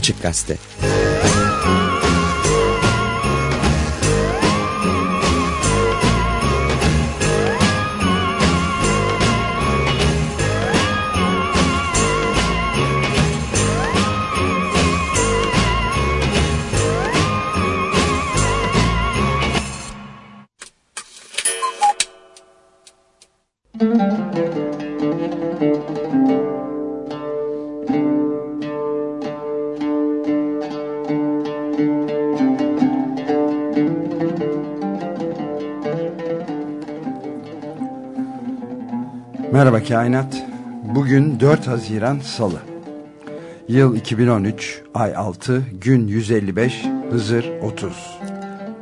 Açık Gazete Kainat. Bugün 4 Haziran Salı. Yıl 2013, ay 6, gün 155, Hızır 30.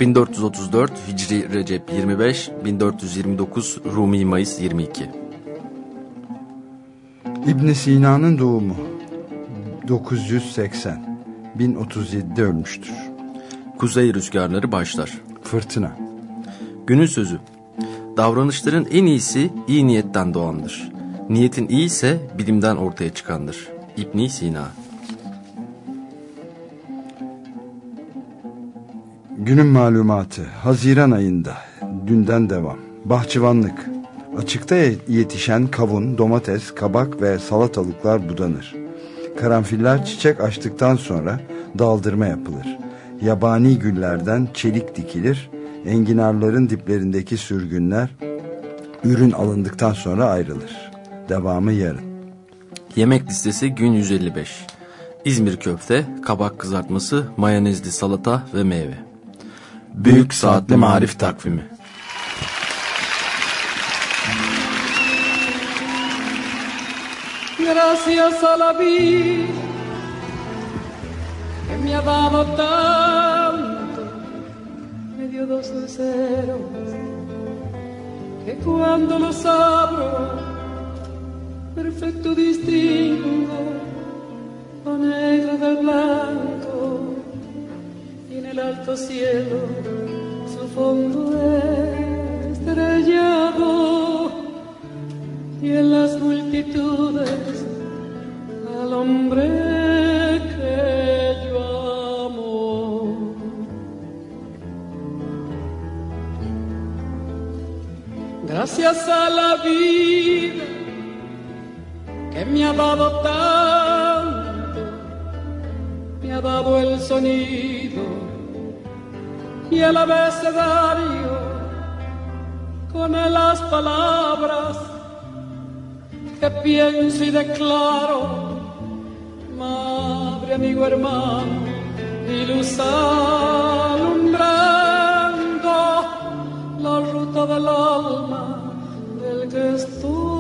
1434 Hicri Recep 25, 1429 Rumi Mayıs 22. İbn Sina'nın doğumu 980 1037'de ölmüştür. Kuzey rüzgarları başlar. Fırtına. Günün sözü. Davranışların en iyisi iyi niyetten doğandır. Niyetin iyi ise bilimden ortaya çıkandır. İbn Sina. Günün malumatı Haziran ayında dünden devam. Bahçıvanlık. Açıkta yetişen kavun, domates, kabak ve salatalıklar budanır. Karanfiller çiçek açtıktan sonra daldırma yapılır. Yabani güllerden çelik dikilir. Enginarların diplerindeki sürgünler ürün alındıktan sonra ayrılır. Devamı yarın. Yemek listesi gün 155. İzmir köfte, kabak kızartması, mayonezli salata ve meyve. Büyük Saatli Marif Takvimi Gracias a la vida que me ha dado tanto, me dio dos luceros que cuando los abro, perfecto distingo lo negro del blanco y en el alto cielo su fondo estrellado y en las multitudes al hombre que yo amo. Gracias a la vida que me ha dado tanto, me ha dado el sonido y el abecedario con las palabras que pienso y declaro, madre, amigo, hermano, y luz alumbrando la ruta del alma del que estoy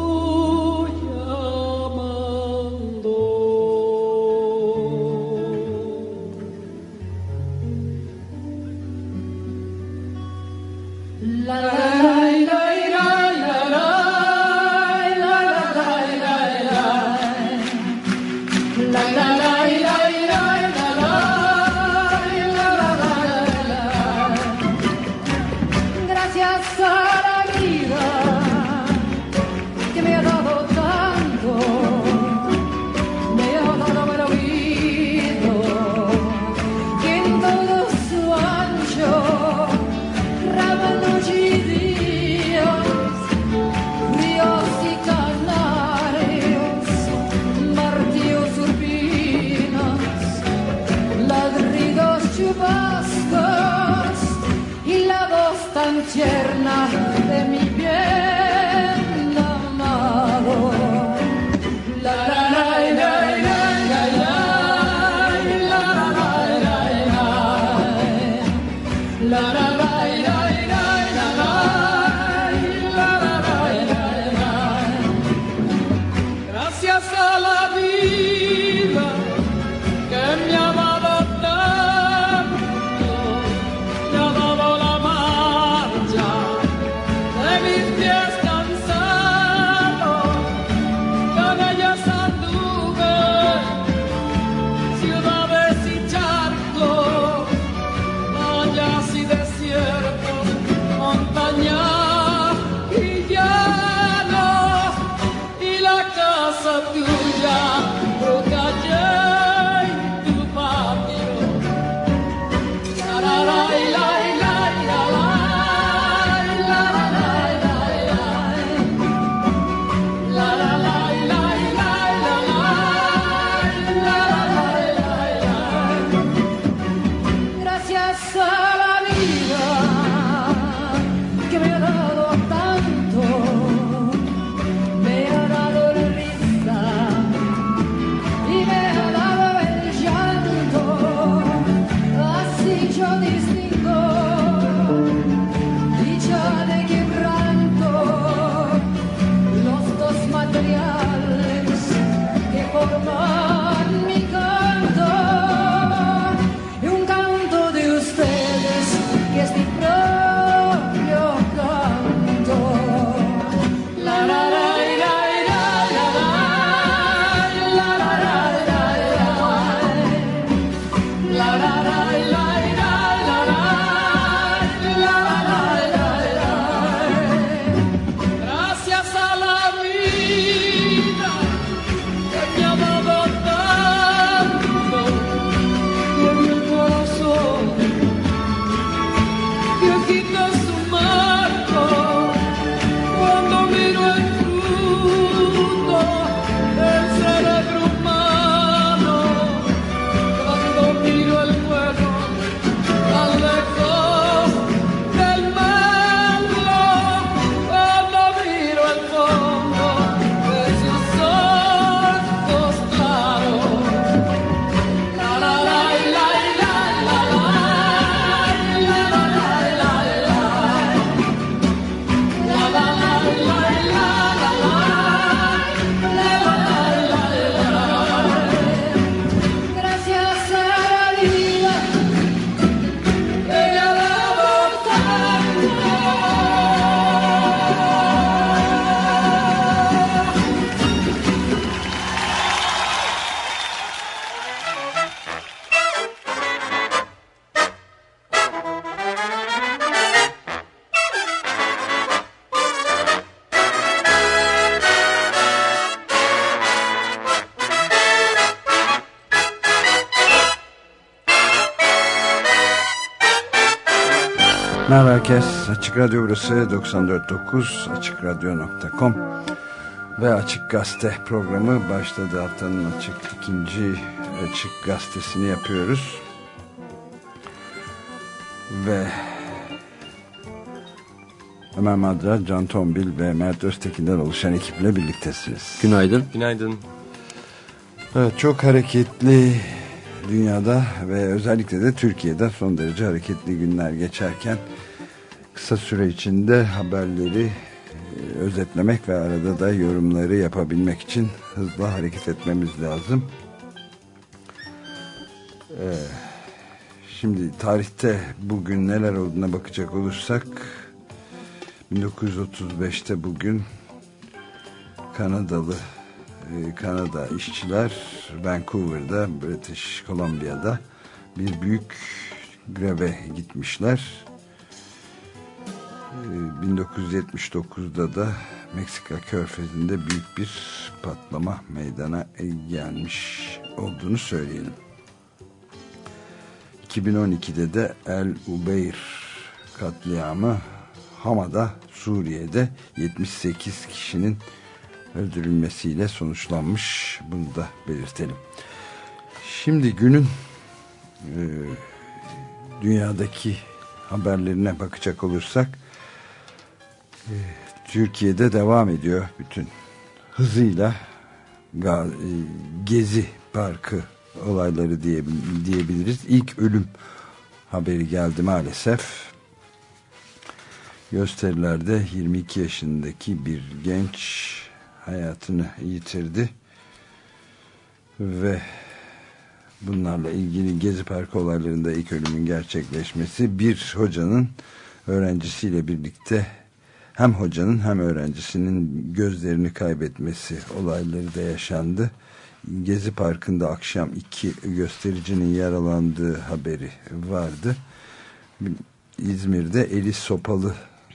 Herkes. Açık Radyo burası 94.9 AçıkRadyo.com ve Açık Gazete programı başladı. Haftanın açık ikinci Açık Gazetesini yapıyoruz. Ve Ömer Madra, Can Tombil ve Mert Öztekin'den oluşan ekiple birliktesiniz. Günaydın. Günaydın. Evet, çok hareketli dünyada ve özellikle de Türkiye'de son derece hareketli günler geçerken kısa süre içinde haberleri e, özetlemek ve arada da yorumları yapabilmek için hızlı hareket etmemiz lazım. Ee, şimdi tarihte bugün neler olduğuna bakacak olursak 1935'te bugün Kanadalı e, Kanada işçiler Vancouver'da British Columbia'da bir büyük greve gitmişler. 1979'da da Meksika körfezinde büyük bir patlama meydana gelmiş olduğunu söyleyelim. 2012'de de El Ubeyr katliamı Hama'da Suriye'de 78 kişinin öldürülmesiyle sonuçlanmış. Bunu da belirtelim. Şimdi günün e, dünyadaki haberlerine bakacak olursak Türkiye'de devam ediyor bütün hızıyla e, Gezi Parkı olayları diye, diyebiliriz. İlk ölüm haberi geldi maalesef. Gösterilerde 22 yaşındaki bir genç hayatını yitirdi. Ve bunlarla ilgili Gezi Parkı olaylarında ilk ölümün gerçekleşmesi bir hocanın öğrencisiyle birlikte hem hocanın hem öğrencisinin gözlerini kaybetmesi olayları da yaşandı. Gezi Parkı'nda akşam iki göstericinin yaralandığı haberi vardı. İzmir'de eli sopalı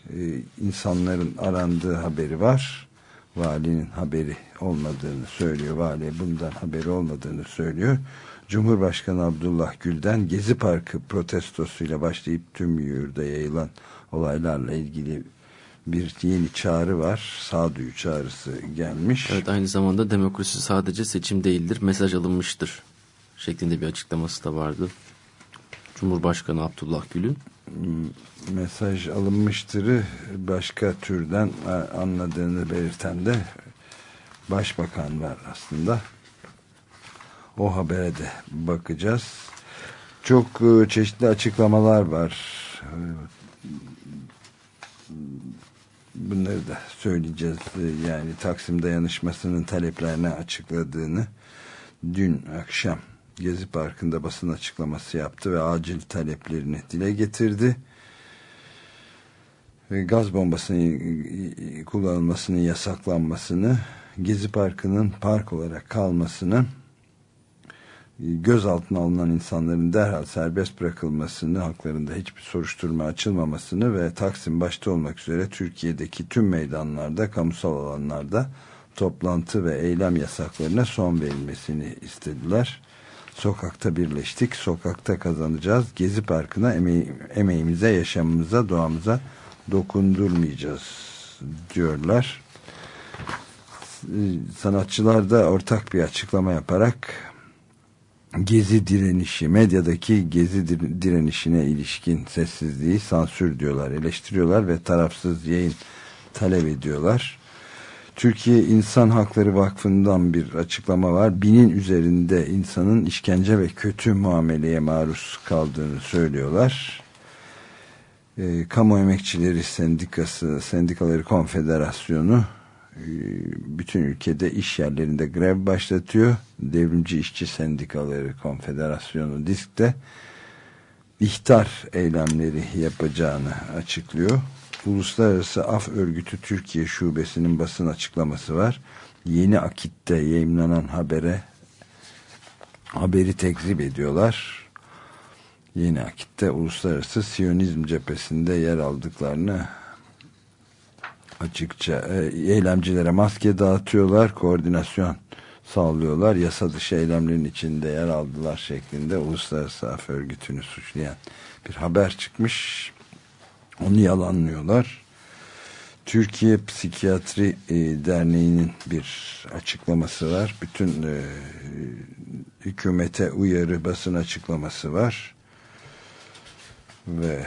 e, insanların arandığı haberi var. Valinin haberi olmadığını söylüyor. Vali bundan haberi olmadığını söylüyor. Cumhurbaşkanı Abdullah Gül'den Gezi Parkı protestosuyla başlayıp tüm yurda yayılan olaylarla ilgili bir yeni çağrı var. Sağduyu çağrısı gelmiş. Evet aynı zamanda demokrasi sadece seçim değildir, mesaj alınmıştır şeklinde bir açıklaması da vardı. Cumhurbaşkanı Abdullah Gül'ün mesaj alınmıştırı başka türden anladığını belirten de başbakan var aslında. O habere de bakacağız. Çok e, çeşitli açıklamalar var. Bunları da söyleyeceğiz. Yani Taksim dayanışmasının taleplerini açıkladığını dün akşam Gezi Parkı'nda basın açıklaması yaptı ve acil taleplerini dile getirdi. Gaz bombasının kullanılmasının yasaklanmasını, Gezi Parkı'nın park olarak kalmasını, gözaltına alınan insanların derhal serbest bırakılmasını, haklarında hiçbir soruşturma açılmamasını ve Taksim başta olmak üzere Türkiye'deki tüm meydanlarda, kamusal alanlarda toplantı ve eylem yasaklarına son verilmesini istediler. Sokakta birleştik, sokakta kazanacağız. Gezi Parkı'na emeği, emeğimize, yaşamımıza, doğamıza dokundurmayacağız diyorlar. Sanatçılar da ortak bir açıklama yaparak gezi direnişi, medyadaki gezi direnişine ilişkin sessizliği sansür diyorlar, eleştiriyorlar ve tarafsız yayın talep ediyorlar. Türkiye İnsan Hakları Vakfı'ndan bir açıklama var. Binin üzerinde insanın işkence ve kötü muameleye maruz kaldığını söylüyorlar. E, Kamu Emekçileri Sendikası, Sendikaları Konfederasyonu bütün ülkede iş yerlerinde grev başlatıyor. Devrimci İşçi Sendikaları Konfederasyonu DİSK'te ihtar eylemleri yapacağını açıklıyor. Uluslararası Af Örgütü Türkiye Şubesi'nin basın açıklaması var. Yeni Akit'te yayınlanan habere haberi tekzip ediyorlar. Yeni Akit'te Uluslararası Siyonizm cephesinde yer aldıklarını açıkça e, eylemcilere maske dağıtıyorlar, koordinasyon sağlıyorlar, yasa dışı eylemlerin içinde yer aldılar şeklinde Uluslararası Af Örgütü'nü suçlayan bir haber çıkmış. Onu yalanlıyorlar. Türkiye Psikiyatri e, Derneği'nin bir açıklaması var. Bütün e, hükümete uyarı basın açıklaması var. Ve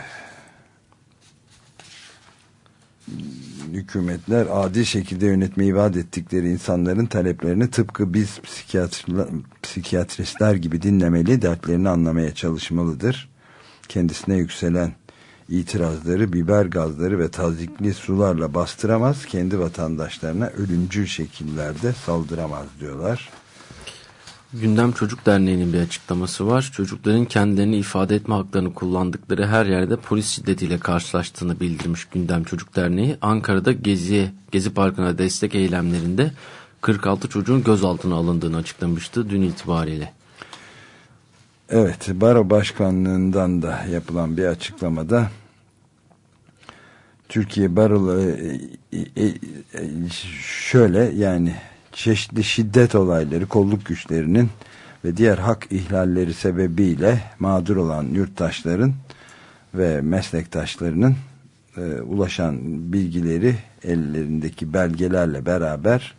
hükümetler adil şekilde yönetmeyi vaat ettikleri insanların taleplerini tıpkı biz psikiyatristler gibi dinlemeli, dertlerini anlamaya çalışmalıdır. Kendisine yükselen itirazları biber gazları ve tazikli sularla bastıramaz, kendi vatandaşlarına ölümcül şekillerde saldıramaz diyorlar. Gündem Çocuk Derneği'nin bir açıklaması var. Çocukların kendilerini ifade etme haklarını kullandıkları her yerde polis şiddetiyle karşılaştığını bildirmiş Gündem Çocuk Derneği. Ankara'da Gezi, Gezi Parkı'na destek eylemlerinde 46 çocuğun gözaltına alındığını açıklamıştı dün itibariyle. Evet, Baro Başkanlığından da yapılan bir açıklamada Türkiye Baro'la e, e, e, şöyle yani çeşitli şiddet olayları, kolluk güçlerinin ve diğer hak ihlalleri sebebiyle mağdur olan yurttaşların ve meslektaşlarının e, ulaşan bilgileri ellerindeki belgelerle beraber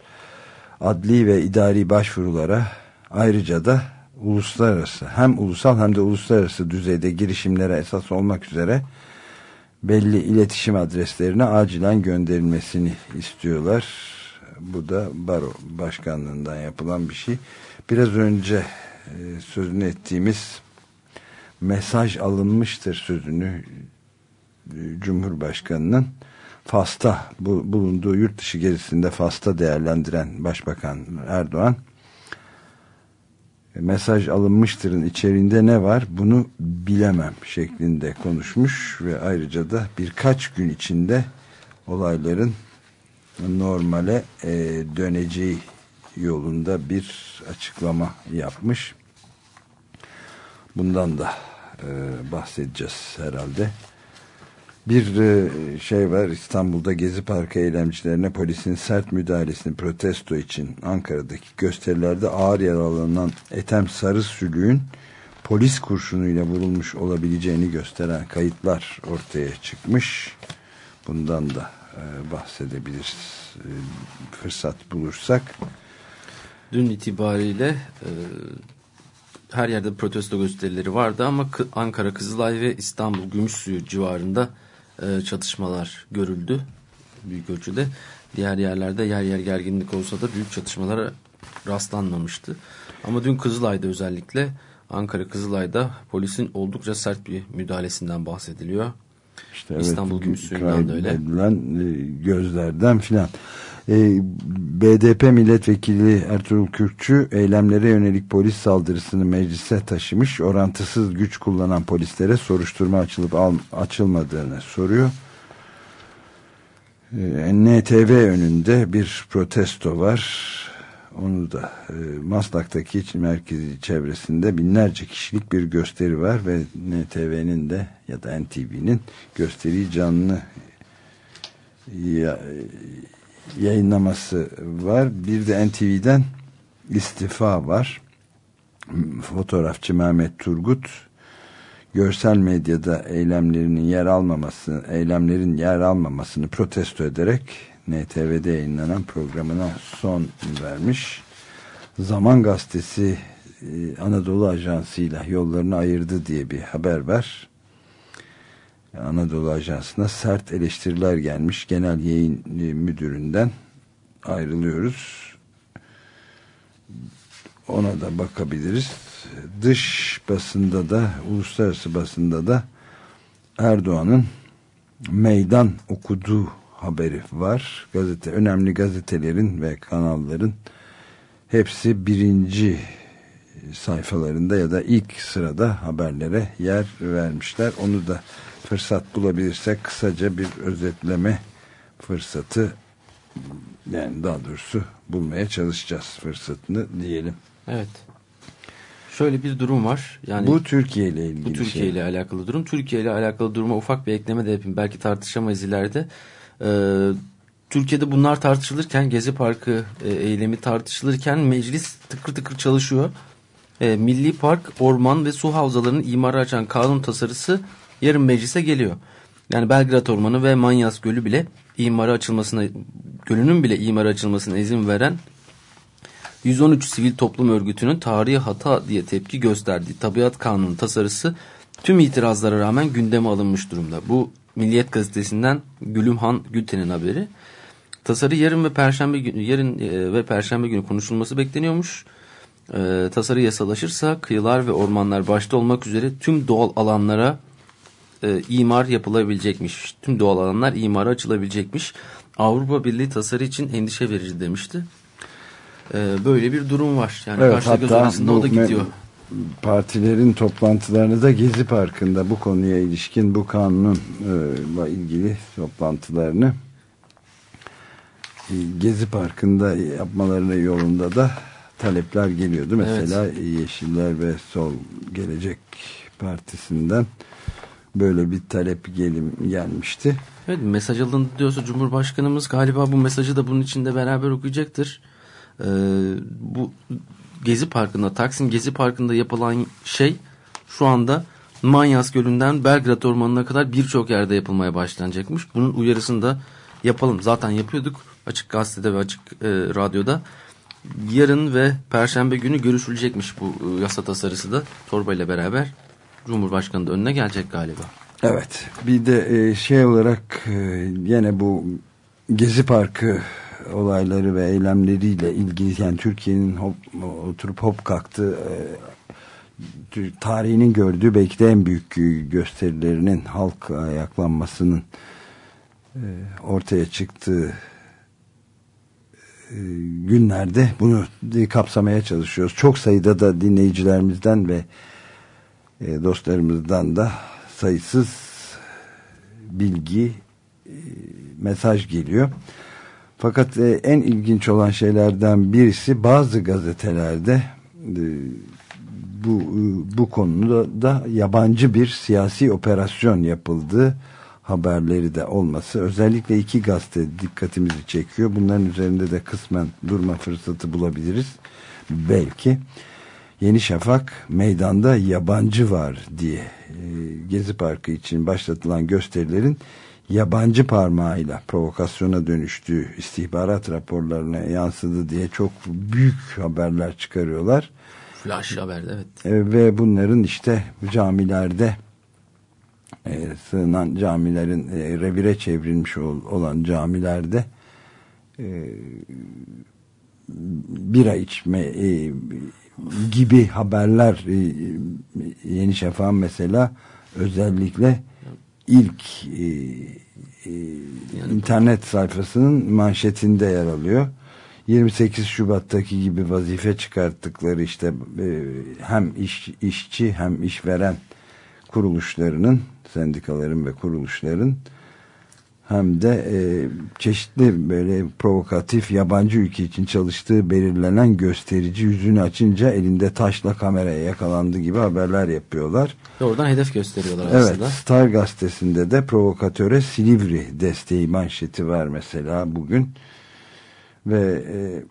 adli ve idari başvurulara ayrıca da uluslararası hem ulusal hem de uluslararası düzeyde girişimlere esas olmak üzere belli iletişim adreslerine acilen gönderilmesini istiyorlar bu da baro başkanlığından yapılan bir şey. Biraz önce e, sözünü ettiğimiz mesaj alınmıştır sözünü e, Cumhurbaşkanı'nın Fas'ta bu, bulunduğu yurt dışı gezisinde Fas'ta değerlendiren Başbakan Erdoğan e, mesaj alınmıştırın içeriğinde ne var bunu bilemem şeklinde konuşmuş ve ayrıca da birkaç gün içinde olayların normale e, döneceği yolunda bir açıklama yapmış. Bundan da e, bahsedeceğiz herhalde. Bir e, şey var İstanbul'da Gezi Parkı eylemcilerine polisin sert müdahalesini protesto için Ankara'daki gösterilerde ağır yaralanan Etem Sarı Sülüğün polis kurşunuyla vurulmuş olabileceğini gösteren kayıtlar ortaya çıkmış. Bundan da e, bahsedebiliriz e, fırsat bulursak. Dün itibariyle e, her yerde protesto gösterileri vardı ama Ankara, Kızılay ve İstanbul Gümüşsuyu civarında e, çatışmalar görüldü büyük ölçüde. Diğer yerlerde yer yer gerginlik olsa da büyük çatışmalara rastlanmamıştı. Ama dün Kızılay'da özellikle Ankara Kızılay'da polisin oldukça sert bir müdahalesinden bahsediliyor. İşte İstanbul evet, Gümüşsuyu'ndan da öyle. Edilen e, gözlerden filan. E, BDP milletvekili Ertuğrul Kürkçü eylemlere yönelik polis saldırısını meclise taşımış. Orantısız güç kullanan polislere soruşturma açılıp açılmadığını soruyor. E, NTV önünde bir protesto var onu da e, Maslak'taki merkezi çevresinde binlerce kişilik bir gösteri var ve NTV'nin de ya da NTV'nin gösteriyi canlı ya, yayınlaması var. Bir de NTV'den istifa var. Fotoğrafçı Mehmet Turgut görsel medyada eylemlerinin yer almaması, eylemlerin yer almamasını protesto ederek NTV'de yayınlanan programına son vermiş. Zaman Gazetesi e, Anadolu Ajansı ile yollarını ayırdı diye bir haber var. Anadolu Ajansı'na sert eleştiriler gelmiş. Genel yayın e, müdüründen ayrılıyoruz. Ona da bakabiliriz. Dış basında da, uluslararası basında da Erdoğan'ın meydan okuduğu haberi var. Gazete, önemli gazetelerin ve kanalların hepsi birinci sayfalarında ya da ilk sırada haberlere yer vermişler. Onu da fırsat bulabilirsek kısaca bir özetleme fırsatı yani daha doğrusu bulmaya çalışacağız fırsatını diyelim. Evet. Şöyle bir durum var. Yani bu Türkiye ile ilgili. Bu Türkiye şey. ile alakalı durum. Türkiye ile alakalı duruma ufak bir ekleme de yapayım. Belki tartışamayız ileride. Ee, Türkiye'de bunlar tartışılırken Gezi Parkı e, eylemi tartışılırken meclis tıkır tıkır çalışıyor. E, Milli Park, orman ve su havzalarının imarı açan kanun tasarısı yarın meclise geliyor. Yani Belgrad Ormanı ve Manyas Gölü bile imara açılmasına, gölünün bile imara açılmasına izin veren 113 sivil toplum örgütünün tarihi hata diye tepki gösterdiği tabiat kanunu tasarısı tüm itirazlara rağmen gündeme alınmış durumda. Bu Milliyet gazetesinden Gülümhan Gülten'in haberi. Tasarı yarın ve perşembe günü yarın e, ve perşembe günü konuşulması bekleniyormuş. E, tasarı yasalaşırsa kıyılar ve ormanlar başta olmak üzere tüm doğal alanlara e, imar yapılabilecekmiş. Tüm doğal alanlar imara açılabilecekmiş. Avrupa Birliği tasarı için endişe verici demişti. E, böyle bir durum var. Yani Evet, karşıda göz arasında o da gidiyor. Partilerin toplantılarını da Gezi Parkı'nda bu konuya ilişkin bu kanunla ilgili toplantılarını e, Gezi Parkı'nda yapmalarına yolunda da talepler geliyordu. Mesela Yeşiller ve Sol Gelecek Partisi'nden böyle bir talep gelim gelmişti. Evet mesaj alındı diyorsa Cumhurbaşkanımız galiba bu mesajı da bunun içinde beraber okuyacaktır. Ee, bu Gezi Parkı'nda Taksim Gezi Parkı'nda yapılan şey şu anda Manyas Gölü'nden Belgrad Ormanı'na kadar birçok yerde yapılmaya başlanacakmış. Bunun uyarısını da yapalım. Zaten yapıyorduk Açık Gazete'de ve Açık e, Radyo'da. Yarın ve Perşembe günü görüşülecekmiş bu e, yasa tasarısı da Torba ile beraber Cumhurbaşkanı da önüne gelecek galiba. Evet bir de e, şey olarak e, yine bu Gezi Parkı olayları ve eylemleriyle ilgili yani Türkiye'nin hop, oturup hop kalktı e, tarihinin gördüğü belki de en büyük gösterilerinin halk ayaklanmasının e, ortaya çıktığı e, günlerde bunu kapsamaya çalışıyoruz. Çok sayıda da dinleyicilerimizden ve e, dostlarımızdan da sayısız bilgi e, mesaj geliyor. Fakat e, en ilginç olan şeylerden birisi bazı gazetelerde e, bu e, bu konuda da yabancı bir siyasi operasyon yapıldığı haberleri de olması özellikle iki gazete dikkatimizi çekiyor. Bunların üzerinde de kısmen durma fırsatı bulabiliriz. Belki Yeni Şafak meydanda yabancı var diye e, Gezi Parkı için başlatılan gösterilerin yabancı parmağıyla provokasyona dönüştüğü istihbarat raporlarına yansıdı diye çok büyük haberler çıkarıyorlar. Flash haberde evet. E, ve bunların işte camilerde e, sığınan camilerin e, revire çevrilmiş ol, olan camilerde e, bira içme e, gibi haberler e, Yeni Şafak mesela özellikle ilk e, e, internet sayfasının manşetinde yer alıyor. 28 Şubat'taki gibi vazife çıkarttıkları işte e, hem iş, işçi hem işveren kuruluşlarının sendikaların ve kuruluşların hem de e, çeşitli böyle provokatif yabancı ülke için çalıştığı belirlenen gösterici yüzünü açınca elinde taşla kameraya yakalandı gibi haberler yapıyorlar. Oradan hedef gösteriyorlar Evet aslında. Star gazetesinde de provokatöre Silivri desteği manşeti var mesela bugün ve e,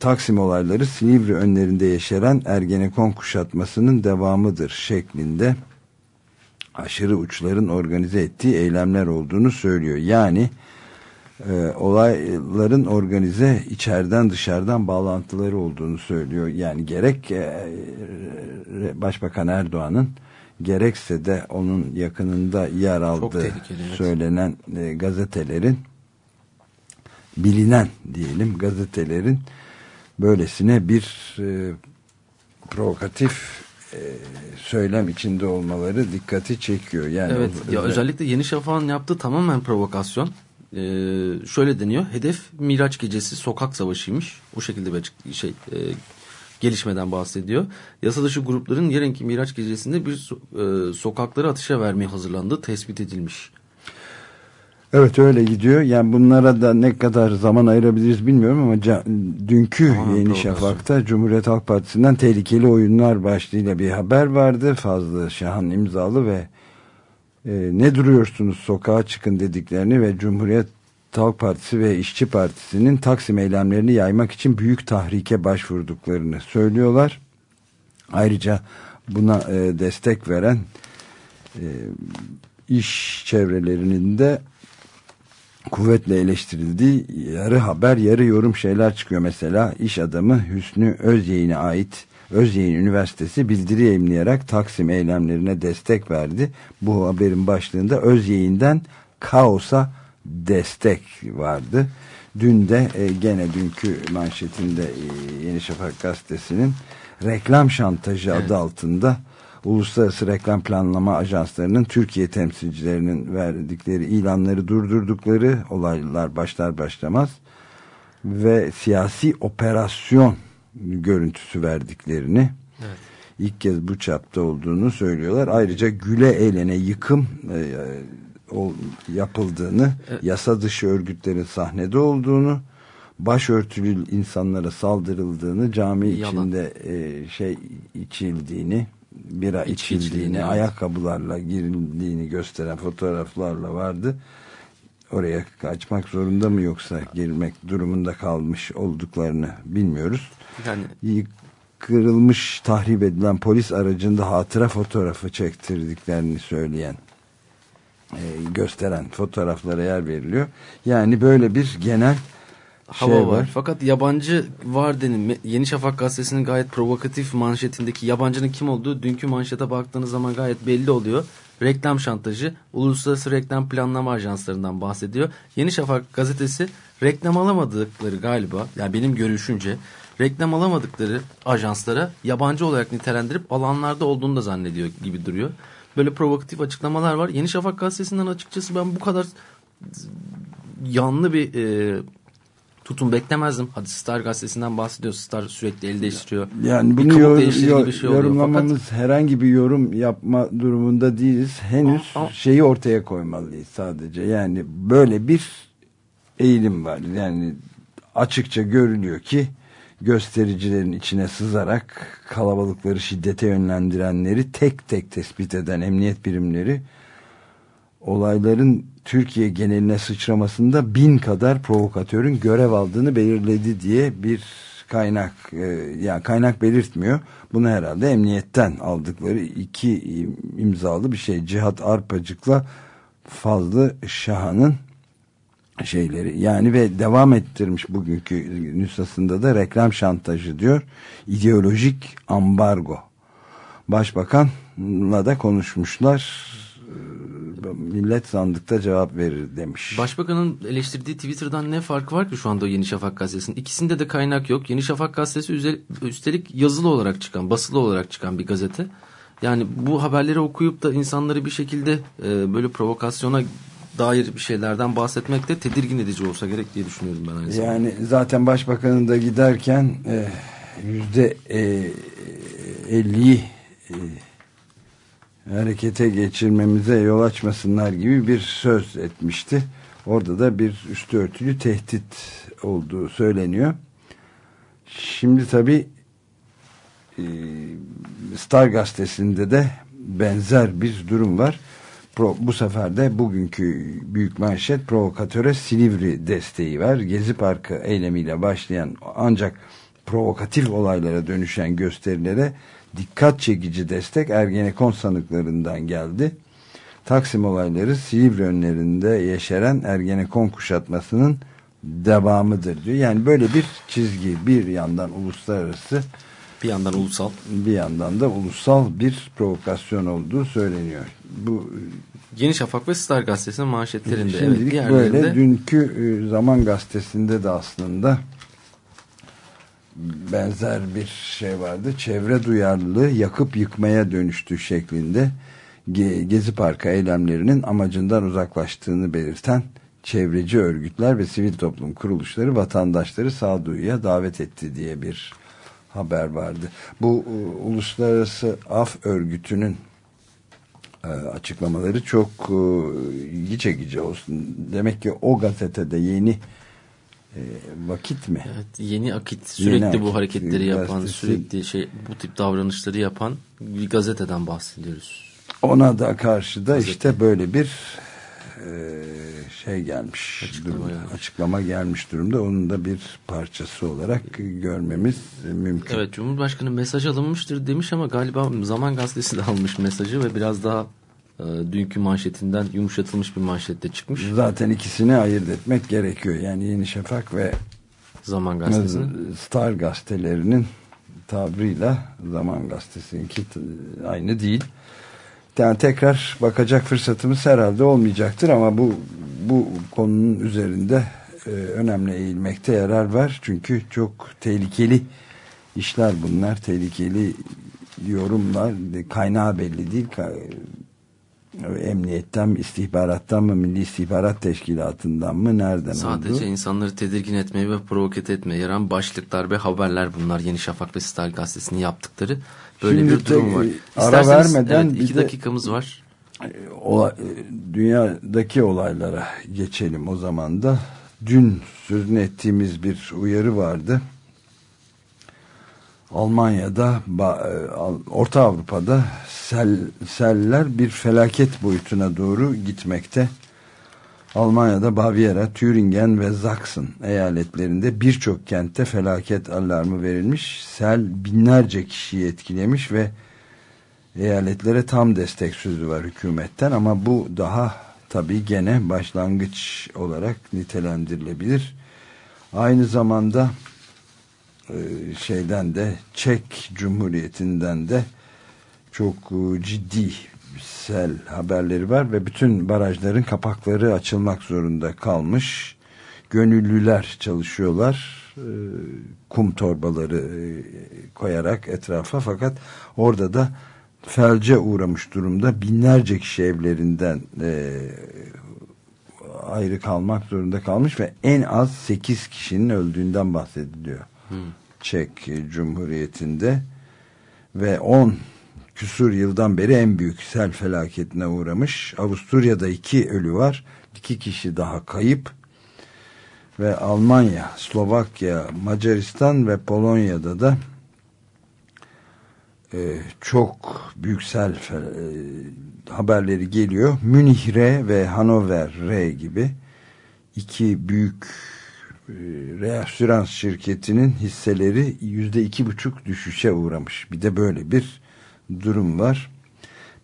Taksim olayları Silivri önlerinde yeşeren Ergenekon kuşatmasının devamıdır şeklinde aşırı uçların organize ettiği eylemler olduğunu söylüyor. Yani e, olayların organize içeriden dışarıdan bağlantıları olduğunu söylüyor. Yani gerek e, Başbakan Erdoğan'ın gerekse de onun yakınında yer aldığı evet. söylenen e, gazetelerin bilinen diyelim gazetelerin böylesine bir e, provokatif söylem içinde olmaları dikkati çekiyor. Yani Evet o- ya özel- özellikle Yeni Şafak'ın yaptığı tamamen provokasyon. Ee, şöyle deniyor. Hedef Miraç gecesi sokak savaşıymış. O şekilde bir açık şey e, gelişmeden bahsediyor. Yasa dışı grupların yarınki Miraç gecesinde bir e, sokakları atışa vermeye hazırlandığı tespit edilmiş. Evet öyle gidiyor. Yani bunlara da ne kadar zaman ayırabiliriz bilmiyorum ama dünkü Tamamen Yeni. Şafak'ta Cumhuriyet Halk Partisi'nden tehlikeli oyunlar başlığıyla bir haber vardı. Fazla Şahan imzalı ve e, ne duruyorsunuz sokağa çıkın dediklerini ve Cumhuriyet Halk Partisi ve İşçi Partisi'nin Taksim eylemlerini yaymak için büyük tahrike başvurduklarını söylüyorlar. Ayrıca buna e, destek veren e, iş çevrelerinin de kuvvetle eleştirildiği yarı haber yarı yorum şeyler çıkıyor. Mesela iş adamı Hüsnü Özyeğin'e ait Özyeğin Üniversitesi bildiri yayınlayarak Taksim eylemlerine destek verdi. Bu haberin başlığında Özyeğin'den kaosa destek vardı. Dün de e, gene dünkü manşetinde e, Yeni Şafak gazetesinin reklam şantajı evet. adı altında uluslararası reklam planlama ajanslarının Türkiye temsilcilerinin verdikleri ilanları durdurdukları olaylar başlar başlamaz ve siyasi operasyon görüntüsü verdiklerini evet. ilk kez bu çapta olduğunu söylüyorlar. Ayrıca güle eğlene yıkım e, o, yapıldığını, evet. yasa dışı örgütlerin sahnede olduğunu, başörtülü insanlara saldırıldığını, cami Yalan. içinde e, şey içildiğini, bira içildiğini, ayakkabılarla girildiğini gösteren fotoğraflarla vardı. Oraya kaçmak zorunda mı yoksa girmek durumunda kalmış olduklarını bilmiyoruz. Yani kırılmış, tahrip edilen polis aracında hatıra fotoğrafı çektirdiklerini söyleyen e, gösteren fotoğraflara yer veriliyor. Yani böyle bir genel hava şey var. var. Fakat yabancı var denin. Yeni Şafak gazetesinin gayet provokatif manşetindeki yabancının kim olduğu dünkü manşete baktığınız zaman gayet belli oluyor. Reklam şantajı, uluslararası reklam planlama ajanslarından bahsediyor. Yeni Şafak gazetesi reklam alamadıkları galiba, yani benim görüşünce reklam alamadıkları ajanslara yabancı olarak nitelendirip alanlarda olduğunu da zannediyor gibi duruyor. Böyle provokatif açıklamalar var. Yeni Şafak gazetesinden açıkçası ben bu kadar yanlı bir e, tutum beklemezdim. Hadi Star gazetesinden bahsediyor. Star sürekli el değiştiriyor. Yani bunu yor, yor, bir şey yorumlamamız Fakat, herhangi bir yorum yapma durumunda değiliz. Henüz ama, şeyi ortaya koymalıyız sadece. Yani böyle bir eğilim var. Yani açıkça görülüyor ki göstericilerin içine sızarak kalabalıkları şiddete yönlendirenleri tek tek tespit eden emniyet birimleri olayların Türkiye geneline sıçramasında bin kadar provokatörün görev aldığını belirledi diye bir kaynak e, yani kaynak belirtmiyor. Bunu herhalde emniyetten aldıkları iki imzalı bir şey. Cihat Arpacık'la Fazlı Şahan'ın şeyleri yani ve devam ettirmiş bugünkü nüshasında da reklam şantajı diyor. ideolojik ambargo. Başbakanla da konuşmuşlar millet sandıkta cevap verir demiş. Başbakanın eleştirdiği Twitter'dan ne farkı var ki şu anda Yeni Şafak gazetesinin? İkisinde de kaynak yok. Yeni Şafak gazetesi üstelik yazılı olarak çıkan, basılı olarak çıkan bir gazete. Yani bu haberleri okuyup da insanları bir şekilde e, böyle provokasyona dair bir şeylerden bahsetmek de tedirgin edici olsa gerek diye düşünüyorum ben aynı zamanda. Yani zaten başbakanın da giderken e, yüzde e, elliyi e, harekete geçirmemize yol açmasınlar gibi bir söz etmişti. Orada da bir üstü örtülü tehdit olduğu söyleniyor. Şimdi tabi e, Star gazetesinde de benzer bir durum var. bu sefer de bugünkü büyük manşet provokatöre Silivri desteği var. Gezi Parkı eylemiyle başlayan ancak provokatif olaylara dönüşen gösterilere dikkat çekici destek Ergenekon sanıklarından geldi. Taksim olayları Silivri önlerinde yeşeren Ergenekon kuşatmasının devamıdır diyor. Yani böyle bir çizgi bir yandan uluslararası bir yandan ulusal bir yandan da ulusal bir provokasyon olduğu söyleniyor. Bu Yeni Şafak ve Star gazetesinin manşetlerinde Şimdilik evet, böyle dünkü e, Zaman gazetesinde de aslında benzer bir şey vardı. Çevre duyarlılığı yakıp yıkmaya dönüştü şeklinde Gezi Parkı eylemlerinin amacından uzaklaştığını belirten çevreci örgütler ve sivil toplum kuruluşları vatandaşları sağduyuya davet etti diye bir haber vardı. Bu e, uluslararası af örgütünün e, açıklamaları çok e, ilgi çekici olsun. Demek ki o gazetede yeni e, vakit mi? Evet, yeni akit sürekli yeni bu akit, hareketleri yapan gazetesi, sürekli şey bu tip davranışları yapan bir gazeteden bahsediyoruz. Ona da karşı da Gazete. işte böyle bir e, şey gelmiş açıklama, durum, gelmiş. açıklama gelmiş durumda onun da bir parçası olarak görmemiz mümkün. Evet Cumhurbaşkanı mesaj alınmıştır demiş ama galiba Zaman Gazetesi de almış mesajı ve biraz daha dünkü manşetinden yumuşatılmış bir manşette çıkmış. Zaten ikisini ayırt etmek gerekiyor. Yani Yeni Şafak ve Zaman Gazetesi'nin. Star gazetelerinin tabrıyla Zaman Gazetesi'ninki aynı değil. Yani tekrar bakacak fırsatımız herhalde olmayacaktır ama bu bu konunun üzerinde e, önemli eğilmekte yarar var. Çünkü çok tehlikeli işler bunlar. Tehlikeli yorumlar. Kaynağı belli değil. Emniyetten mi, istihbarattan mı, Milli İstihbarat Teşkilatı'ndan mı, nereden Sadece oldu? insanları tedirgin etmeye ve provoket etmeye yaran başlıklar ve haberler bunlar. Yeni Şafak ve Star Gazetesi'nin yaptıkları. Böyle Şimdi bir durum var. Ara vermeden evet, iki dakikamız var. Ola, dünyadaki olaylara geçelim o zaman da. Dün sözünü ettiğimiz bir uyarı vardı. Almanya'da, e, Orta Avrupa'da sel, seller bir felaket boyutuna doğru gitmekte. Almanya'da Baviera, Thüringen ve Sachsen eyaletlerinde birçok kentte felaket alarmı verilmiş. Sel binlerce kişiyi etkilemiş ve eyaletlere tam destek sözü var hükümetten ama bu daha tabii gene başlangıç olarak nitelendirilebilir. Aynı zamanda şeyden de Çek Cumhuriyeti'nden de çok e, ciddi sel haberleri var ve bütün barajların kapakları açılmak zorunda kalmış. Gönüllüler çalışıyorlar. E, kum torbaları koyarak etrafa fakat orada da felce uğramış durumda. Binlerce kişi evlerinden ayrı kalmak zorunda kalmış ve en az 8 kişinin öldüğünden bahsediliyor. Çek Cumhuriyeti'nde ve 10 küsur yıldan beri en büyük sel felaketine uğramış. Avusturya'da iki ölü var. iki kişi daha kayıp. Ve Almanya, Slovakya, Macaristan ve Polonya'da da e, çok büyük sel e, haberleri geliyor. Münih R ve Hanover R gibi iki büyük reasürans şirketinin hisseleri yüzde iki buçuk düşüşe uğramış. Bir de böyle bir durum var.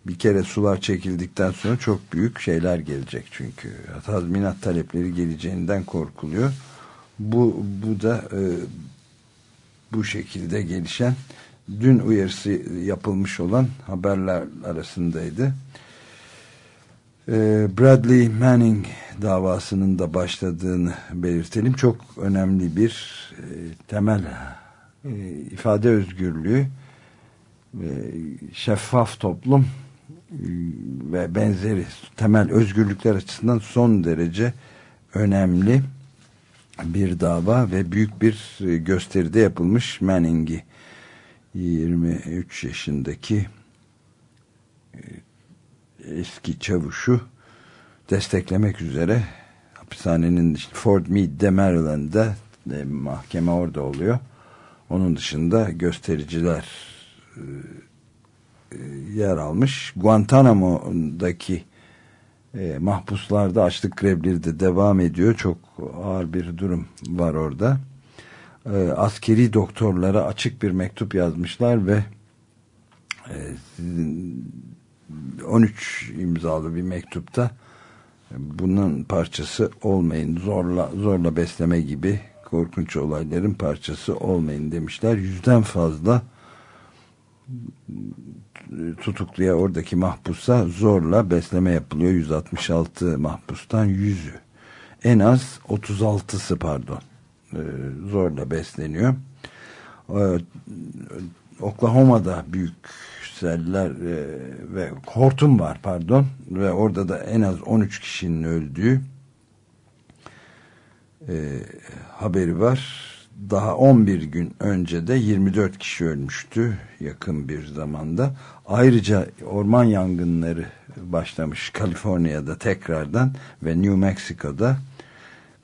Bir kere sular çekildikten sonra çok büyük şeyler gelecek çünkü. Tazminat talepleri geleceğinden korkuluyor. Bu, bu da e, bu şekilde gelişen dün uyarısı yapılmış olan haberler arasındaydı. E, Bradley Manning davasının da başladığını belirtelim. Çok önemli bir e, temel e, ifade özgürlüğü şeffaf toplum e, ve benzeri temel özgürlükler açısından son derece önemli bir dava ve büyük bir gösteride yapılmış Manning'i 23 yaşındaki eski çavuşu desteklemek üzere hapishanenin Fort Meade'de Maryland'da e, mahkeme orada oluyor. Onun dışında göstericiler e, e, yer almış. Guantanamo'daki e, mahpuslarda açlık grevleri de devam ediyor. Çok ağır bir durum var orada. E, askeri doktorlara açık bir mektup yazmışlar ve e, sizin 13 imzalı bir mektupta bunun parçası olmayın zorla zorla besleme gibi korkunç olayların parçası olmayın demişler. Yüzden fazla tutukluya oradaki mahpusa zorla besleme yapılıyor. 166 mahpustan 100'ü. En az 36'sı pardon zorla besleniyor. Oklahoma'da büyük seller e, ve hortum var pardon ve orada da en az 13 kişinin öldüğü e, haberi var. Daha 11 gün önce de 24 kişi ölmüştü yakın bir zamanda. Ayrıca orman yangınları başlamış Kaliforniya'da tekrardan ve New Mexico'da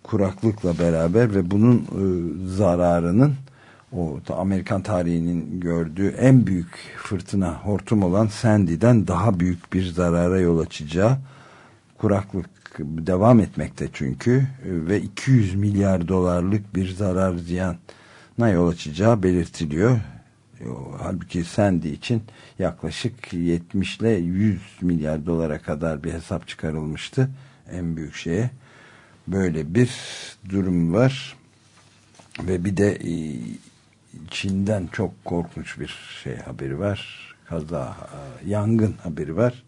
kuraklıkla beraber ve bunun e, zararının o Amerikan tarihinin gördüğü en büyük fırtına hortum olan Sandy'den daha büyük bir zarara yol açacağı kuraklık devam etmekte çünkü ve 200 milyar dolarlık bir zarar ziyana yol açacağı belirtiliyor. O, halbuki Sandy için yaklaşık 70 ile 100 milyar dolara kadar bir hesap çıkarılmıştı en büyük şeye. Böyle bir durum var ve bir de e, Çin'den çok korkunç bir şey haberi var. Kaza, e, yangın haberi var.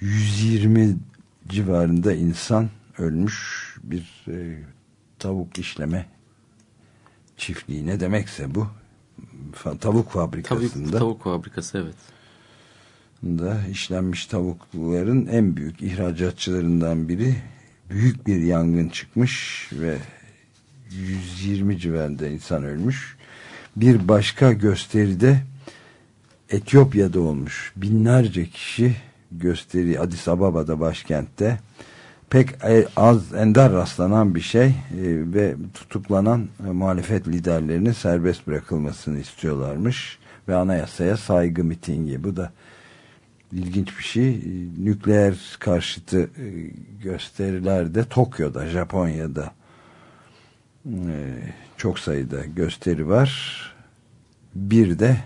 120 civarında insan ölmüş bir e, tavuk işleme çiftliği ne demekse bu tavuk fabrikasında tavuk, tavuk fabrikası evet da işlenmiş tavukların en büyük ihracatçılarından biri büyük bir yangın çıkmış ve 120 civarında insan ölmüş. Bir başka gösteride Etiyopya'da olmuş. Binlerce kişi gösteri Addis Ababa'da başkentte pek az ender rastlanan bir şey e, ve tutuklanan e, muhalefet liderlerinin serbest bırakılmasını istiyorlarmış ve anayasaya saygı mitingi. Bu da ilginç bir şey. E, nükleer karşıtı gösterilerde Tokyo'da, Japonya'da çok sayıda gösteri var. Bir de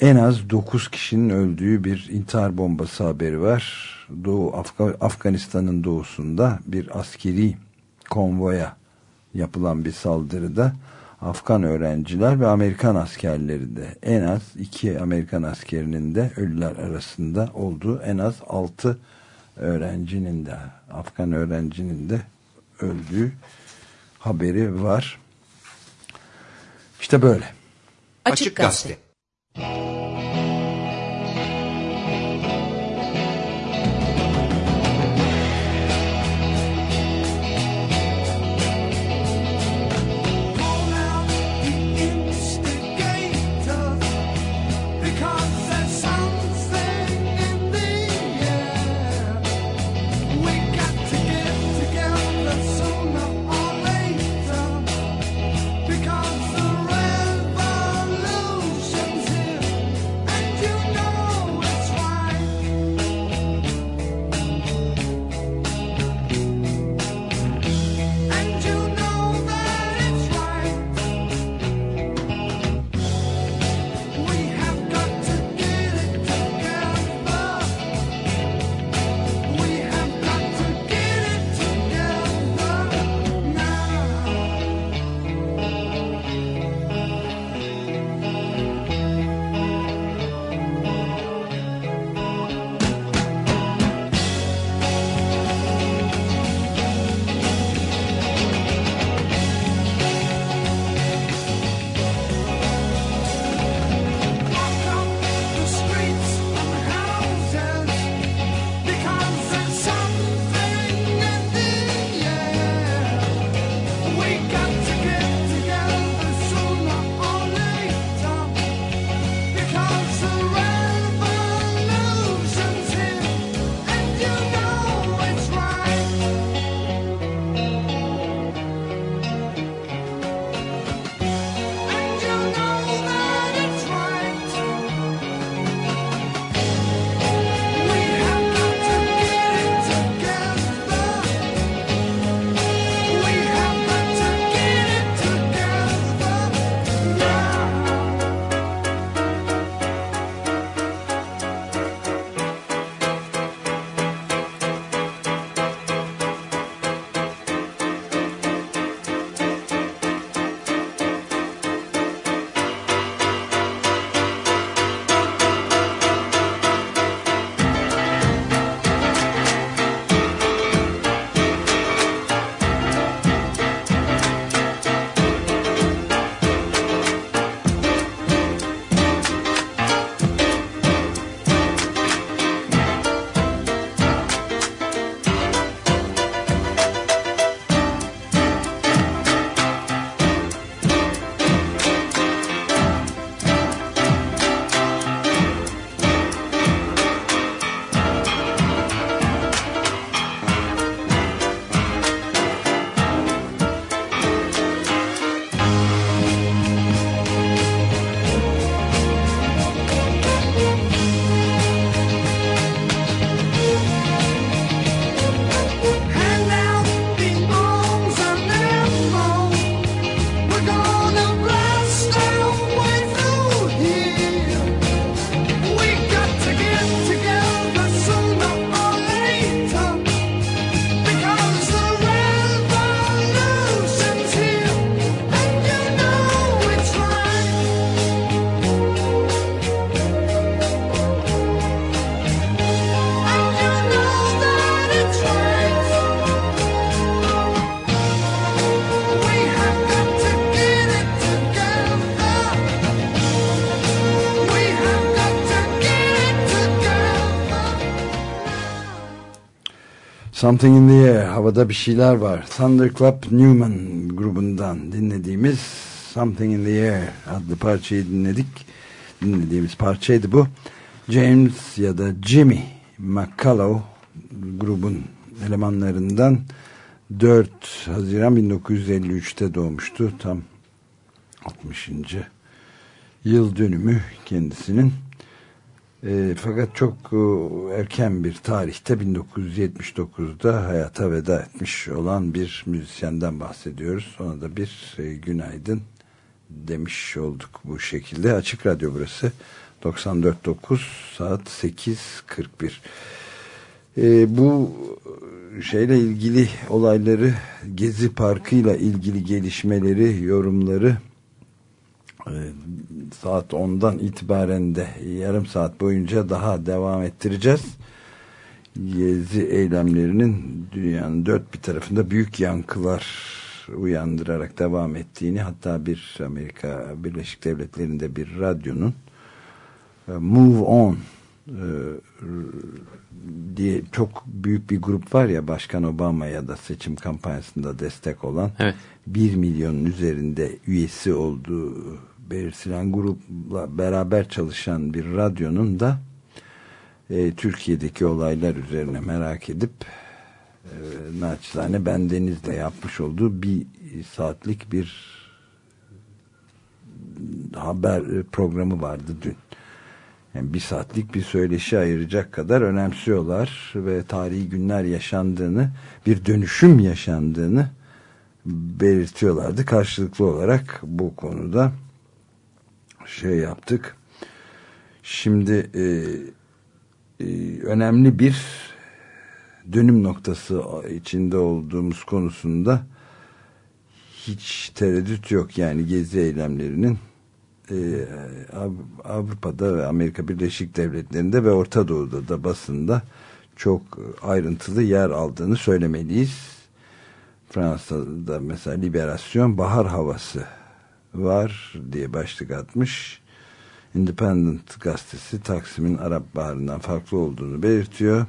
en az 9 kişinin öldüğü bir intihar bombası haberi var. Doğu Afga Afganistan'ın doğusunda bir askeri konvoya yapılan bir saldırıda Afgan öğrenciler ve Amerikan askerleri de en az iki Amerikan askerinin de ölüler arasında olduğu en az altı öğrencinin de Afgan öğrencinin de öldüğü haberi var. İşte böyle. Açık Gazete. Something in the Air, havada bir şeyler var. Thunderclap Newman grubundan dinlediğimiz Something in the Air adlı parçayı dinledik. Dinlediğimiz parçaydı bu. James ya da Jimmy McCullough grubun elemanlarından 4 Haziran 1953'te doğmuştu. Tam 60. yıl dönümü kendisinin. E, fakat çok e, erken bir tarihte 1979'da hayata veda etmiş olan bir müzisyenden bahsediyoruz. Ona da bir e, günaydın demiş olduk bu şekilde. Açık Radyo burası 94.9 saat 8.41 e, bu şeyle ilgili olayları Gezi Parkı ile ilgili gelişmeleri yorumları saat 10'dan itibaren de yarım saat boyunca daha devam ettireceğiz. Gezi eylemlerinin dünyanın dört bir tarafında büyük yankılar uyandırarak devam ettiğini hatta bir Amerika Birleşik Devletleri'nde bir radyonun e, Move On e, diye çok büyük bir grup var ya Başkan Obama ya da seçim kampanyasında destek olan evet. 1 milyonun üzerinde üyesi olduğu belirtilen grupla beraber çalışan bir radyonun da e, Türkiye'deki olaylar üzerine merak edip e, naçizane bendenizle yapmış olduğu bir saatlik bir haber programı vardı dün. Yani bir saatlik bir söyleşi ayıracak kadar önemsiyorlar ve tarihi günler yaşandığını, bir dönüşüm yaşandığını belirtiyorlardı. Karşılıklı olarak bu konuda şey yaptık. Şimdi e, e, önemli bir dönüm noktası içinde olduğumuz konusunda hiç tereddüt yok. Yani gezi eylemlerinin e, Avrupa'da ve Amerika Birleşik Devletleri'nde ve Orta Doğu'da da basında çok ayrıntılı yer aldığını söylemeliyiz. Fransa'da mesela Liberasyon bahar havası var diye başlık atmış. Independent gazetesi Taksim'in Arap Baharı'ndan farklı olduğunu belirtiyor.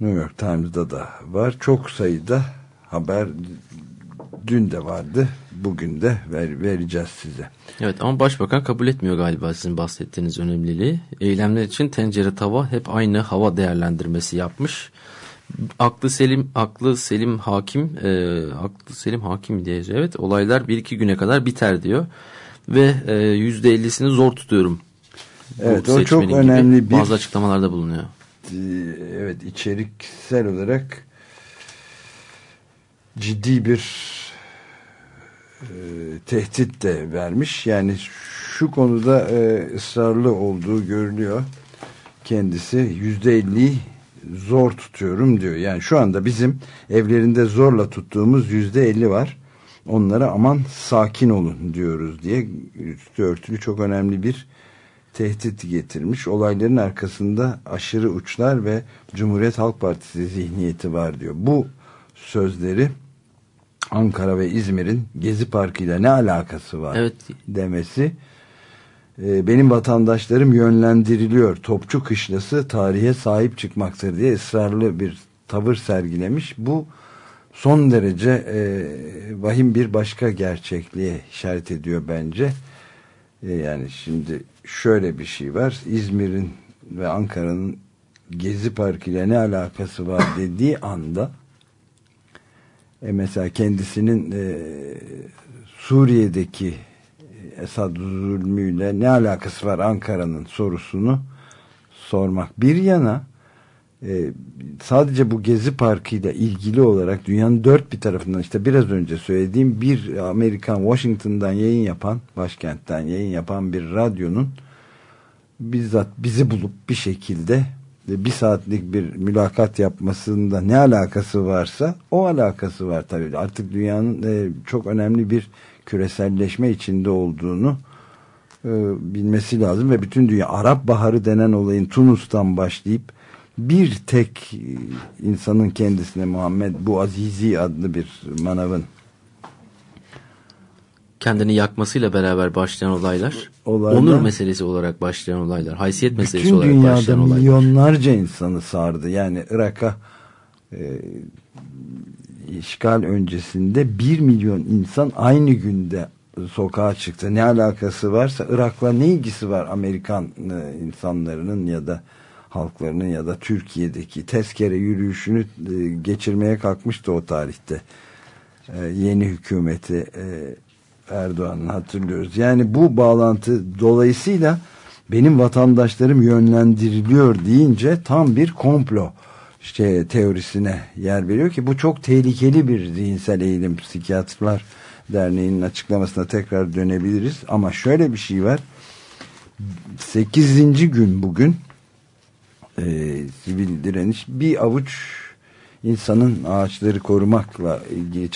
New York Times'da da var. Çok sayıda haber dün de vardı. Bugün de ver, vereceğiz size. Evet ama başbakan kabul etmiyor galiba sizin bahsettiğiniz önemliliği. Eylemler için tencere tava hep aynı hava değerlendirmesi yapmış. Aklı Selim aklı Selim hakim e, aklı Selim hakim diye evet olaylar bir iki güne kadar biter diyor ve e, yüzde ellisini zor tutuyorum. Evet o çok önemli bir bazı açıklamalarda bulunuyor. Evet içeriksel olarak ciddi bir e, tehdit de vermiş. Yani şu konuda e, ısrarlı olduğu görülüyor. Kendisi yüzde elli zor tutuyorum diyor. Yani şu anda bizim evlerinde zorla tuttuğumuz yüzde elli var. Onlara aman sakin olun diyoruz diye üstü örtülü çok önemli bir tehdit getirmiş. Olayların arkasında aşırı uçlar ve Cumhuriyet Halk Partisi zihniyeti var diyor. Bu sözleri Ankara ve İzmir'in Gezi Parkı ile ne alakası var evet. demesi benim vatandaşlarım yönlendiriliyor. Topçu kışlası tarihe sahip çıkmaktır diye ısrarlı bir tavır sergilemiş. Bu son derece e, vahim bir başka gerçekliğe işaret ediyor bence. E, yani şimdi şöyle bir şey var. İzmir'in ve Ankara'nın Gezi Parkı ile ne alakası var dediği anda e mesela kendisinin e, Suriye'deki Esad zulmüyle ne alakası var Ankara'nın sorusunu sormak bir yana e, sadece bu Gezi Parkı ile ilgili olarak dünyanın dört bir tarafından işte biraz önce söylediğim bir Amerikan Washington'dan yayın yapan başkentten yayın yapan bir radyonun bizzat bizi bulup bir şekilde bir saatlik bir mülakat yapmasında ne alakası varsa o alakası var tabii. Artık dünyanın e, çok önemli bir küreselleşme içinde olduğunu e, bilmesi lazım ve bütün dünya Arap Baharı denen olayın Tunus'tan başlayıp bir tek e, insanın kendisine Muhammed bu Azizi adlı bir manavın kendini yakmasıyla beraber başlayan olaylar, olaylar onur meselesi olarak başlayan olaylar, haysiyet meselesi olarak başlayan olaylar. Bütün dünyada milyonlarca insanı sardı. Yani Irak'a e, işgal öncesinde 1 milyon insan aynı günde sokağa çıktı. Ne alakası varsa Irak'la ne ilgisi var Amerikan e, insanlarının ya da halklarının ya da Türkiye'deki tezkere yürüyüşünü e, geçirmeye kalkmıştı o tarihte. E, yeni hükümeti Erdoğan'ın hatırlıyoruz. Yani bu bağlantı dolayısıyla benim vatandaşlarım yönlendiriliyor deyince tam bir komplo şey, teorisine yer veriyor ki bu çok tehlikeli bir zihinsel eğilim. Psikiyatrlar Derneği'nin açıklamasına tekrar dönebiliriz. Ama şöyle bir şey var. 8. gün bugün e, sivil direniş bir avuç insanın ağaçları korumakla ilgili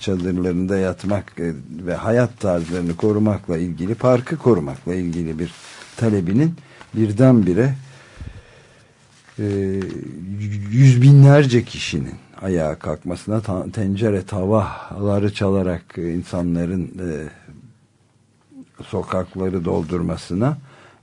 çadırlarında yatmak e, ve hayat tarzlarını korumakla ilgili parkı korumakla ilgili bir talebinin birdenbire e, yüz binlerce kişinin ayağa kalkmasına tencere tavaları çalarak insanların e, sokakları doldurmasına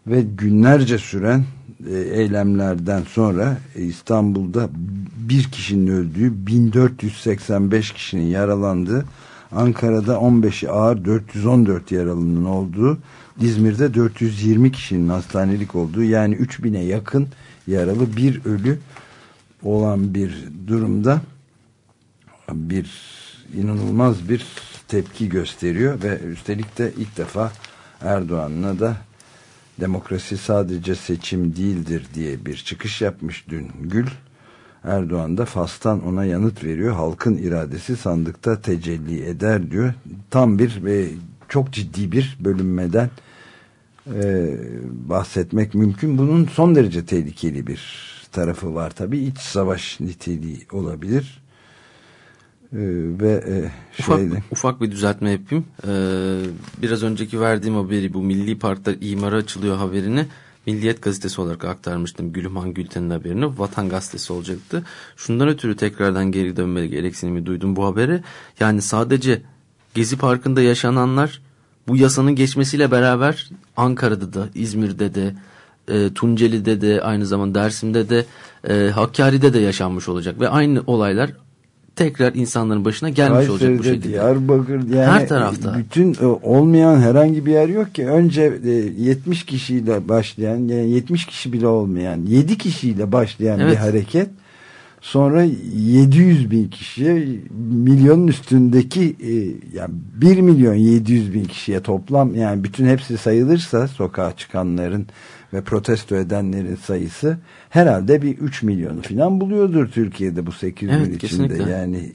ve günlerce süren e, eylemlerden sonra İstanbul'da bir kişinin öldüğü 1485 kişinin yaralandığı Ankara'da 15'i ağır 414 yaralının olduğu İzmir'de 420 kişinin hastanelik olduğu yani 3000'e yakın yaralı bir ölü olan bir durumda bir inanılmaz bir tepki gösteriyor ve üstelik de ilk defa Erdoğan'la da demokrasi sadece seçim değildir diye bir çıkış yapmış dün Gül. Erdoğan da Fas'tan ona yanıt veriyor. Halkın iradesi sandıkta tecelli eder diyor. Tam bir ve çok ciddi bir bölünmeden e, bahsetmek mümkün. Bunun son derece tehlikeli bir tarafı var tabii. İç savaş niteliği olabilir. Ee, ve e, ufak, şeyde... ufak bir düzeltme yapayım. Ee, biraz önceki verdiğim haberi bu Milli Park'ta imara açılıyor haberini Milliyet gazetesi olarak aktarmıştım Gülüman Gülten'in haberini. Vatan gazetesi olacaktı. Şundan ötürü tekrardan geri dönme gereksinimi duydum bu haberi. Yani sadece Gezi Parkı'nda yaşananlar bu yasanın geçmesiyle beraber Ankara'da da İzmir'de de e, Tunceli'de de aynı zamanda Dersim'de de e, Hakkari'de de yaşanmış olacak ve aynı olaylar tekrar insanların başına gelmiş Kayseri'de, olacak bu şekilde. Diyarbakır yani her tarafta. Bütün e, olmayan herhangi bir yer yok ki. Önce 70 e, kişiyle başlayan yani 70 kişi bile olmayan 7 kişiyle başlayan evet. bir hareket sonra 700 bin kişiye milyonun üstündeki e, yani 1 milyon 700 bin kişiye toplam yani bütün hepsi sayılırsa sokağa çıkanların ve protesto edenlerin sayısı herhalde bir 3 milyonu falan buluyordur Türkiye'de bu 8 evet, gün içinde. Kesinlikle. Yani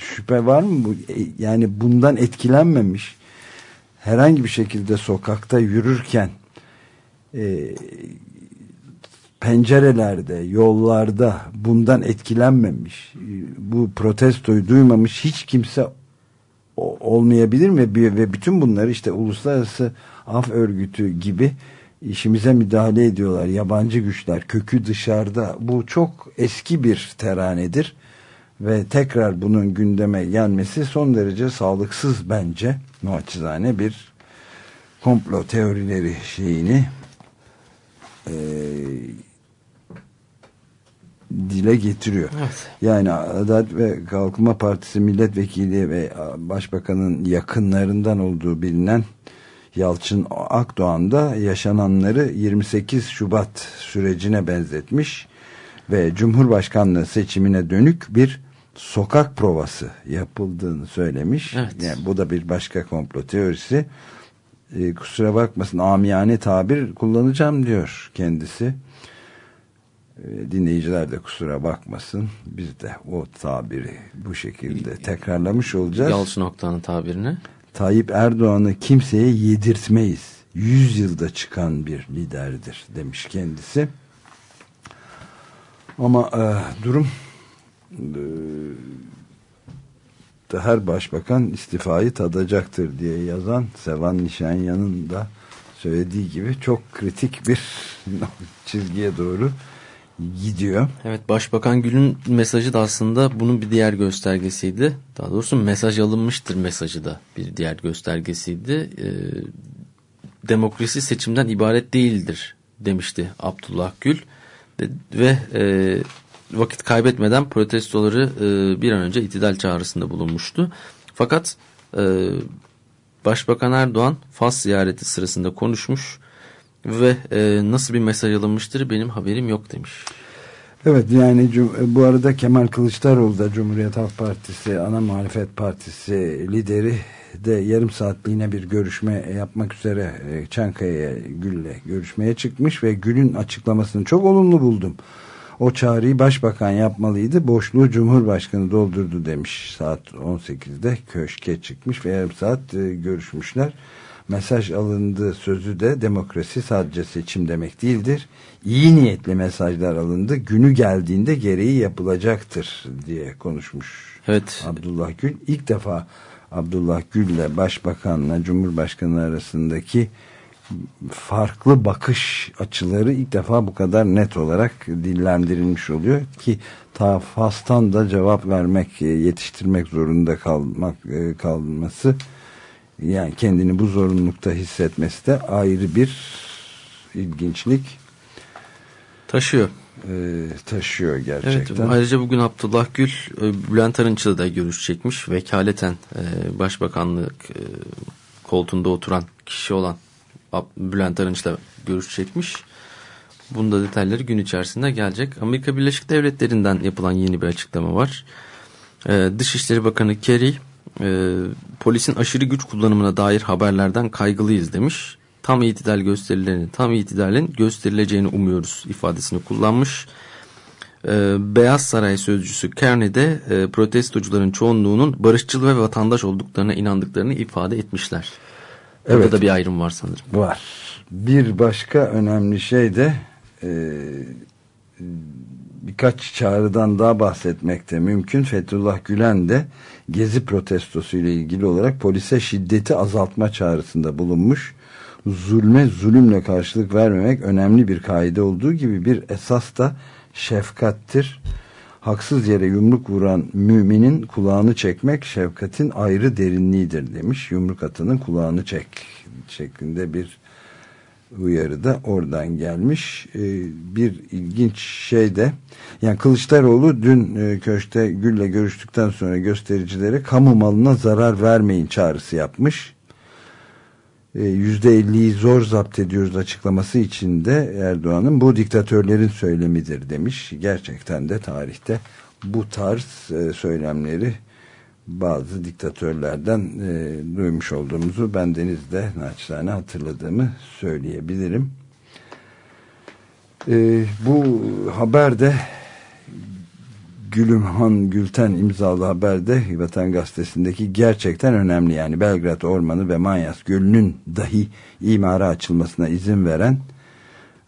şüphe var mı? bu e, Yani bundan etkilenmemiş herhangi bir şekilde sokakta yürürken e, pencerelerde, yollarda bundan etkilenmemiş, bu protestoyu duymamış hiç kimse olmayabilir mi? Ve bütün bunları işte uluslararası af örgütü gibi işimize müdahale ediyorlar. Yabancı güçler kökü dışarıda. Bu çok eski bir teranedir. Ve tekrar bunun gündeme gelmesi son derece sağlıksız bence. Naçizane bir komplo teorileri şeyini dile getiriyor. Evet. Yani Adalet ve Kalkınma Partisi milletvekili ve başbakanın yakınlarından olduğu bilinen Yalçın Akdoğan da yaşananları 28 Şubat sürecine benzetmiş ve Cumhurbaşkanlığı seçimine dönük bir sokak provası yapıldığını söylemiş. Evet. Yani bu da bir başka komplo teorisi. Ee, kusura bakmasın amiyane tabir kullanacağım diyor kendisi. Ee, dinleyiciler de kusura bakmasın. Biz de o tabiri bu şekilde tekrarlamış olacağız. Yalçın Oktan'ın tabirini. Tayyip Erdoğan'ı kimseye yedirtmeyiz. Yüz yılda çıkan bir liderdir demiş kendisi. Ama e, durum e, her başbakan istifayı tadacaktır diye yazan Sevan Nişanyan'ın da söylediği gibi çok kritik bir çizgiye doğru gidiyor. Evet Başbakan Gül'ün mesajı da aslında bunun bir diğer göstergesiydi. Daha doğrusu mesaj alınmıştır mesajı da bir diğer göstergesiydi. Ee, demokrasi seçimden ibaret değildir demişti Abdullah Gül. Ve e, vakit kaybetmeden protestoları e, bir an önce itidal çağrısında bulunmuştu. Fakat e, Başbakan Erdoğan Fas ziyareti sırasında konuşmuş ve e, nasıl bir mesaj alınmıştır benim haberim yok demiş. Evet yani bu arada Kemal Kılıçdaroğlu da Cumhuriyet Halk Partisi ana muhalefet partisi lideri de yarım saatliğine bir görüşme yapmak üzere e, Çankaya'ya Gül'le görüşmeye çıkmış ve Gül'ün açıklamasını çok olumlu buldum. O çağrıyı başbakan yapmalıydı. Boşluğu Cumhurbaşkanı doldurdu demiş. Saat 18'de köşke çıkmış ve yarım saat e, görüşmüşler. Mesaj alındı sözü de demokrasi sadece seçim demek değildir. İyi niyetli mesajlar alındı. Günü geldiğinde gereği yapılacaktır diye konuşmuş. Evet. Abdullah Gül ilk defa Abdullah Gül ile Başbakanla Cumhurbaşkanı arasındaki farklı bakış açıları ilk defa bu kadar net olarak dillendirilmiş oluyor ki ta Fas'tan da cevap vermek, yetiştirmek zorunda kalmak e, kalması yani kendini bu zorunlulukta hissetmesi de ayrı bir ilginçlik taşıyor. E, taşıyor gerçekten. Evet, ayrıca bugün Abdullah Gül e, Bülent Arınç'la da görüşecekmiş. Vekaleten e, başbakanlık e, koltuğunda oturan kişi olan Bülent Arınç'la görüşecekmiş. Bunda detayları gün içerisinde gelecek. Amerika Birleşik Devletleri'nden yapılan yeni bir açıklama var. Ee, Dışişleri Bakanı Kerry e, polisin aşırı güç kullanımına dair haberlerden kaygılıyız demiş. Tam itidal gösterilerini, tam itidalin gösterileceğini umuyoruz ifadesini kullanmış. Ee, Beyaz Saray sözcüsü Kearney de e, protestocuların çoğunluğunun barışçıl ve vatandaş olduklarına inandıklarını ifade etmişler. Evet. Burada da bir ayrım var sanırım. Var. Bir başka önemli şey de e, birkaç çağrıdan daha bahsetmekte mümkün. Fethullah Gülen de gezi protestosu ile ilgili olarak polise şiddeti azaltma çağrısında bulunmuş. Zulme zulümle karşılık vermemek önemli bir kaide olduğu gibi bir esas da şefkattir. Haksız yere yumruk vuran müminin kulağını çekmek şefkatin ayrı derinliğidir demiş. Yumruk atının kulağını çek şeklinde bir uyarı da oradan gelmiş. Ee, bir ilginç şey de yani Kılıçdaroğlu dün e, köşte Gül'le görüştükten sonra göstericilere kamu malına zarar vermeyin çağrısı yapmış. %50'yi ee, zor zapt ediyoruz açıklaması içinde Erdoğan'ın bu diktatörlerin söylemidir demiş. Gerçekten de tarihte bu tarz e, söylemleri bazı diktatörlerden e, duymuş olduğumuzu ben denizde naçizane hatırladığımı söyleyebilirim. E, bu haberde Gülümhan Gülten imzalı haberde Vatan Gazetesi'ndeki gerçekten önemli. Yani Belgrad Ormanı ve Manyas Gölü'nün dahi imara açılmasına izin veren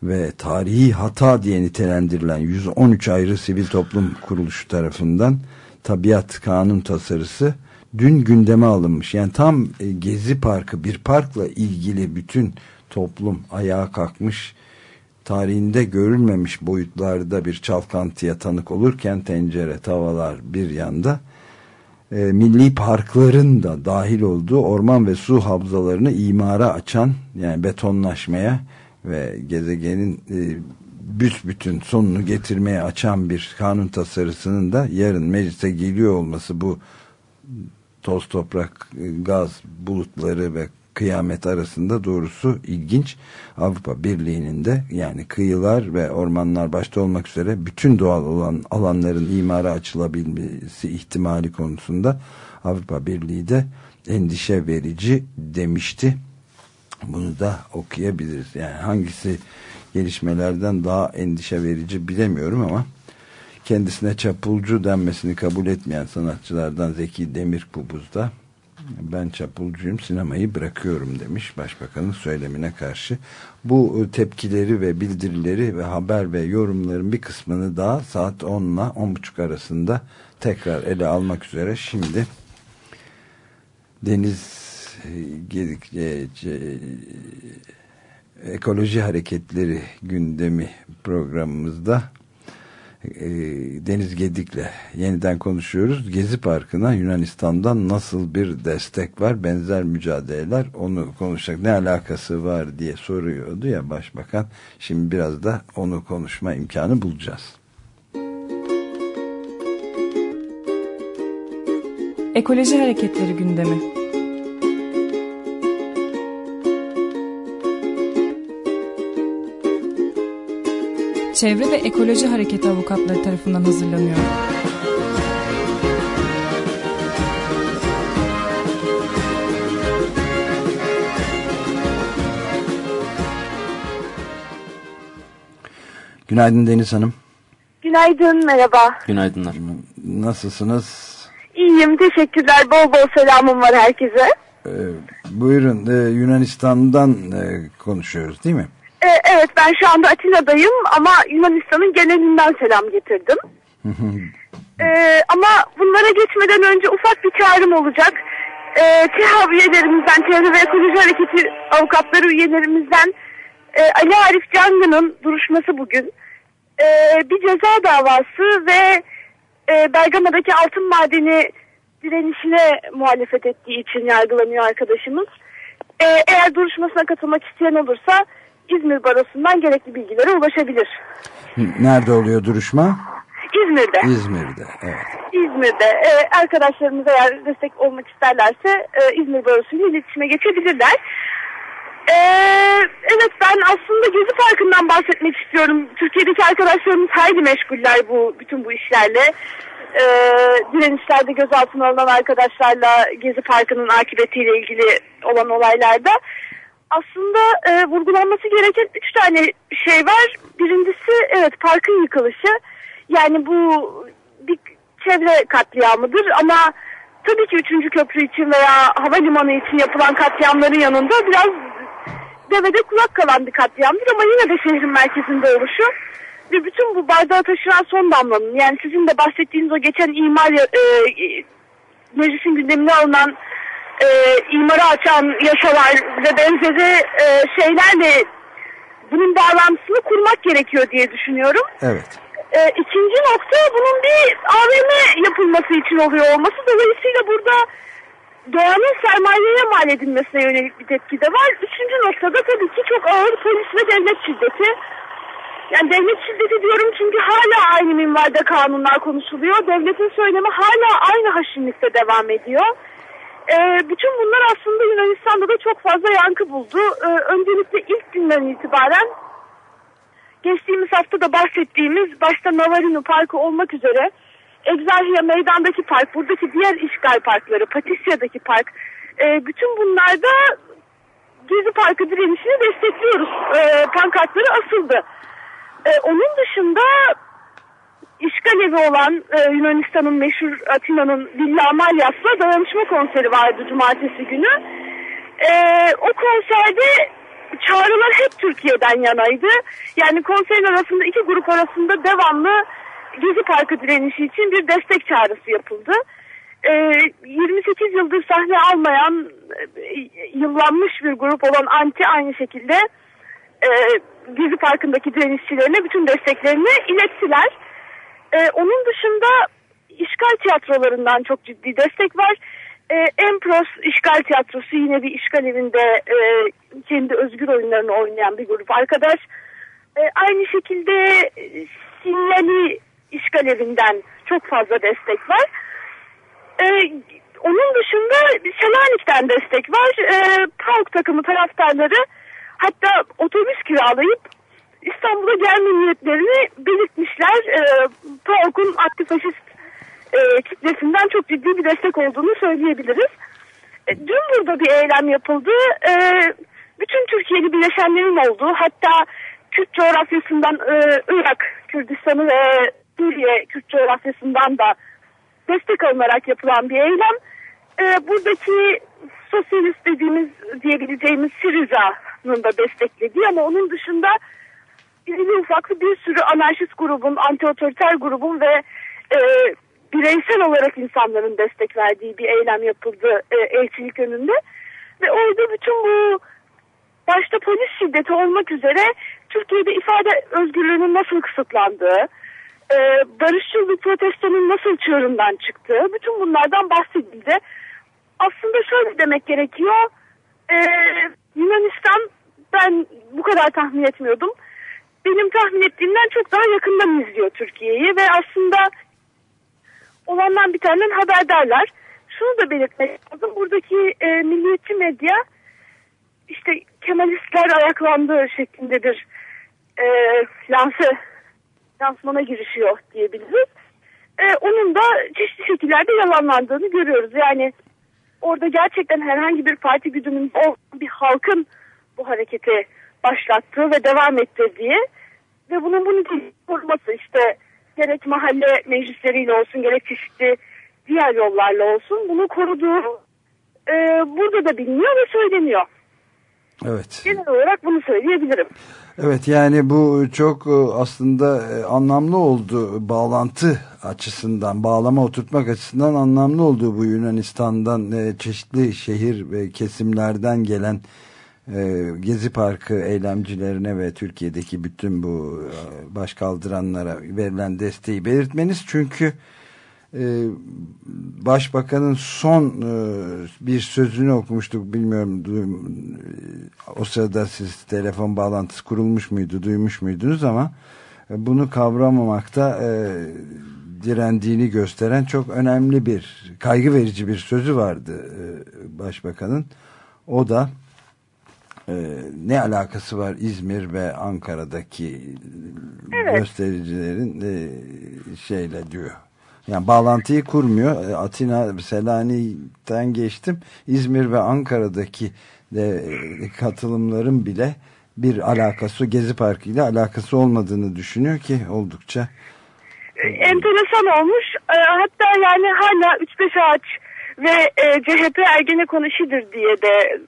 ve tarihi hata diye nitelendirilen 113 ayrı sivil toplum kuruluşu tarafından tabiat kanun tasarısı dün gündeme alınmış. Yani tam e, Gezi Parkı bir parkla ilgili bütün toplum ayağa kalkmış tarihinde görülmemiş boyutlarda bir çalkantıya tanık olurken tencere, tavalar bir yanda e, milli parkların da dahil olduğu orman ve su havzalarını imara açan yani betonlaşmaya ve gezegenin e, büsbütün sonunu getirmeye açan bir kanun tasarısının da yarın meclise geliyor olması bu toz toprak, e, gaz bulutları ve kıyamet arasında doğrusu ilginç. Avrupa Birliği'nin de yani kıyılar ve ormanlar başta olmak üzere bütün doğal olan alanların imara açılabilmesi ihtimali konusunda Avrupa Birliği de endişe verici demişti. Bunu da okuyabiliriz. Yani hangisi gelişmelerden daha endişe verici bilemiyorum ama kendisine çapulcu denmesini kabul etmeyen sanatçılardan Zeki Demirkubuz da ben çapulcuyum sinemayı bırakıyorum demiş başbakanın söylemine karşı. Bu e, tepkileri ve bildirileri ve haber ve yorumların bir kısmını daha saat 10 ile 10.30 arasında tekrar ele almak üzere şimdi Deniz e, ekoloji hareketleri gündemi programımızda e, Deniz Gedik'le yeniden konuşuyoruz. Gezi Parkı'na Yunanistan'dan nasıl bir destek var? Benzer mücadeleler onu konuşacak. Ne alakası var diye soruyordu ya Başbakan. Şimdi biraz da onu konuşma imkanı bulacağız. Ekoloji Hareketleri gündemi Çevre ve Ekoloji Hareketi avukatları tarafından hazırlanıyor. Günaydın Deniz Hanım. Günaydın, merhaba. Günaydınlar. Nasılsınız? İyiyim, teşekkürler. Bol bol selamım var herkese. Ee, buyurun e, Yunanistan'dan e, konuşuyoruz değil mi? Ee, evet, ben şu anda Atina'dayım ama Yunanistan'ın genelinden selam getirdim. Ee, ama bunlara geçmeden önce ufak bir çağrım olacak. Ee, TİHA üyelerimizden, Çevre ve Ekoloji Hareketi avukatları üyelerimizden e, Ali Arif Cangı'nın duruşması bugün. Ee, bir ceza davası ve e, Bergama'daki altın madeni direnişine muhalefet ettiği için yargılanıyor arkadaşımız. Ee, eğer duruşmasına katılmak isteyen olursa İzmir Barosu'ndan gerekli bilgilere ulaşabilir. Nerede oluyor duruşma? İzmir'de. İzmir'de. Evet. İzmir'de. Ee, arkadaşlarımız eğer destek olmak isterlerse e, İzmir Barosu'yla iletişime geçebilirler. Ee, evet ben aslında Gezi Parkı'ndan bahsetmek istiyorum. Türkiye'deki arkadaşlarımız hayli meşguller bu bütün bu işlerle. Ee, direnişlerde gözaltına alınan arkadaşlarla Gezi Parkı'nın akıbetiyle ilgili olan olaylarda. Aslında e, vurgulanması gereken üç tane şey var. Birincisi evet parkın yıkılışı. Yani bu bir çevre katliamıdır ama tabii ki üçüncü köprü için veya havalimanı için yapılan katliamların yanında biraz devede kulak kalan bir katliamdır ama yine de şehrin merkezinde oluşu ve bütün bu bardağı taşıran son damlanın yani sizin de bahsettiğiniz o geçen imar e, meclisin gündemine alınan e, imarı açan yasalar ve benzeri e, şeylerle bunun bağlantısını kurmak gerekiyor diye düşünüyorum. Evet. E, ikinci nokta bunun bir AVM yapılması için oluyor olması. Dolayısıyla burada doğanın sermayeye mal edilmesine yönelik bir tepki de var. Üçüncü noktada tabii ki çok ağır polis ve devlet şiddeti. Yani devlet şiddeti diyorum çünkü hala aynı minvalde kanunlar konuşuluyor. Devletin söylemi hala aynı haşinlikte devam ediyor. Ee, bütün bunlar aslında Yunanistan'da da çok fazla yankı buldu. Ee, öncelikle ilk günden itibaren geçtiğimiz hafta da bahsettiğimiz başta Navarino Parkı olmak üzere Egzarhia Meydan'daki park, buradaki diğer işgal parkları, Patisya'daki park, e, bütün bunlarda Gezi Parkı direnişini destekliyoruz. E, pankartları asıldı. E, onun dışında işgal evi olan e, Yunanistan'ın meşhur Atina'nın Villa Amalias'la dayanışma konseri vardı cumartesi günü. E, o konserde çağrılar hep Türkiye'den yanaydı. Yani konserin arasında iki grup arasında devamlı Gezi Parkı direnişi için bir destek çağrısı yapıldı. E, 28 yıldır sahne almayan e, yıllanmış bir grup olan Anti aynı şekilde e, Gezi Parkı'ndaki direnişçilerine bütün desteklerini ilettiler. Ee, onun dışında işgal tiyatrolarından çok ciddi destek var. Ee, Empros işgal tiyatrosu yine bir işgal evinde e, kendi özgür oyunlarını oynayan bir grup arkadaş. Ee, aynı şekilde e, Sinyali işgal evinden çok fazla destek var. Ee, onun dışında Selanik'ten destek var. Ee, PAOK takımı taraftarları hatta otobüs kiralayıp İstanbul'a gelme niyetlerini belirtmişler. E, PAOK'un antifaşist e, kitlesinden çok ciddi bir destek olduğunu söyleyebiliriz. E, dün burada bir eylem yapıldı. E, bütün Türkiye'li bileşenlerin olduğu hatta Kürt coğrafyasından e, Irak, Kürdistan'ı ve Suriye Kürt coğrafyasından da destek alınarak yapılan bir eylem. E, buradaki sosyalist dediğimiz diyebileceğimiz Siriza'nın da desteklediği ama onun dışında irili ufaklı bir sürü anarşist grubun, anti-otoriter grubun ve e, bireysel olarak insanların destek verdiği bir eylem yapıldı e, elçilik önünde. Ve orada bütün bu başta polis şiddeti olmak üzere Türkiye'de ifade özgürlüğünün nasıl kısıtlandığı, e, barışçıl bir protestonun nasıl çığırından çıktığı, bütün bunlardan bahsedildi. Aslında şöyle demek gerekiyor, e, Yunanistan ben bu kadar tahmin etmiyordum benim tahmin ettiğimden çok daha yakından izliyor Türkiye'yi ve aslında olandan bir tane haberdarlar. şunu da belirtmek lazım. Buradaki e, milliyetçi medya işte Kemalistler ayaklandı şeklinde bir e, lanse, lansmana girişiyor diyebiliriz. E, onun da çeşitli şekillerde yalanlandığını görüyoruz. Yani orada gerçekten herhangi bir parti güdümünde olan bir halkın bu hareketi başlattığı ve devam ettirdiği ve bunun bunu koruması işte gerek mahalle meclisleriyle olsun gerek çeşitli diğer yollarla olsun bunu koruduğu e, burada da biliniyor ve söyleniyor. Evet. Genel olarak bunu söyleyebilirim. Evet yani bu çok e, aslında e, anlamlı oldu bağlantı açısından bağlama oturtmak açısından anlamlı oldu bu Yunanistan'dan e, çeşitli şehir ve kesimlerden gelen Gezi Parkı eylemcilerine ve Türkiye'deki bütün bu baş kaldıranlara verilen desteği belirtmeniz. Çünkü ee, başbakanın son e, bir sözünü okumuştuk. Bilmiyorum o sırada siz telefon bağlantısı kurulmuş muydu duymuş muydunuz ama e, bunu kavramamakta e, direndiğini gösteren çok önemli bir kaygı verici bir sözü vardı başbakanın. O da ne alakası var İzmir ve Ankara'daki evet. göstericilerin şeyle diyor yani bağlantıyı kurmuyor. E, Atina, Selanik'ten geçtim. İzmir ve Ankara'daki de e, katılımların bile bir alakası, Gezi Parkı ile alakası olmadığını düşünüyor ki oldukça e, enteresan olmuş. Hatta yani hala 3-5 ağaç ve CHP Ergenekon işidir diye de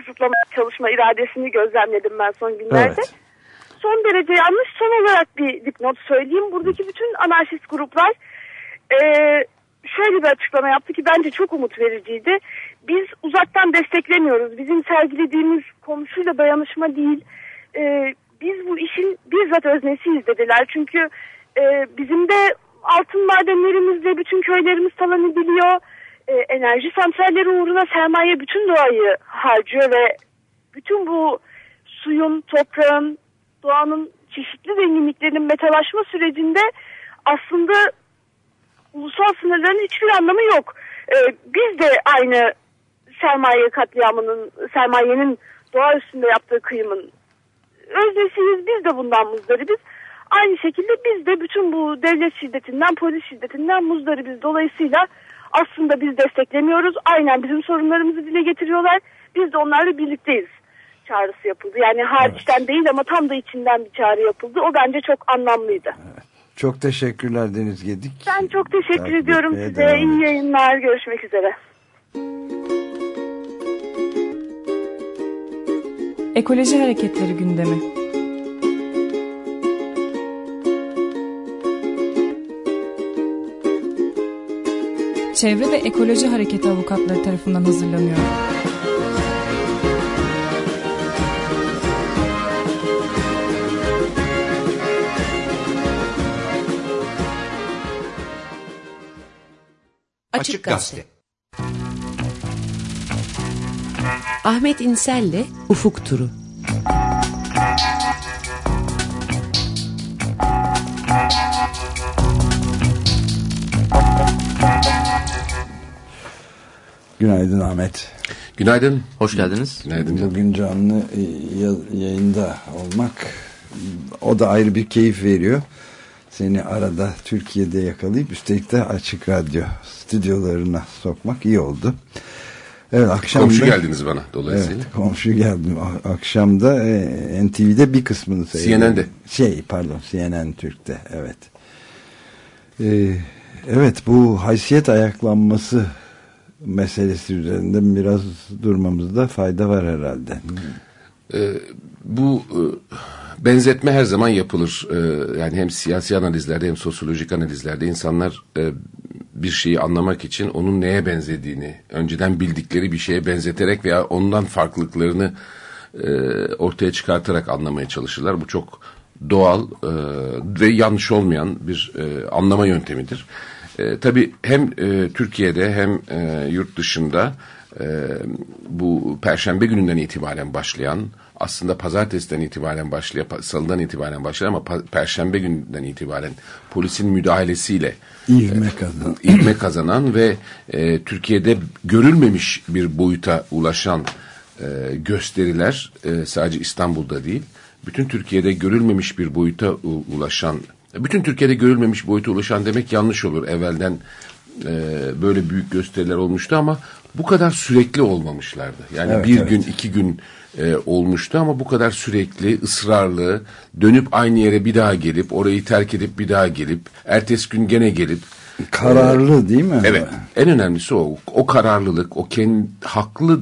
kısıtlama çalışma iradesini gözlemledim ben son günlerde. Evet. Son derece yanlış. Son olarak bir dipnot söyleyeyim. Buradaki bütün anarşist gruplar e, şöyle bir açıklama yaptı ki bence çok umut vericiydi. Biz uzaktan desteklemiyoruz. Bizim sergilediğimiz komşuyla dayanışma değil. E, biz bu işin bizzat öznesiyiz dediler. Çünkü e, bizim de altın madenlerimizle bütün köylerimiz talan ediliyor. E, enerji santralleri uğruna sermaye bütün doğayı harcıyor ve bütün bu suyun, toprağın, doğanın çeşitli zenginliklerinin metalaşma sürecinde aslında ulusal sınırların hiçbir anlamı yok. Ee, biz de aynı sermaye katliamının, sermayenin doğa üstünde yaptığı kıyımın öznesiyiz. Biz de bundan muzdaribiz. Aynı şekilde biz de bütün bu devlet şiddetinden, polis şiddetinden muzdaribiz. Dolayısıyla aslında biz desteklemiyoruz. Aynen bizim sorunlarımızı dile getiriyorlar. Biz de onlarla birlikteyiz çağrısı yapıldı. Yani hariçten evet. değil ama tam da içinden bir çağrı yapıldı. O bence çok anlamlıydı. Evet. Çok teşekkürler Deniz Gedik. Ben çok teşekkür Takip ediyorum size. İyi yayınlar. Görüşmek üzere. Ekoloji Hareketleri gündemi. Çevre ve Ekoloji Hareketi avukatları tarafından hazırlanıyor. Açık Gazete. Ahmet İnsel'le Ufuk Turu. Günaydın Ahmet. Günaydın, hoş geldiniz. Günaydın. Bugün canlı e, yayında olmak o da ayrı bir keyif veriyor seni arada Türkiye'de yakalayıp üstelik de Açık Radyo stüdyolarına sokmak iyi oldu. Evet akşam komşu geldiniz bana dolayısıyla. Evet komşu geldim. Akşamda e, NTV'de bir kısmını seyredim. CNN'de. Şey pardon CNN Türk'te evet. Ee, evet bu haysiyet ayaklanması meselesi üzerinde biraz durmamızda fayda var herhalde. Ee, bu e, benzetme her zaman yapılır. Ee, yani hem siyasi analizlerde hem sosyolojik analizlerde insanlar e, bir şeyi anlamak için onun neye benzediğini önceden bildikleri bir şeye benzeterek veya ondan farklılıklarını e, ortaya çıkartarak anlamaya çalışırlar. Bu çok doğal e, ve yanlış olmayan bir e, anlama yöntemidir. E, tabii hem e, Türkiye'de hem e, yurt dışında e, bu perşembe gününden itibaren başlayan aslında pazartesiden itibaren başlayan salıdan itibaren başlayan ama perşembe gününden itibaren polisin müdahalesiyle İvme kazanan. ivme kazanan ve e, Türkiye'de görülmemiş bir boyuta ulaşan e, gösteriler e, sadece İstanbul'da değil, bütün Türkiye'de görülmemiş bir boyuta ulaşan, bütün Türkiye'de görülmemiş boyuta ulaşan demek yanlış olur. Evvelden e, böyle büyük gösteriler olmuştu ama bu kadar sürekli olmamışlardı. Yani Evet, bir evet. gün, iki gün e, olmuştu ama bu kadar sürekli, ısrarlı, dönüp aynı yere bir daha gelip, orayı terk edip bir daha gelip, ertesi gün gene gelip, Kararlı değil mi? Evet. En önemlisi o. O kararlılık, o kendi haklı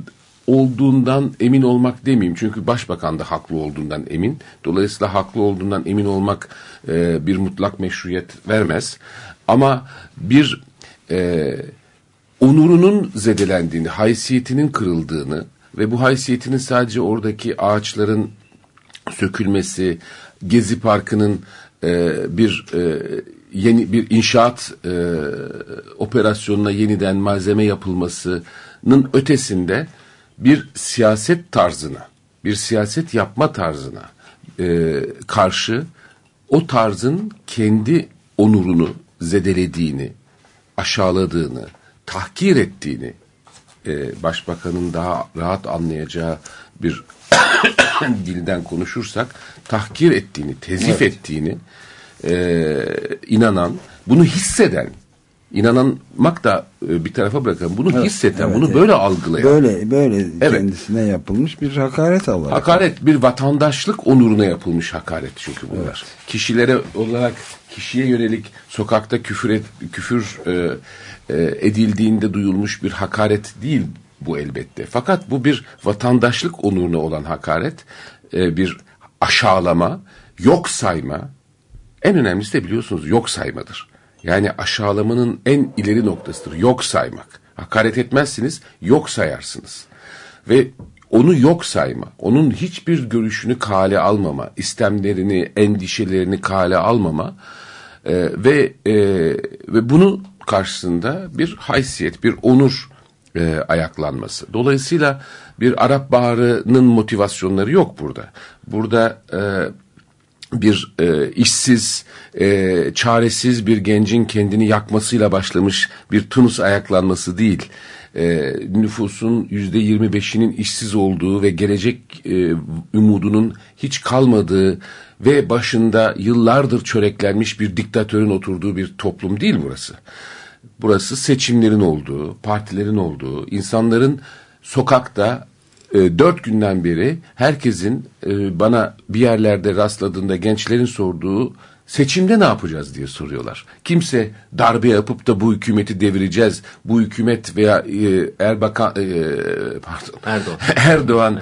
olduğundan emin olmak demeyeyim. Çünkü başbakan da haklı olduğundan emin. Dolayısıyla haklı olduğundan emin olmak e, bir mutlak meşruiyet vermez. Ama bir e, onurunun zedelendiğini, haysiyetinin kırıldığını ve bu haysiyetinin sadece oradaki ağaçların sökülmesi, Gezi Parkı'nın e, bir e, yeni bir inşaat e, operasyonuna yeniden malzeme yapılmasının ötesinde bir siyaset tarzına, bir siyaset yapma tarzına e, karşı o tarzın kendi onurunu zedelediğini, aşağıladığını, tahkir ettiğini e, başbakanın daha rahat anlayacağı bir dilden konuşursak tahkir ettiğini, tezif ettiğini e, inanan, bunu hisseden, inanmak da e, bir tarafa bırakalım, bunu hisseden, evet, bunu evet. böyle algılayan, Böyle böyle Evet. kendisine yapılmış bir hakaret olarak. hakaret bir vatandaşlık onuruna yapılmış hakaret çünkü bunlar. Kişilere olarak kişiye yönelik sokakta küfür et, küfür e, e, edildiğinde duyulmuş bir hakaret değil bu elbette. Fakat bu bir vatandaşlık onuruna olan hakaret, e, bir aşağılama, yok sayma. En önemlisi de biliyorsunuz yok saymadır. Yani aşağılamanın en ileri noktasıdır. Yok saymak. Hakaret etmezsiniz, yok sayarsınız. Ve onu yok sayma, onun hiçbir görüşünü kale almama, istemlerini, endişelerini kale almama e, ve e, ve bunu karşısında bir haysiyet, bir onur e, ayaklanması. Dolayısıyla bir Arap Baharı'nın motivasyonları yok burada. Burada e, bir e, işsiz, e, çaresiz bir gencin kendini yakmasıyla başlamış bir Tunus ayaklanması değil. E, nüfusun yüzde yirmi beşinin işsiz olduğu ve gelecek e, umudunun hiç kalmadığı ve başında yıllardır çöreklenmiş bir diktatörün oturduğu bir toplum değil burası. Burası seçimlerin olduğu, partilerin olduğu, insanların sokakta e, dört günden beri herkesin e, bana bir yerlerde rastladığında gençlerin sorduğu seçimde ne yapacağız diye soruyorlar. Kimse darbe yapıp da bu hükümeti devireceğiz, bu hükümet veya e, Erbakan, e, pardon, Erdoğan. Erdoğan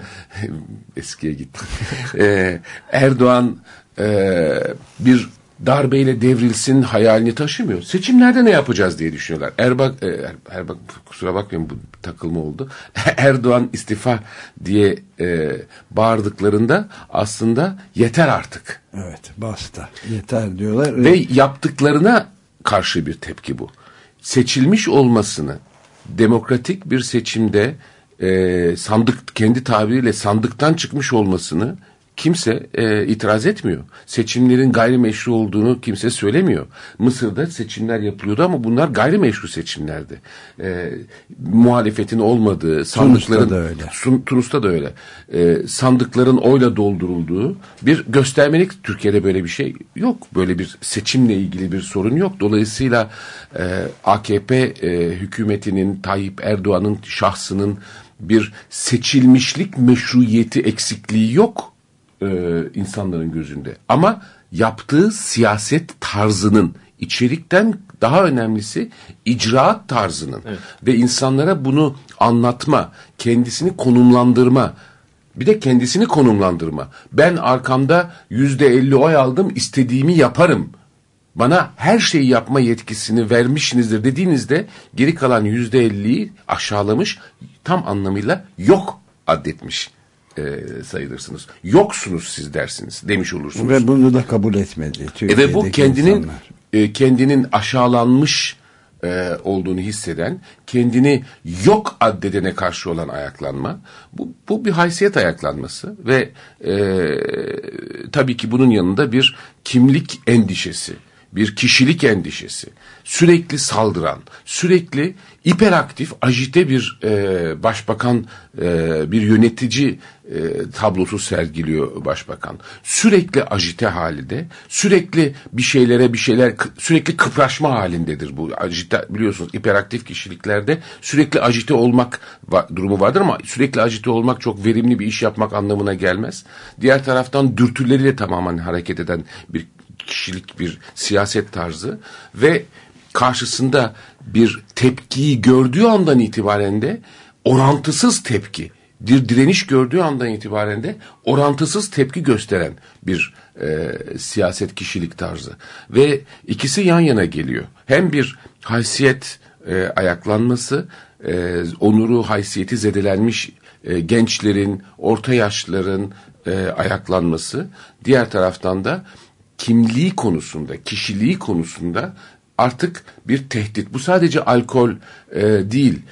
eskiye gitti. E, Erdoğan e, bir darbeyle devrilsin hayalini taşımıyor. Seçimlerde ne yapacağız diye düşünüyorlar. Erbak, e, Er- Erbak kusura bakmayın bu takılma oldu. Erdoğan istifa diye e, bağırdıklarında aslında yeter artık. Evet basta yeter diyorlar. Ve yaptıklarına karşı bir tepki bu. Seçilmiş olmasını demokratik bir seçimde e, sandık kendi tabiriyle sandıktan çıkmış olmasını kimse e, itiraz etmiyor. Seçimlerin gayrimeşru olduğunu kimse söylemiyor. Mısır'da seçimler yapılıyordu ama bunlar gayrimeşru seçimlerdi. E, muhalefetin olmadığı, sandıkların da öyle. Sun- Tunus'ta da öyle. E, sandıkların oyla doldurulduğu bir göstermelik Türkiye'de böyle bir şey yok. Böyle bir seçimle ilgili bir sorun yok. Dolayısıyla e, AKP e, hükümetinin Tayyip Erdoğan'ın şahsının bir seçilmişlik meşruiyeti eksikliği yok e, insanların gözünde. Ama yaptığı siyaset tarzının içerikten daha önemlisi icraat tarzının ve insanlara bunu anlatma, kendisini konumlandırma, bir de kendisini konumlandırma. Ben arkamda yüzde elli oy aldım, istediğimi yaparım. Bana her şeyi yapma yetkisini vermişsinizdir dediğinizde geri kalan yüzde elliyi aşağılamış, tam anlamıyla yok addetmiş e, sayılırsınız. Yoksunuz siz dersiniz demiş olursunuz. Ve bunu da kabul etmedi. E ve bu kendinin e, kendinin aşağılanmış e, olduğunu hisseden, kendini yok addedene karşı olan ayaklanma, bu, bu bir haysiyet ayaklanması ve e, tabii ki bunun yanında bir kimlik endişesi, bir kişilik endişesi, sürekli saldıran, sürekli hiperaktif, ajite bir e, başbakan, e, bir yönetici e, tablosu sergiliyor başbakan. Sürekli ajite halinde, sürekli bir şeylere bir şeyler, sürekli kıpraşma halindedir bu. Ajite biliyorsunuz hiperaktif kişiliklerde sürekli ajite olmak durumu vardır ama sürekli ajite olmak çok verimli bir iş yapmak anlamına gelmez. Diğer taraftan dürtüleriyle tamamen hareket eden bir kişilik bir siyaset tarzı ve karşısında bir tepkiyi gördüğü andan itibaren de orantısız tepki, bir direniş gördüğü andan itibaren de orantısız tepki gösteren bir e, siyaset kişilik tarzı. Ve ikisi yan yana geliyor. Hem bir haysiyet e, ayaklanması, e, onuru, haysiyeti zedelenmiş e, gençlerin, orta yaşlıların e, ayaklanması. Diğer taraftan da kimliği konusunda, kişiliği konusunda artık bir tehdit. Bu sadece alkol e, değil,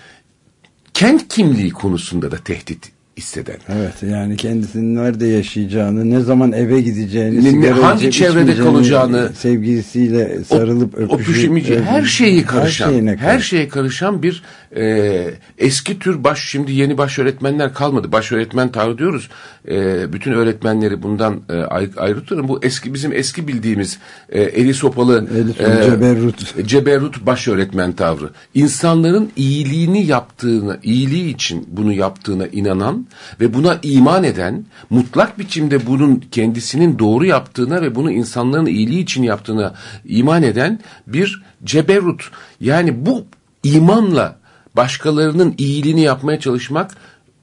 kent kimliği konusunda da tehdit hisseden. Evet yani kendisinin nerede yaşayacağını, ne zaman eve gideceğini, ne, hangi çevrede kalacağını, sevgilisiyle sarılıp öpüşemeyeceği, her şeyi karışan, her, her şeye karışan bir e, eski tür baş, şimdi yeni baş öğretmenler kalmadı. Baş öğretmen tavrı diyoruz. E, bütün öğretmenleri bundan e, ayrı. Bu eski bizim eski bildiğimiz e, eli sopalı e, ceberrut. ceberrut baş öğretmen tavrı. İnsanların iyiliğini yaptığını, iyiliği için bunu yaptığına inanan ve buna iman eden, mutlak biçimde bunun kendisinin doğru yaptığına ve bunu insanların iyiliği için yaptığına iman eden bir ceberut. Yani bu imanla başkalarının iyiliğini yapmaya çalışmak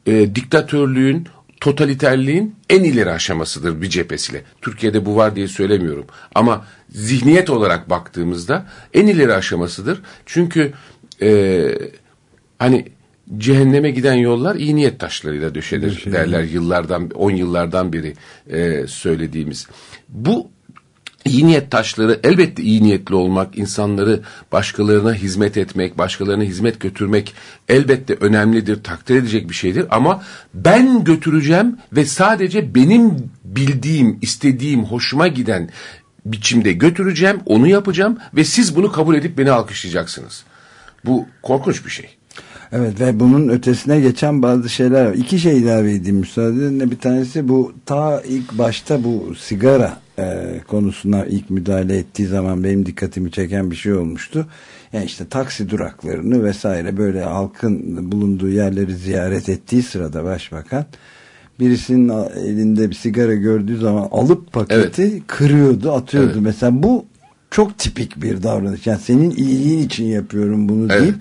e, diktatörlüğün, totaliterliğin en ileri aşamasıdır bir cephesiyle. Türkiye'de bu var diye söylemiyorum. Ama zihniyet olarak baktığımızda en ileri aşamasıdır. Çünkü e, hani cehenneme giden yollar iyi niyet taşlarıyla döşenir şey derler yıllardan, on yıllardan beri e, söylediğimiz. Bu İyi niyet taşları elbette iyi niyetli olmak, insanları başkalarına hizmet etmek, başkalarına hizmet götürmek elbette önemlidir, takdir edecek bir şeydir. Ama ben götüreceğim ve sadece benim bildiğim, istediğim, hoşuma giden biçimde götüreceğim, onu yapacağım ve siz bunu kabul edip beni alkışlayacaksınız. Bu korkunç bir şey. Evet ve bunun ötesine geçen bazı şeyler var. İki şey ilave edeyim müsaadenle. Bir tanesi bu ta ilk başta bu sigara e, konusuna ilk müdahale ettiği zaman benim dikkatimi çeken bir şey olmuştu. Yani işte taksi duraklarını vesaire böyle halkın bulunduğu yerleri ziyaret ettiği sırada başbakan birisinin elinde bir sigara gördüğü zaman alıp paketi evet. kırıyordu, atıyordu. Evet. Mesela bu çok tipik bir davranış. Yani senin iyiliğin için yapıyorum bunu evet. deyip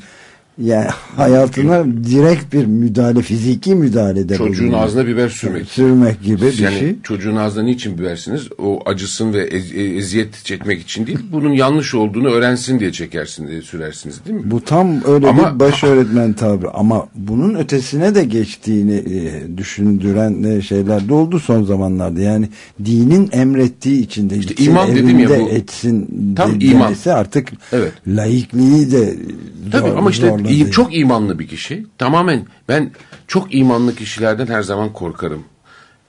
yani hayatına direkt bir müdahale, fiziki müdahalede Çocuğun bulunuyor. ağzına biber sürmek. Sürmek gibi bir yani şey. Çocuğun ağzına niçin bibersiniz? O acısın ve ez, e, eziyet çekmek için değil. Bunun yanlış olduğunu öğrensin diye çekersin diye sürersiniz değil mi? Bu tam öyle ama, bir baş öğretmen tabi. Ama bunun ötesine de geçtiğini e, düşündüren e, şeyler de oldu son zamanlarda. Yani dinin emrettiği içinde işte iman dedim ya bu. etsin tam iman. artık evet. laikliği de Tabii zor, ama işte iyi, çok imanlı bir kişi. Tamamen ben çok imanlı kişilerden her zaman korkarım.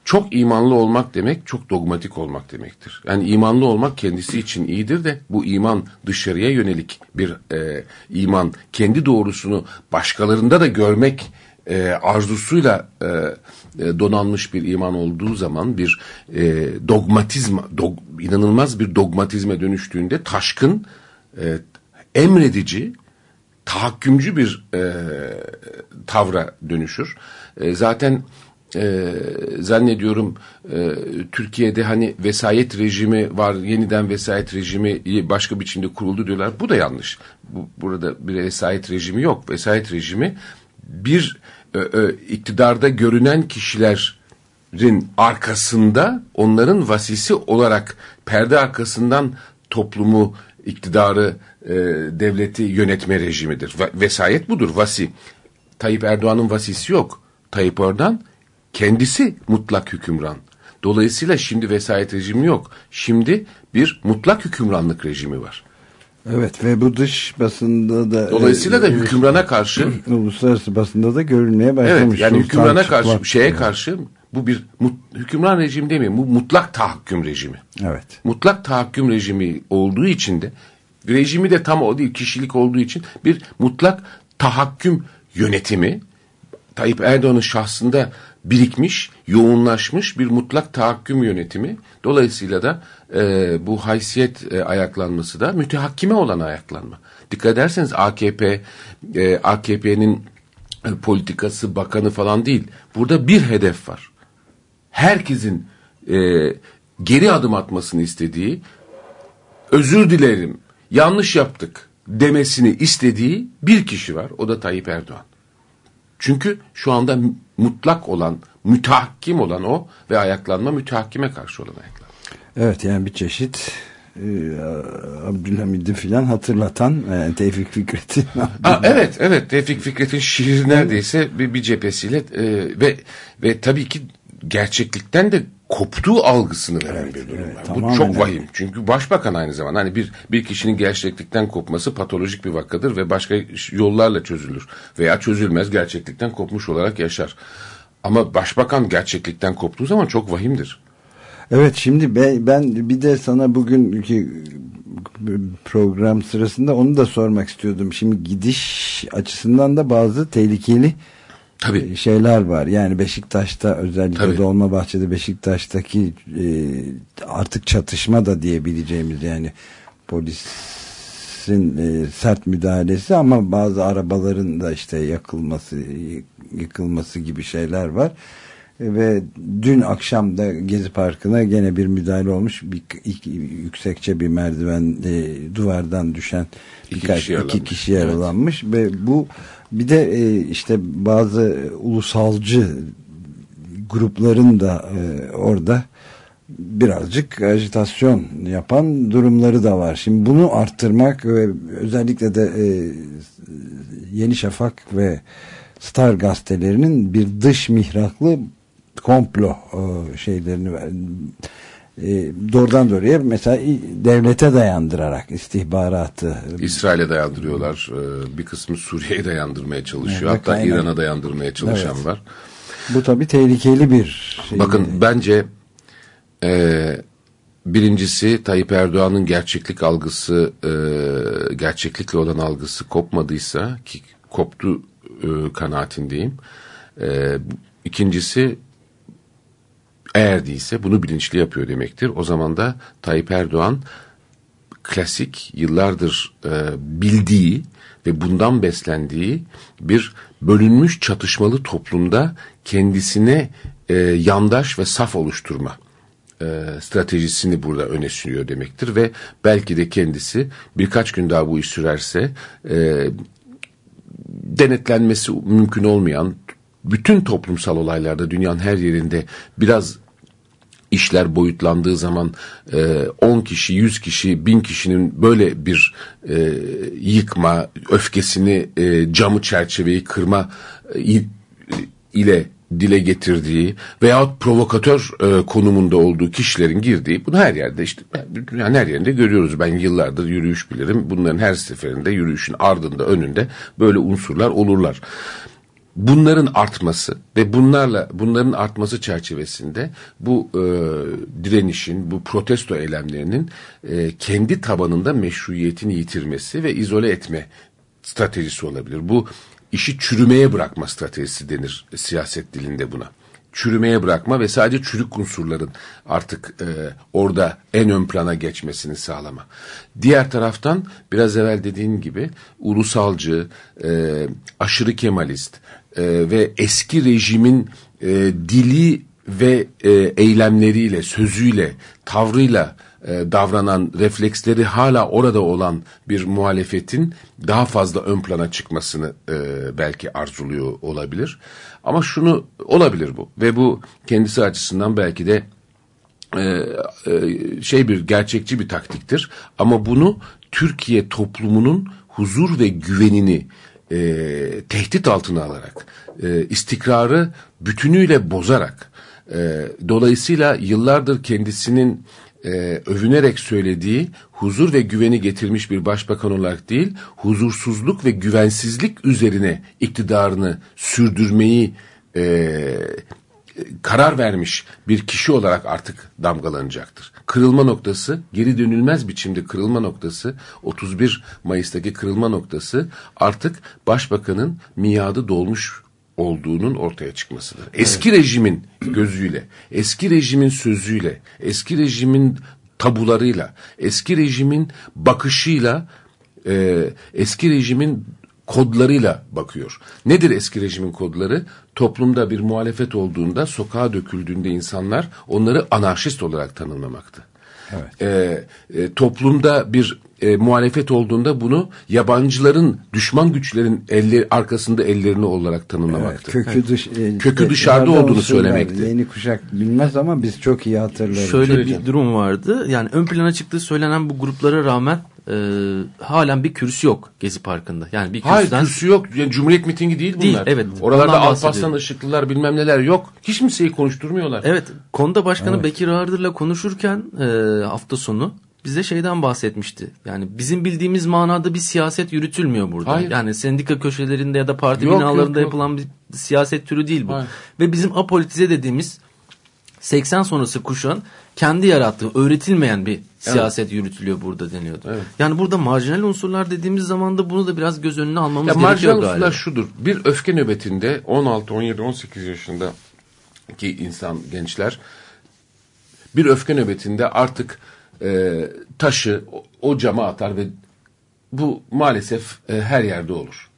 Çok imanlı olmak demek çok dogmatik olmak demektir. Yani imanlı olmak kendisi için iyidir de bu iman dışarıya yönelik bir e, iman. Kendi doğrusunu başkalarında da görmek e, arzusuyla e, e, donanmış bir iman olduğu zaman bir e, dogmatizma, dog, inanılmaz bir dogmatizme dönüştüğünde taşkın, e, emredici, tahakkümcü bir e, tavra dönüşür. E, zaten e, zannediyorum e, Türkiye'de hani vesayet rejimi var, yeniden vesayet rejimi başka biçimde kuruldu diyorlar. Bu da yanlış. Bu, burada bir vesayet rejimi yok. Vesayet rejimi bir e, e, iktidarda görünen kişilerin arkasında onların vasisi olarak perde arkasından toplumu iktidarı, e, devleti yönetme rejimidir. Vesayet budur, vasi. Tayyip Erdoğan'ın vasisi yok. Tayyip Erdoğan kendisi mutlak hükümran. Dolayısıyla şimdi vesayet rejimi yok. Şimdi bir mutlak hükümranlık rejimi var. Evet ve bu dış basında da Dolayısıyla da e, hükümrana karşı uluslararası basında da görülmeye başlamış. Evet yani hükümrana karşı şeye karşı bu bir mut, hükümran rejim demeyeyim bu mutlak tahakküm rejimi. Evet. Mutlak tahakküm rejimi olduğu için de rejimi de tam o değil kişilik olduğu için bir mutlak tahakküm yönetimi Tayyip Erdoğan'ın şahsında birikmiş, yoğunlaşmış bir mutlak tahakküm yönetimi. Dolayısıyla da e, bu haysiyet e, ayaklanması da mütehakkime olan ayaklanma. Dikkat ederseniz AKP, e, AKP'nin e, politikası, bakanı falan değil. Burada bir hedef var. Herkesin e, geri adım atmasını istediği, özür dilerim, yanlış yaptık demesini istediği bir kişi var. O da Tayyip Erdoğan. Çünkü şu anda mutlak olan, mütehakkim olan o ve ayaklanma mütehakkime karşı olan ayaklanma. Evet yani bir çeşit e, Abdülhamid'i filan hatırlatan e, Tevfik Fikret'in Aa, evet, evet. Tevfik Fikret'in şiiri neredeyse bir, bir cephesiyle e, ve ve tabii ki gerçeklikten de koptuğu algısını veren bir durum evet, var. Bu çok vahim. Çünkü başbakan aynı zamanda hani bir bir kişinin gerçeklikten kopması patolojik bir vakadır ve başka yollarla çözülür veya çözülmez gerçeklikten kopmuş olarak yaşar. Ama başbakan gerçeklikten koptuğu zaman çok vahimdir. Evet şimdi ben, ben bir de sana bugünkü program sırasında onu da sormak istiyordum. Şimdi gidiş açısından da bazı tehlikeli Tabii. şeyler var. Yani Beşiktaş'ta özellikle Tabii. Dolmabahçe'de Beşiktaş'taki e, artık çatışma da diyebileceğimiz yani polisin e, sert müdahalesi ama bazı arabaların da işte yakılması yıkılması gibi şeyler var. E, Ve dün akşam da Gezi Parkı'na gene bir müdahale olmuş. Bir, iki- yüksekçe bir merdiven e, duvardan düşen İki birkaç kişi iki yaralanmış. kişi yaralanmış ve bu bir de e, işte bazı ulusalcı grupların da e, orada birazcık ajitasyon yapan durumları da var. Şimdi bunu arttırmak ve özellikle de e, Yeni Şafak ve Star gazetelerinin bir dış mihraklı komplo e, şeylerini e, doğrudan doğruya mesela devlete dayandırarak istihbaratı İsrail'e dayandırıyorlar. Ee, Bir kısmı Suriye'ye dayandırmaya çalışıyor. Evet, Hatta. İran'a dayandırmaya çalışan Evet. var. bu tabi tehlikeli bir şey. Bakın bence e, birincisi Tayyip Erdoğan'ın gerçeklik algısı e, gerçeklikle olan algısı kopmadıysa ki koptu e, kanaatindeyim. E, ikincisi eğer değilse bunu bilinçli yapıyor demektir. O zaman da Tayyip Erdoğan klasik yıllardır e, bildiği ve bundan beslendiği bir bölünmüş çatışmalı toplumda kendisine e, yandaş ve saf oluşturma e, stratejisini burada öne sürüyor demektir ve belki de kendisi birkaç gün daha bu iş sürerse e, denetlenmesi mümkün olmayan bütün toplumsal olaylarda dünyanın her yerinde biraz işler boyutlandığı zaman e, 10 kişi, 100 kişi, 1000 kişinin böyle bir e, yıkma, öfkesini, e, camı çerçeveyi kırma e, ile dile getirdiği veyahut provokatör e, konumunda olduğu kişilerin girdiği bunu her yerde işte dünyanın her yerinde görüyoruz. Ben yıllardır yürüyüş bilirim. Bunların her seferinde yürüyüşün ardında önünde böyle unsurlar olurlar bunların artması ve bunlarla bunların artması çerçevesinde bu e, direnişin, bu protesto eylemlerinin e, kendi tabanında meşruiyetini yitirmesi ve izole etme stratejisi olabilir. Bu işi çürümeye bırakma stratejisi denir siyaset dilinde buna. Çürümeye bırakma ve sadece çürük unsurların artık e, orada en ön plana geçmesini sağlama. Diğer taraftan biraz evvel dediğin gibi ulusalcı, e, aşırı kemalist e, ve eski rejimin e, dili ve e, eylemleriyle, sözüyle, tavrıyla e, davranan refleksleri hala orada olan bir muhalefetin daha fazla ön plana çıkmasını e, belki arzuluyor olabilir. Ama şunu olabilir bu ve bu kendisi açısından belki de e, şey bir gerçekçi bir taktiktir. Ama bunu Türkiye toplumunun huzur ve güvenini tehdit altına alarak, istikrarı bütünüyle bozarak, dolayısıyla yıllardır kendisinin e, övünerek söylediği huzur ve güveni getirmiş bir başbakan olarak değil, huzursuzluk ve güvensizlik üzerine iktidarını sürdürmeyi e, karar vermiş bir kişi olarak artık damgalanacaktır. Kırılma noktası, geri dönülmez biçimde kırılma noktası, 31 Mayıs'taki kırılma noktası artık başbakanın miadı dolmuş olduğunun ortaya çıkmasıdır. Eski rejimin gözüyle, eski rejimin sözüyle, eski rejimin tabularıyla, eski rejimin bakışıyla, e, eski rejimin kodlarıyla bakıyor. Nedir eski rejimin kodları? Toplumda bir muhalefet olduğunda, sokağa döküldüğünde insanlar onları anarşist olarak tanımlamaktı. Evet. E, e, toplumda bir e, muhalefet olduğunda bunu yabancıların, düşman güçlerin elleri arkasında ellerini olarak tanımlamaktı. Evet, kökü, dış, e, kökü dışarıda olduğunu söylemekti. Yeni kuşak bilmez ama biz çok iyi hatırlarız. Şöyle bir durum vardı. Yani ön plana çıktığı söylenen bu gruplara rağmen e, halen bir kürsü yok Gezi Parkı'nda. Yani bir Hayır kürsüden kürsü yok. Yani Cumhuriyet mitingi değil bunlar. Değil, evet. Oralarda Alparslan ışıklılar bilmem neler yok. Hiç kimseyi konuşturmuyorlar. Evet, Konda Başkanı Bekir Ağırdır'la konuşurken e, hafta sonu bize şeyden bahsetmişti. Yani bizim bildiğimiz manada bir siyaset yürütülmüyor burada. Hayır. Yani sendika köşelerinde ya da parti Yok, binalarında yok, yok. yapılan bir siyaset türü değil bu. Hayır. Ve bizim apolitize dediğimiz 80 sonrası kuşağın kendi yarattığı, öğretilmeyen bir siyaset yürütülüyor burada deniyordu. Evet. Yani burada marjinal unsurlar dediğimiz zaman da bunu da biraz göz önüne almamız Ya gerekiyor marjinal galiba. unsurlar şudur. Bir öfke nöbetinde 16, 17, 18 yaşındaki insan, gençler bir öfke nöbetinde artık e, taşı o, o cama atar ve bu maalesef e, her yerde olur.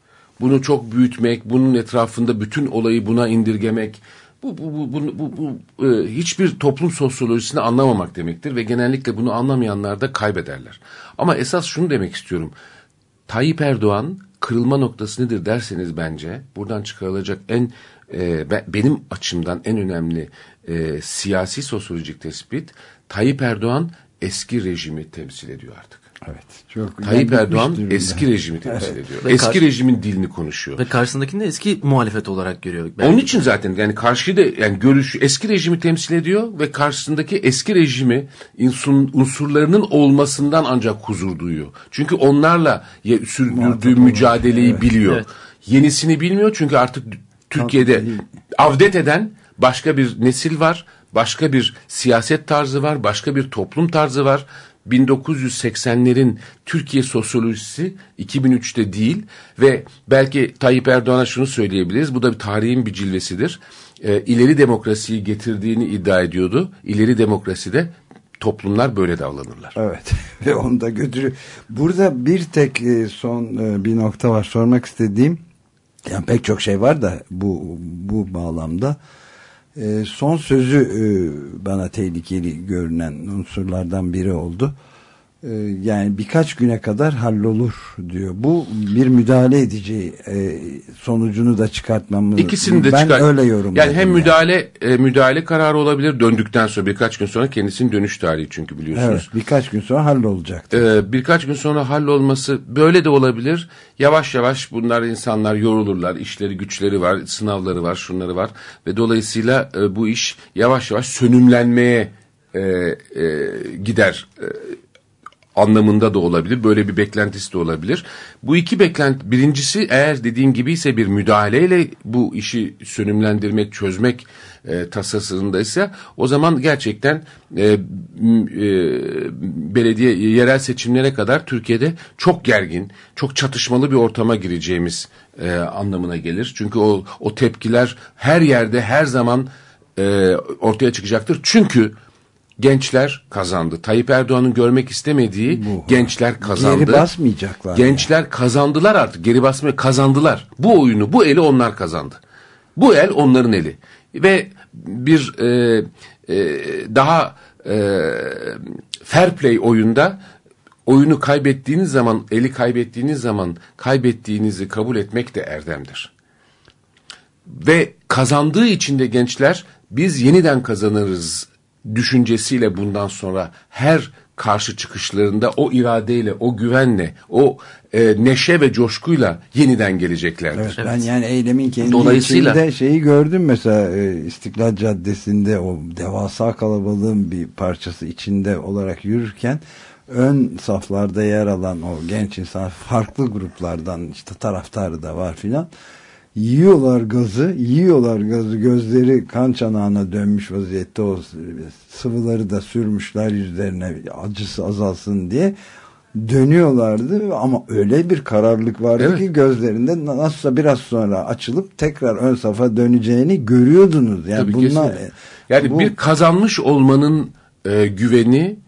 Bunu çok büyütmek, bunun etrafında bütün olayı buna indirgemek, bu, bu, bu, bu, bu, bu, e, hiçbir toplum sosyolojisini anlamamak demektir ve genellikle bunu anlamayanlar da kaybederler. Ama esas şunu demek istiyorum. Tayyip Erdoğan kırılma noktası nedir derseniz bence buradan çıkarılacak en e, be- benim açımdan en önemli e, siyasi sosyolojik tespit Tayyip Erdoğan eski rejimi temsil ediyor artık. Evet. Çok Tayyip Erdoğan durumda. eski rejimi temsil ediyor. Ve eski rejimin dilini konuşuyor. Ve karşısındakini de eski muhalefet olarak görüyor. Belki Onun için zaten yani karşı da yani görüşü eski rejimi temsil ediyor ve karşısındaki eski rejimi insun- unsurlarının olmasından ancak huzur duyuyor. Çünkü onlarla ya- sürdürdüğü mücadeleyi biliyor. Evet. Yenisini bilmiyor çünkü artık Türkiye'de avdet eden başka bir nesil var, başka bir siyaset tarzı var, başka bir toplum tarzı var. 1980'lerin Türkiye sosyolojisi 2003'te değil ve belki Tayyip Erdoğan'a şunu söyleyebiliriz. Bu da bir tarihin bir cilvesidir. Ee, ileri demokrasiyi getirdiğini iddia ediyordu. İleri demokraside toplumlar böyle davranırlar. Evet ve onu da götürüyor. Burada bir tek e, son e, bir nokta var sormak istediğim. Yani pek çok şey var da bu bu bağlamda. E, son sözü e, bana tehlikeli görünen unsurlardan biri oldu. E, yani birkaç güne kadar hallolur diyor. Bu bir müdahale edici e, sonucunu da çıkartmamız. İkisini de ben çıkar. öyle yorumladım. Yani hem müdahale e, müdahale kararı olabilir döndükten sonra birkaç gün sonra kendisinin dönüş tarihi çünkü biliyorsunuz. Evet birkaç gün sonra hallolacaktır. Ee, birkaç gün sonra hallolması böyle de olabilir. Yavaş yavaş bunlar insanlar yorulurlar. İşleri güçleri var, sınavları var, şunları var. Ve dolayısıyla e, bu iş yavaş yavaş sönümlenmeye e, e, gider e, anlamında da olabilir. Böyle bir beklentisi de olabilir. Bu iki beklenti birincisi eğer dediğim gibi ise bir müdahaleyle bu işi sönümlendirmek, çözmek e, tasasındaysa o zaman gerçekten e, e, belediye yerel seçimlere kadar Türkiye'de çok gergin, çok çatışmalı bir ortama gireceğimiz e, anlamına gelir. Çünkü o o tepkiler her yerde her zaman e, ortaya çıkacaktır. Çünkü gençler kazandı. Tayyip Erdoğan'ın görmek istemediği Bu. gençler kazandı. Geri basmayacaklar. Gençler kazandılar artık. Geri basmaya kazandılar. Bu oyunu, bu eli onlar kazandı. Bu el onların eli. Ve bir e, e, daha e, fair play oyunda oyunu kaybettiğiniz zaman, eli kaybettiğiniz zaman kaybettiğinizi kabul etmek de erdemdir. Ve kazandığı için de gençler biz yeniden kazanırız düşüncesiyle bundan sonra her karşı çıkışlarında o iradeyle, o güvenle, o e, neşe ve coşkuyla yeniden geleceklerdir. Evet, Ben yani eylemin kendi Dolayısıyla- içinde şeyi gördüm mesela e, İstiklal Caddesi'nde o devasa kalabalığın bir parçası içinde olarak yürürken ön saflarda yer alan o genç insan farklı gruplardan işte taraftarı da var filan yiyorlar gazı yiyorlar gazı gözleri kan çanağına dönmüş vaziyette o sıvıları da sürmüşler yüzlerine acısı azalsın diye dönüyorlardı ama öyle bir kararlılık vardı Evet. ki gözlerinde nasılsa biraz sonra açılıp tekrar ön safa döneceğini görüyordunuz. Yani Tabii bunlar kesinlikle. Yani bu- bir kazanmış olmanın e, güveni,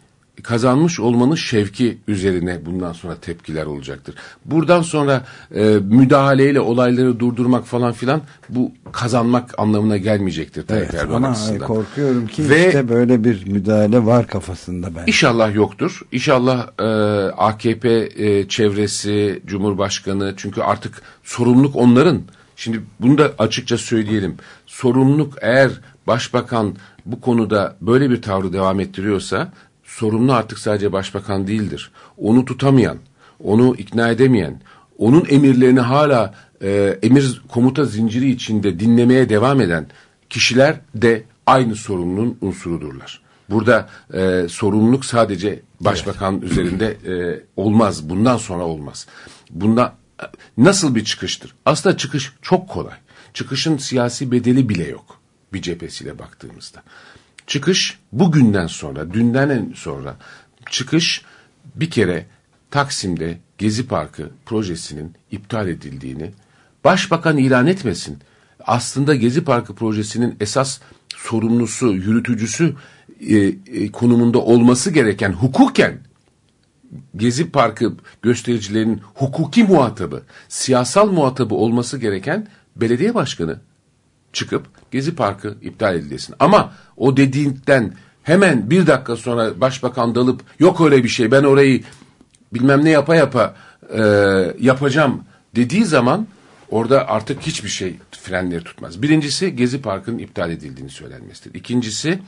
kazanmış olmanın şevki üzerine bundan sonra tepkiler olacaktır. Buradan sonra e, müdahaleyle olayları durdurmak falan filan bu kazanmak anlamına gelmeyecektir Evet, ama açısından. korkuyorum ki Ve- işte böyle bir müdahale var kafasında ben. İnşallah yoktur. İnşallah e, AKP e, çevresi, Cumhurbaşkanı çünkü artık sorumluluk onların. Şimdi bunu da açıkça söyleyelim. Sorumluluk eğer Başbakan bu konuda böyle bir tavrı devam ettiriyorsa sorumlu artık sadece Başbakan değildir. Onu tutamayan, onu ikna edemeyen, onun emirlerini hala e, emir komuta zinciri içinde dinlemeye devam eden kişiler de aynı sorumluluğun unsurudurlar. Burada e, sorumluluk sadece başbakan üzerinde e, olmaz. Bundan sonra olmaz. Bunda e, nasıl bir çıkıştır? Aslında çıkış çok kolay. Çıkışın siyasi bedeli bile yok bir cephesiyle baktığımızda. Çıkış bugünden sonra, dünden sonra çıkış bir kere Taksim'de Gezi Parkı projesinin iptal edildiğini başbakan ilan etmesin. Aslında Gezi Parkı projesinin esas sorumlusu, yürütücüsü e, e, konumunda olması gereken hukuken Gezi Parkı göstericilerinin hukuki muhatabı, siyasal muhatabı olması gereken belediye başkanı çıkıp Gezi Parkı iptal edilsin. Ama o dediğinden hemen bir dakika sonra başbakan dalıp yok öyle bir şey ben orayı bilmem ne yapa yapa e, yapacağım dediği zaman orada artık hiçbir şey frenleri tutmaz. Birincisi Gezi Parkı'nın iptal edildiğini söylenmesidir. İkincisi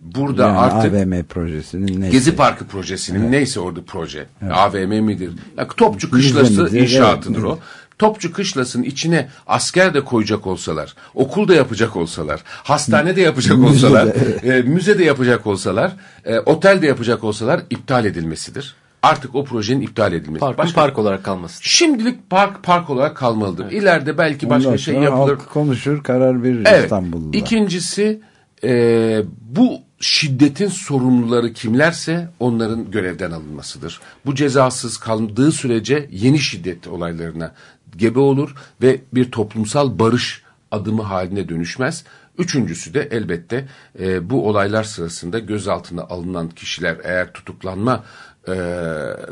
burada Yani artık AVM projesinin neyse. Gezi Parkı projesinin neyse orada proje. AVM midir? Ya, Topçu Kışlası inşaatıdır Evet, o. Topçu Kışlası'nın içine asker de koyacak olsalar, okul da yapacak olsalar, hastane de yapacak olsalar, e, müze de yapacak olsalar, e, otel de yapacak olsalar iptal edilmesidir. Artık o projenin iptal edilmesi. Parkın Başka- park olarak kalması. Şimdilik park park olarak kalmalıdır. İleride belki Ondan başka şey yapılır. halk konuşur karar verir Evet. İstanbul'da. İkincisi e, bu şiddetin sorumluları kimlerse onların görevden alınmasıdır. Bu cezasız kaldığı sürece yeni şiddet olaylarına gebe olur ve bir toplumsal barış adımı haline dönüşmez. Üçüncüsü de elbette e, bu olaylar sırasında gözaltına alınan kişiler eğer tutuklanma e,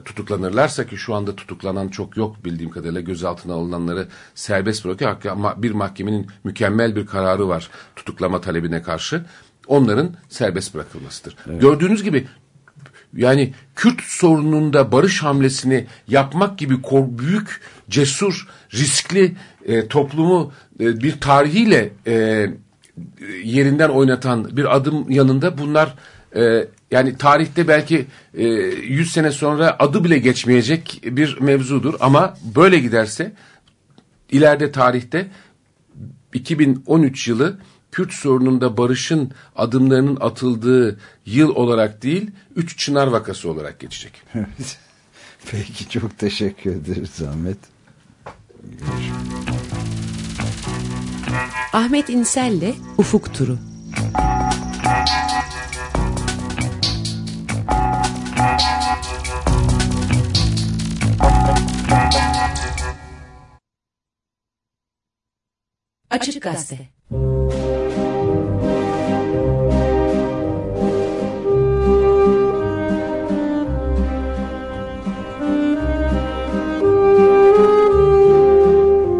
tutuklanırlarsa ki şu anda tutuklanan çok yok bildiğim kadarıyla gözaltına alınanları serbest bırakıyor ama bir mahkemenin mükemmel bir kararı var tutuklama talebine karşı onların serbest bırakılmasıdır. Gördüğünüz gibi yani Kürt sorununda barış hamlesini yapmak gibi büyük, cesur, riskli e, toplumu e, bir tarihiyle e, yerinden oynatan bir adım yanında bunlar e, yani tarihte belki e, 100 sene sonra adı bile geçmeyecek bir mevzudur ama böyle giderse ileride tarihte 2013 yılı Kürt sorununda barışın adımlarının atıldığı yıl olarak değil, üç çınar vakası olarak geçecek. Peki çok teşekkür ederiz Ahmet. Ahmet İnsel'le Ufuk Turu. Açık Gazete.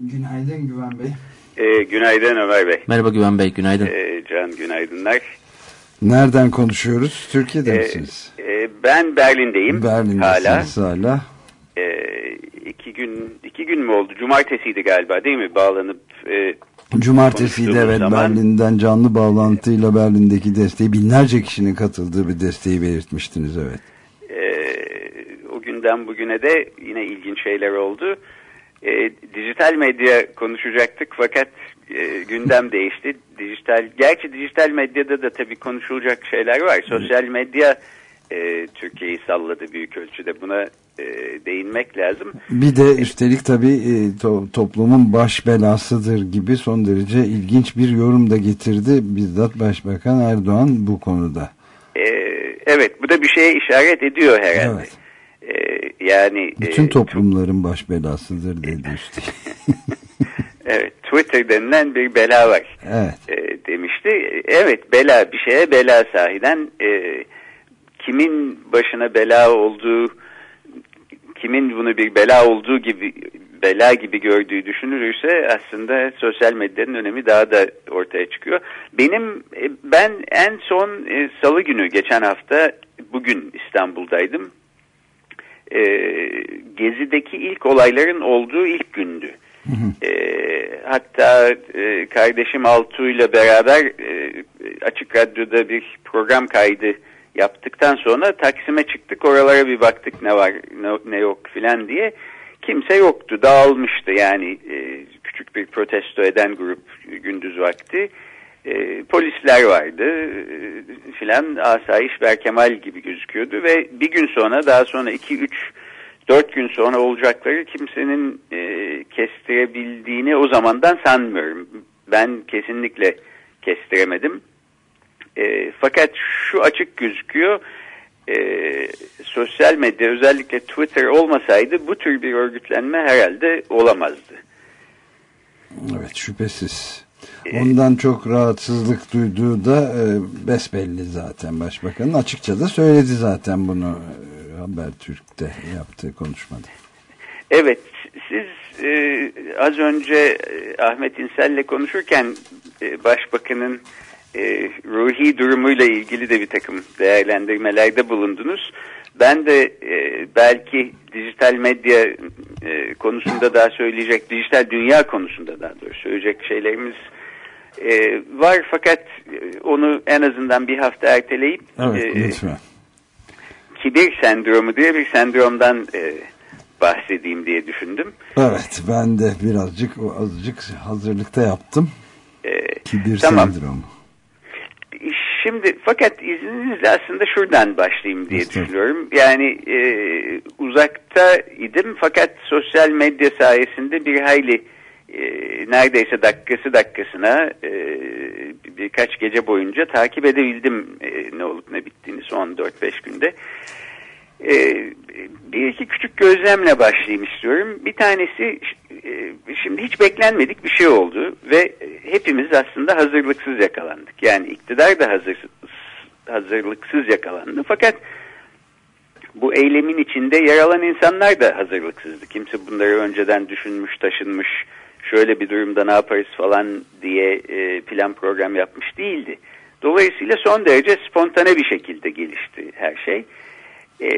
Günay, günaydın Güven Bey. Ee, günaydın Ömer Bey. Merhaba Güven Bey, günaydın. Ee, Can günaydınlar. Nereden konuşuyoruz? Türkiye'de Ee, misiniz? e, ben Berlin'deyim. Hala. Berlin'desiniz hala. Ee, iki gün iki gün mü oldu? Cumartesiydi galiba değil mi? Bağlanıp e, konuştuğumuz evet zaman- Berlin'den canlı bağlantıyla Berlin'deki desteği binlerce kişinin katıldığı bir desteği belirtmiştiniz evet. e, o günden bugüne de yine ilginç şeyler oldu. E, dijital medya konuşacaktık fakat e, gündem değişti. Dijital, gerçi dijital medyada da tabii konuşulacak şeyler var. Sosyal medya e, Türkiye'yi salladı büyük ölçüde. Buna e, değinmek lazım. Bir de üstelik tabii e, to- toplumun baş belasıdır gibi son derece ilginç bir yorum da getirdi bizzat Başbakan Erdoğan bu konuda. E, evet bu da bir şeye işaret ediyor herhalde. Evet. E, yani Bütün e, toplumların baş belasıdır dedi üstelik. Evet, Twitter denilen bir bela var Evet. e, demişti. Evet, bela bir şeye bela sahiden. E, kimin başına bela olduğu, kimin bunu bir bela olduğu gibi bela gibi gördüğü düşünülürse aslında sosyal medyanın önemi daha da ortaya çıkıyor. Benim ben en son e, salı günü geçen hafta bugün İstanbul'daydım. E, Gezi'deki ilk olayların olduğu ilk gündü. E, hatta e, kardeşim Altuğ ile beraber e, Açık Radyo'da bir program kaydı yaptıktan sonra Taksim'e çıktık. Oralara bir baktık ne var ne, ne yok filan diye. Kimse yoktu. Dağılmıştı yani e, küçük bir protesto eden grup gündüz vakti. E, polisler vardı e, filan asayiş Berkemal gibi gözüküyordu ve bir gün sonra daha sonra 2-3 dört gün sonra olacakları kimsenin e, kestirebildiğini o zamandan sanmıyorum. Ben kesinlikle kestiremedim. E, fakat şu açık gözüküyor. E, sosyal medya özellikle Twitter olmasaydı bu tür bir örgütlenme herhalde olamazdı. Evet şüphesiz. Ondan çok rahatsızlık duyduğu da e, besbelli zaten başbakanın. Açıkça da söyledi zaten bunu e, Habertürk'te yaptığı konuşmada. Evet, siz e, az önce e, Ahmet İnsel'le konuşurken e, Başbakan'ın e, ruhi durumuyla ilgili de bir takım değerlendirmelerde bulundunuz. Ben de e, belki dijital medya e, konusunda daha söyleyecek, dijital dünya konusunda daha doğrusu söyleyecek şeylerimiz e, var. Fakat e, onu en azından bir hafta erteleyip Evet e, lütfen. kibir sendromu diye bir sendromdan e, bahsedeyim diye düşündüm. Evet ben de birazcık azıcık hazırlıkta yaptım. E, Kibir Tamam. sendromu. Şimdi fakat izninizle aslında şuradan başlayayım diye Estağfurullah. düşünüyorum. Yani e, uzakta idim fakat sosyal medya sayesinde bir hayli e, neredeyse dakikası dakikasına e, birkaç gece boyunca takip edebildim e, ne olup ne bittiğini son 4-5 günde. E, bir iki küçük gözlemle başlayayım istiyorum. Bir tanesi e, şimdi hiç beklenmedik bir şey oldu ve hepimiz aslında hazırlıksız yakalandık. Yani iktidar da hazır, hazırlıksız yakalandı. Fakat bu eylemin içinde yer alan insanlar da hazırlıksızdı. Kimse bunları önceden düşünmüş, taşınmış, şöyle bir durumda ne yaparız falan diye e, plan program yapmış değildi. Dolayısıyla son derece spontane bir şekilde gelişti her şey. E,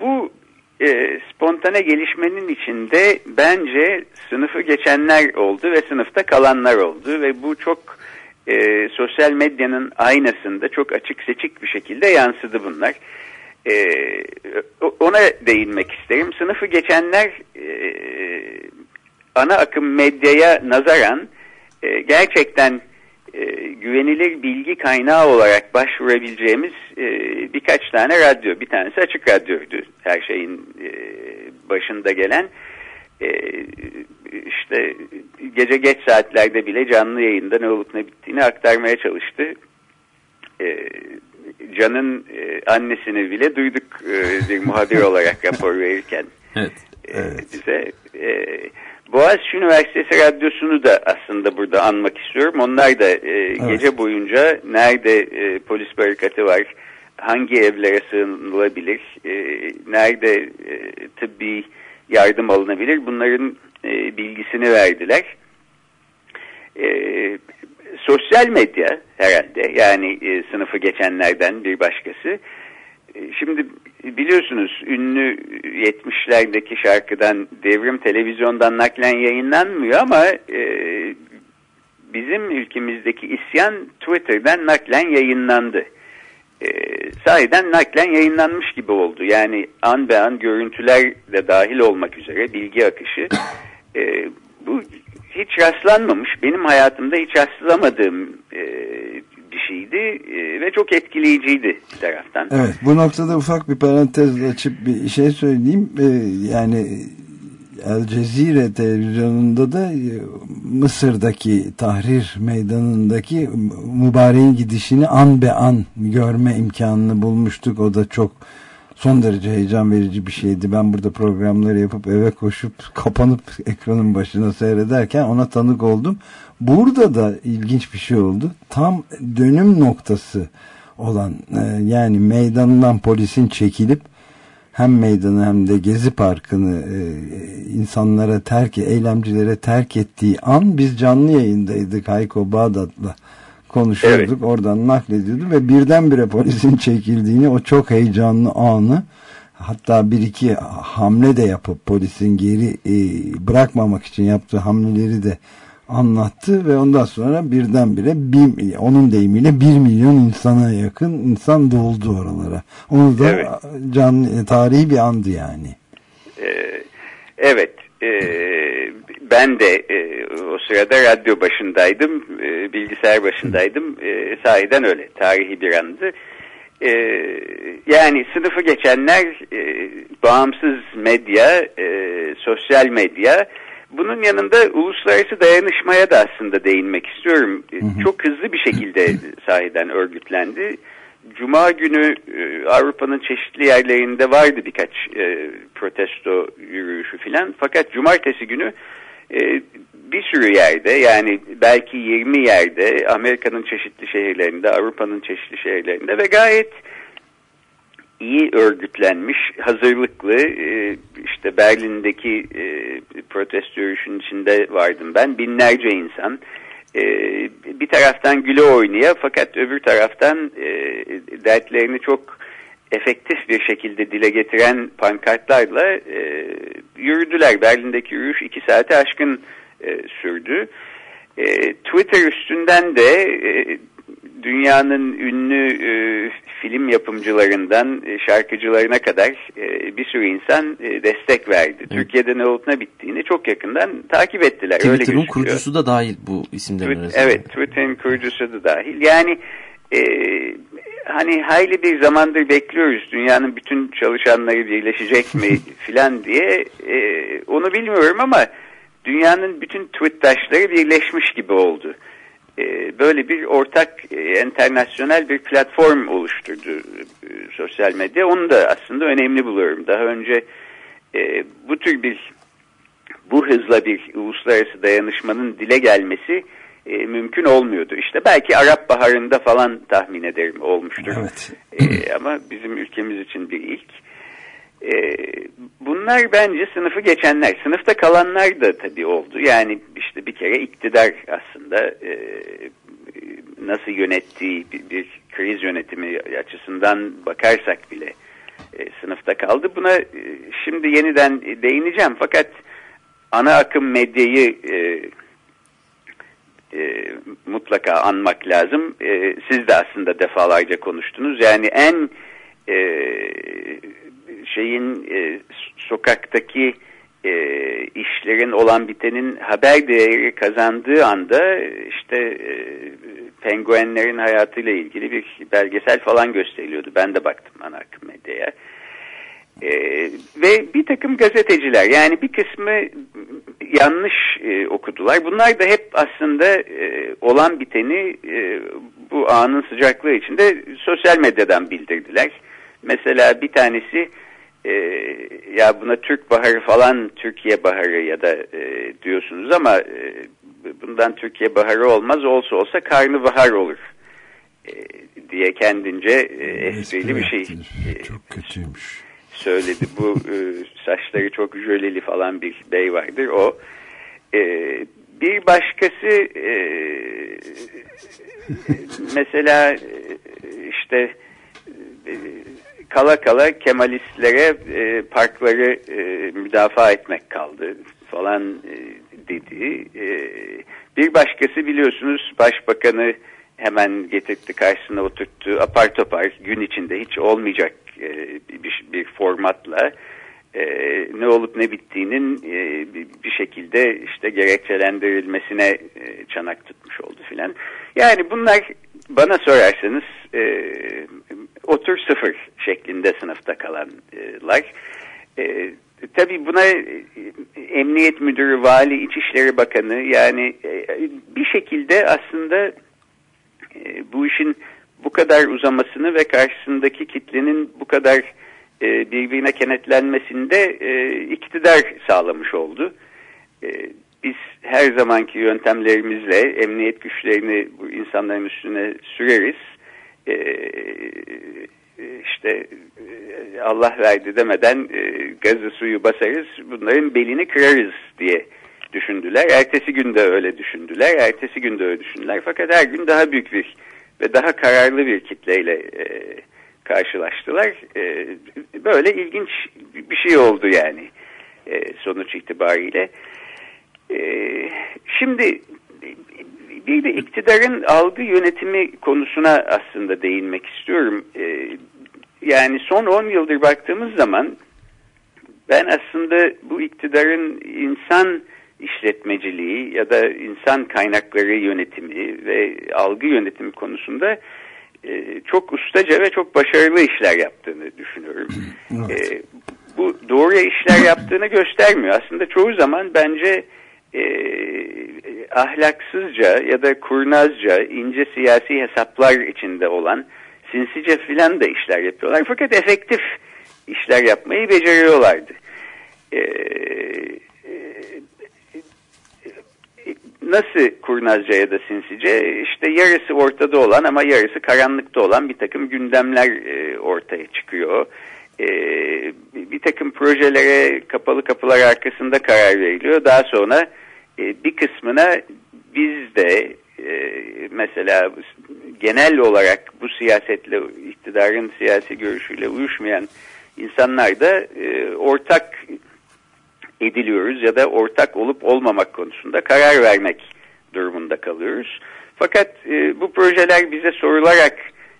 bu e, spontane gelişmenin içinde bence sınıfı geçenler oldu ve sınıfta kalanlar oldu ve bu çok e, sosyal medyanın aynasında çok açık seçik bir şekilde yansıdı bunlar. E, ona değinmek isterim. Sınıfı geçenler e, ana akım medyaya nazaran e, gerçekten e, güvenilir bilgi kaynağı olarak başvurabileceğimiz e, birkaç tane radyo. Bir tanesi açık radyoydu her şeyin e, başında gelen. E, işte gece geç saatlerde bile canlı yayında ne olup ne bittiğini aktarmaya çalıştı. E, Can'ın e, annesini bile duyduk e, bir muhabir olarak rapor verirken Evet. e, bize. E, Boğaziçi Üniversitesi Radyosu'nu da aslında burada anmak istiyorum. Onlar da e, gece boyunca nerede e, polis barikatı var, hangi evlere sığınılabilir, e, nerede e, tıbbi yardım alınabilir bunların e, bilgisini verdiler. E, sosyal medya herhalde yani e, sınıfı geçenlerden bir başkası. E, şimdi biliyorsunuz ünlü 70'lerdeki şarkıdan devrim televizyondan naklen yayınlanmıyor ama e, bizim ülkemizdeki isyan Twitter'dan naklen yayınlandı. E, sahiden naklen yayınlanmış gibi oldu. Yani an be an görüntüler de dahil olmak üzere bilgi akışı. E, bu hiç rastlanmamış, benim hayatımda hiç rastlamadığım e, bir şeydi e, ve çok etkileyiciydi bir taraftan. Evet, bu noktada ufak bir parantez açıp bir şey söyleyeyim. E, yani El Cezire televizyonunda da e, Mısır'daki Tahrir Meydanı'ndaki mübareğin gidişini an be an görme imkanını bulmuştuk. O da çok son derece heyecan verici bir şeydi. Ben burada programları yapıp eve koşup kapanıp ekranın başına seyrederken ona tanık oldum. Burada da ilginç bir şey oldu. Tam dönüm noktası olan e, yani meydanından polisin çekilip hem meydanı hem de Gezi Parkı'nı e, insanlara terk, eylemcilere terk ettiği an biz canlı yayındaydık Hayko Bağdat'la konuşuyorduk. Evet. Oradan naklediyordum ve birdenbire polisin çekildiğini o çok heyecanlı anı hatta bir iki hamle de yapıp polisin geri e, bırakmamak için yaptığı hamleleri de anlattı ve ondan sonra birdenbire bir, onun deyimiyle bir milyon insana yakın insan doldu oralara. Onu da evet. canlı, tarihi bir andı yani. Ee, evet. E, ben de e, o sırada radyo başındaydım, e, bilgisayar başındaydım. E, sahiden öyle. Tarihi bir andı. E, yani sınıfı geçenler e, bağımsız medya, e, sosyal medya bunun yanında uluslararası dayanışmaya da aslında değinmek istiyorum. Hı hı. Çok hızlı bir şekilde sahiden örgütlendi. Cuma günü e, Avrupa'nın çeşitli yerlerinde vardı birkaç e, protesto yürüyüşü filan. Fakat cumartesi günü e, bir sürü yerde yani belki 20 yerde Amerika'nın çeşitli şehirlerinde, Avrupa'nın çeşitli şehirlerinde ve gayet iyi örgütlenmiş, hazırlıklı e, işte Berlin'deki e, protesto yürüyüşünün içinde vardım ben. Binlerce insan e, bir taraftan güle oynaya fakat öbür taraftan dertlerini çok efektif bir şekilde dile getiren pankartlarla yürüdüler. Berlin'deki yürüyüş iki saate aşkın sürdü. Twitter üstünden de dünyanın ünlü film yapımcılarından e, şarkıcılarına kadar e, bir sürü insan e, destek verdi. Evet. Türkiye'de ne olup ne bittiğini çok yakından takip ettiler. Twitter'ın kurucusu da dahil bu isimlerin arasında. Evet, Twitter'ın kurucusu da dahil. Yani e, hani hayli bir zamandır bekliyoruz dünyanın bütün çalışanları birleşecek mi filan diye e, onu bilmiyorum ama dünyanın bütün tweetdaşları birleşmiş gibi oldu. E, böyle bir ortak e, internasyonel bir platform oluşturdu e, sosyal medya. Onu da aslında önemli buluyorum. Daha önce bu tür bir bu hızla bir uluslararası dayanışmanın dile gelmesi mümkün olmuyordu. İşte belki Arap Baharı'nda falan tahmin ederim olmuştur. Evet. ama bizim ülkemiz için bir ilk. E, bunlar bence sınıfı geçenler. Sınıfta kalanlar da tabii oldu. Yani işte bir kere iktidar aslında e, nasıl yönettiği bir, bir kriz yönetimi açısından bakarsak bile e, sınıfta kaldı. Buna e, şimdi yeniden değineceğim. Fakat ana akım medyayı e, e, mutlaka anmak lazım. E, siz de aslında defalarca konuştunuz. Yani en e, şeyin e, sokaktaki e, işlerin olan bitenin haber değeri kazandığı anda işte e, penguenlerin hayatıyla ilgili bir belgesel falan gösteriliyordu. Ben de baktım ana akım medyaya. E, ve bir takım gazeteciler yani bir kısmı yanlış e, okudular. Bunlar da hep aslında e, olan biteni e, bu anın sıcaklığı içinde sosyal medyadan bildirdiler. Mesela bir tanesi e, ya buna Türk Baharı falan Türkiye Baharı ya da e, diyorsunuz ama e, bundan Türkiye Baharı olmaz olsa olsa Karnıbahar olur e, diye kendince e, esprili bir şey e, çok kötüymüş söyledi. Bu e, saçları çok jöleli falan bir bey vardır. O e, bir başkası e, mesela e, işte e, kala kala Kemalistlere e, parkları e, müdafaa etmek kaldı falan e, dedi. E, bir başkası biliyorsunuz başbakanı hemen getirdi karşısına oturttu apar topar gün içinde hiç olmayacak e, bir, bir formatla e, ne olup ne bittiğinin e, bir şekilde işte gerekçelendirilmesine e, çanak tutmuş oldu filan. Yani bunlar bana sorarsanız e, otur sıfır şeklinde sınıfta kalanlar. E, tabii buna Emniyet Müdürü, Vali, İçişleri Bakanı yani e, bir şekilde aslında e, bu işin bu kadar uzamasını ve karşısındaki kitlenin bu kadar e, birbirine kenetlenmesinde e, iktidar sağlamış oldu. E, biz her zamanki yöntemlerimizle emniyet güçlerini bu insanların üstüne süreriz. E, işte Allah verdi demeden e, gazı suyu basarız, bunların belini kırarız diye düşündüler. Ertesi gün de öyle düşündüler, ertesi gün de öyle düşündüler. Fakat her gün daha büyük bir ve daha kararlı bir kitleyle e, karşılaştılar. E, böyle ilginç bir şey oldu yani e, sonuç itibariyle. E, şimdi bir de iktidarın algı yönetimi konusuna aslında değinmek istiyorum. E, yani son 10 yıldır baktığımız zaman ben aslında bu iktidarın insan işletmeciliği ya da insan kaynakları yönetimi ve algı yönetimi konusunda e, çok ustaca ve çok başarılı işler yaptığını düşünüyorum. Evet. E, bu doğru işler yaptığını göstermiyor. Aslında çoğu zaman bence e, ahlaksızca ya da kurnazca ince siyasi hesaplar içinde olan sinsice filan da işler yapıyorlar. Fakat efektif işler yapmayı beceriyorlardı. Ee, nasıl kurnazca ya da sinsice işte yarısı ortada olan ama yarısı karanlıkta olan bir takım gündemler e, ortaya çıkıyor. E, bir takım projelere kapalı kapılar arkasında karar veriliyor. Daha sonra e, bir kısmına biz de e, mesela genel olarak bu siyasetle iktidarın siyasi görüşüyle uyuşmayan insanlar da e, ortak ediliyoruz ya da ortak olup olmamak konusunda karar vermek durumunda kalıyoruz. Fakat e, bu projeler bize sorularak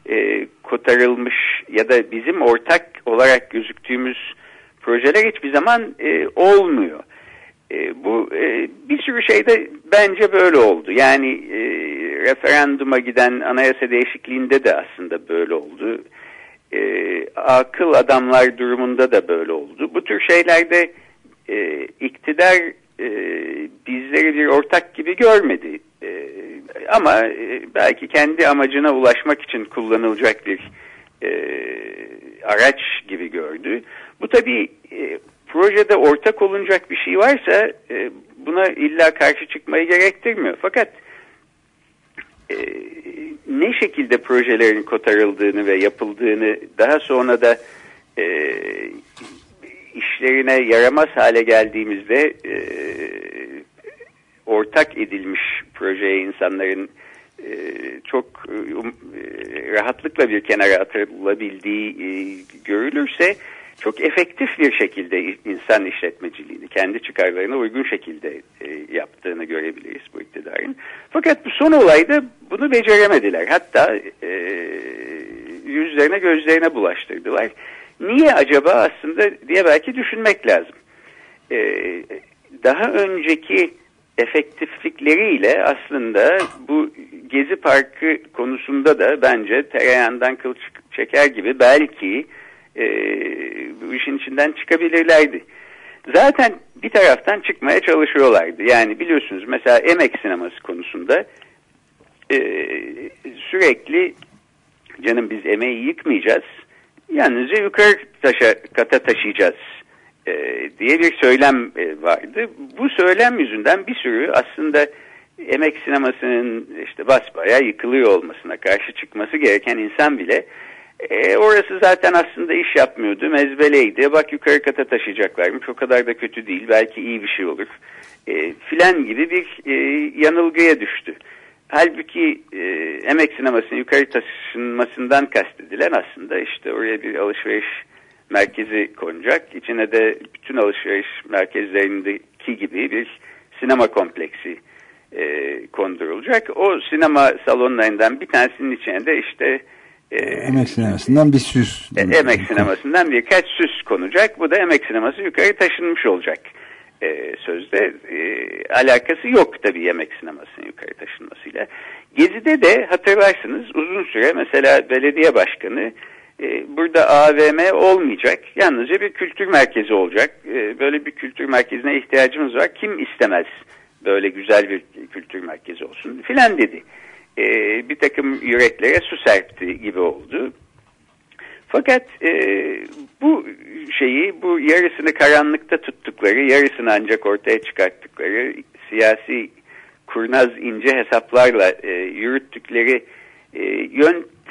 e, kotarılmış ya da bizim ortak olarak gözüktüğümüz projeler hiçbir zaman e, olmuyor. E, bu e, bir sürü şeyde bence böyle oldu. Yani e, referanduma giden anayasa değişikliğinde de aslında böyle oldu. E, akıl adamlar durumunda da böyle oldu. Bu tür şeylerde e, iktidar e, bizleri bir ortak gibi görmedi. E, ama e, belki kendi amacına ulaşmak için kullanılacak bir e, araç gibi gördü. Bu tabii e, projede ortak olunacak bir şey varsa e, buna illa karşı çıkmayı gerektirmiyor. Fakat ne şekilde projelerin kotarıldığını ve yapıldığını daha sonra da işlerine yaramaz hale geldiğimizde ortak edilmiş projeye insanların e, çok um, e, rahatlıkla bir kenara atılabildiği e, görülürse çok efektif bir şekilde insan işletmeciliğini kendi çıkarlarına uygun şekilde e, yaptığını görebiliriz bu iktidarın. Fakat bu son olayda bunu beceremediler. Hatta e, yüzlerine gözlerine bulaştırdılar. Niye acaba aslında diye belki düşünmek lazım. E, daha önceki efektiflikleriyle aslında bu Gezi Parkı konusunda da bence tereyağından kıl çeker gibi belki e, bu işin içinden çıkabilirlerdi. Zaten bir taraftan çıkmaya çalışıyorlardı. Yani biliyorsunuz mesela emek sineması konusunda e, sürekli canım biz emeği yıkmayacağız. Yalnızca yukarı taşa, kata taşıyacağız e, diye bir söylem e, vardı. Bu söylem yüzünden bir sürü aslında emek sinemasının işte basbaya yıkılıyor olmasına karşı çıkması gereken insan bile e, orası zaten aslında iş yapmıyordu, mezbeleydi. Bak yukarı kata taşıyacaklarmış, o kadar da kötü değil, belki iyi bir şey olur. E, filan gibi bir e, yanılgıya düştü. Halbuki e, emek sinemasının yukarı taşınmasından kastedilen aslında işte oraya bir alışveriş merkezi konacak. İçine de bütün alışveriş merkezlerindeki gibi bir sinema kompleksi e, kondurulacak. O sinema salonlarından bir tanesinin içine de işte e, emek sinemasından bir süs. E, emek sinemasından birkaç süs konacak. Bu da emek sineması yukarı taşınmış olacak. E, sözde e, alakası yok tabii yemek sinemasının yukarı taşınmasıyla. Gezi'de de hatırlarsınız uzun süre mesela belediye başkanı e, burada AVM olmayacak. Yalnızca bir kültür merkezi olacak. E, böyle bir kültür merkezine ihtiyacımız var. Kim istemez böyle güzel bir kültür merkezi olsun filan dedi. E, bir takım yüreklere su serpti gibi oldu. Fakat e, bu şeyi, bu yarısını karanlıkta tuttukları, yarısını ancak ortaya çıkarttıkları siyasi kurnaz ince hesaplarla e, yürüttükleri e,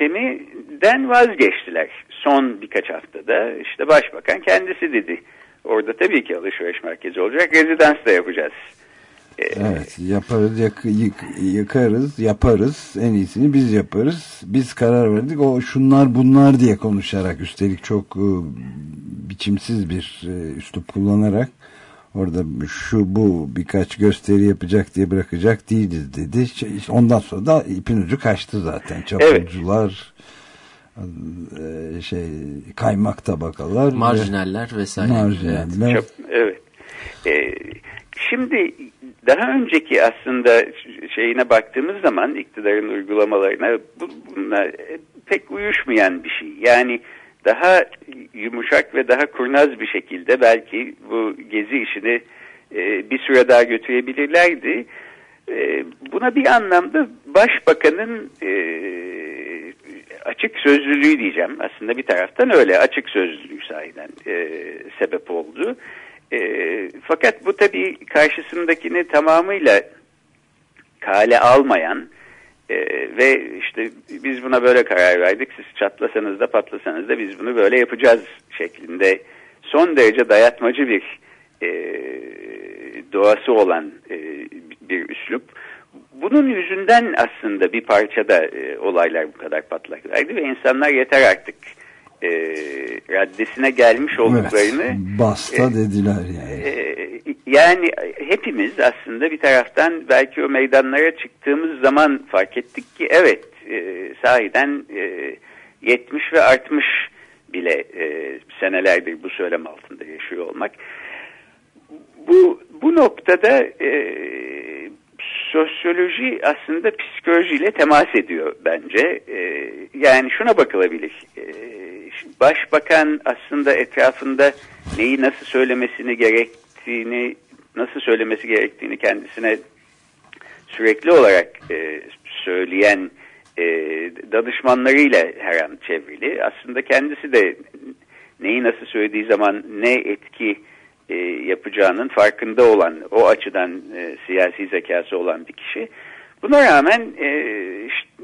yönteminden vazgeçtiler. Son birkaç haftada işte başbakan kendisi dedi. Orada tabii ki alışveriş merkezi olacak, rezidans da yapacağız Evet yaparız yak, yık, yıkarız yaparız en iyisini biz yaparız biz karar verdik o şunlar bunlar diye konuşarak üstelik çok e, biçimsiz bir e, üslup kullanarak orada şu bu birkaç gösteri yapacak diye bırakacak değiliz dedi şey, ondan sonra da ipin ucu kaçtı zaten çapulcular evet. şey kaymak tabakalar marjinaller vesaire marjinaller evet, evet. Ee, Şimdi daha önceki aslında şeyine baktığımız zaman iktidarın uygulamalarına bununla pek uyuşmayan bir şey. Yani daha yumuşak ve daha kurnaz bir şekilde belki bu gezi işini e, bir süre daha götürebilirlerdi. E, buna bir anlamda başbakanın e, açık sözlülüğü diyeceğim. Aslında bir taraftan öyle açık sözlülüğü sahiden e, sebep oldu. E, fakat bu tabii karşısındakini tamamıyla kale almayan e, ve işte biz buna böyle karar verdik siz çatlasanız da patlasanız da biz bunu böyle yapacağız şeklinde son derece dayatmacı bir e, doğası olan e, bir üslup. Bunun yüzünden aslında bir parçada e, olaylar bu kadar patlak verdi ve insanlar yeter artık e, raddesine gelmiş olduklarını evet, basta e, dediler yani. E, yani hepimiz aslında bir taraftan belki o meydanlara çıktığımız zaman fark ettik ki evet e, sahiden e, 70 ve artmış bile e, senelerdir bu söylem altında yaşıyor olmak. Bu, bu noktada e, sosyoloji aslında psikolojiyle temas ediyor bence. E, yani şuna bakılabilir. E, başbakan aslında etrafında neyi nasıl söylemesini gerektiğini, nasıl söylemesi gerektiğini kendisine sürekli olarak e, söyleyen e, danışmanlarıyla her an çevrili. Aslında kendisi de neyi nasıl söylediği zaman ne etki e, yapacağının farkında olan, o açıdan e, siyasi zekası olan bir kişi. Buna rağmen e, işte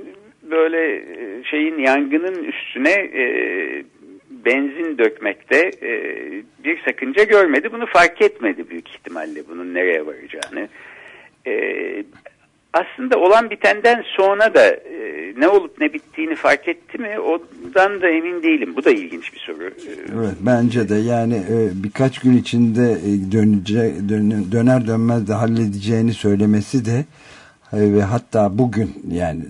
böyle e, şeyin yangının üstüne e, benzin dökmekte e, bir sakınca görmedi. Bunu fark etmedi büyük ihtimalle bunun nereye varacağını. E, aslında olan bitenden sonra da e, ne olup ne bittiğini fark etti mi ondan da emin değilim. Bu da ilginç bir soru. Evet bence de yani e, birkaç gün içinde e, dönece, dön, döner dönmez de halledeceğini söylemesi de e, ve hatta bugün yani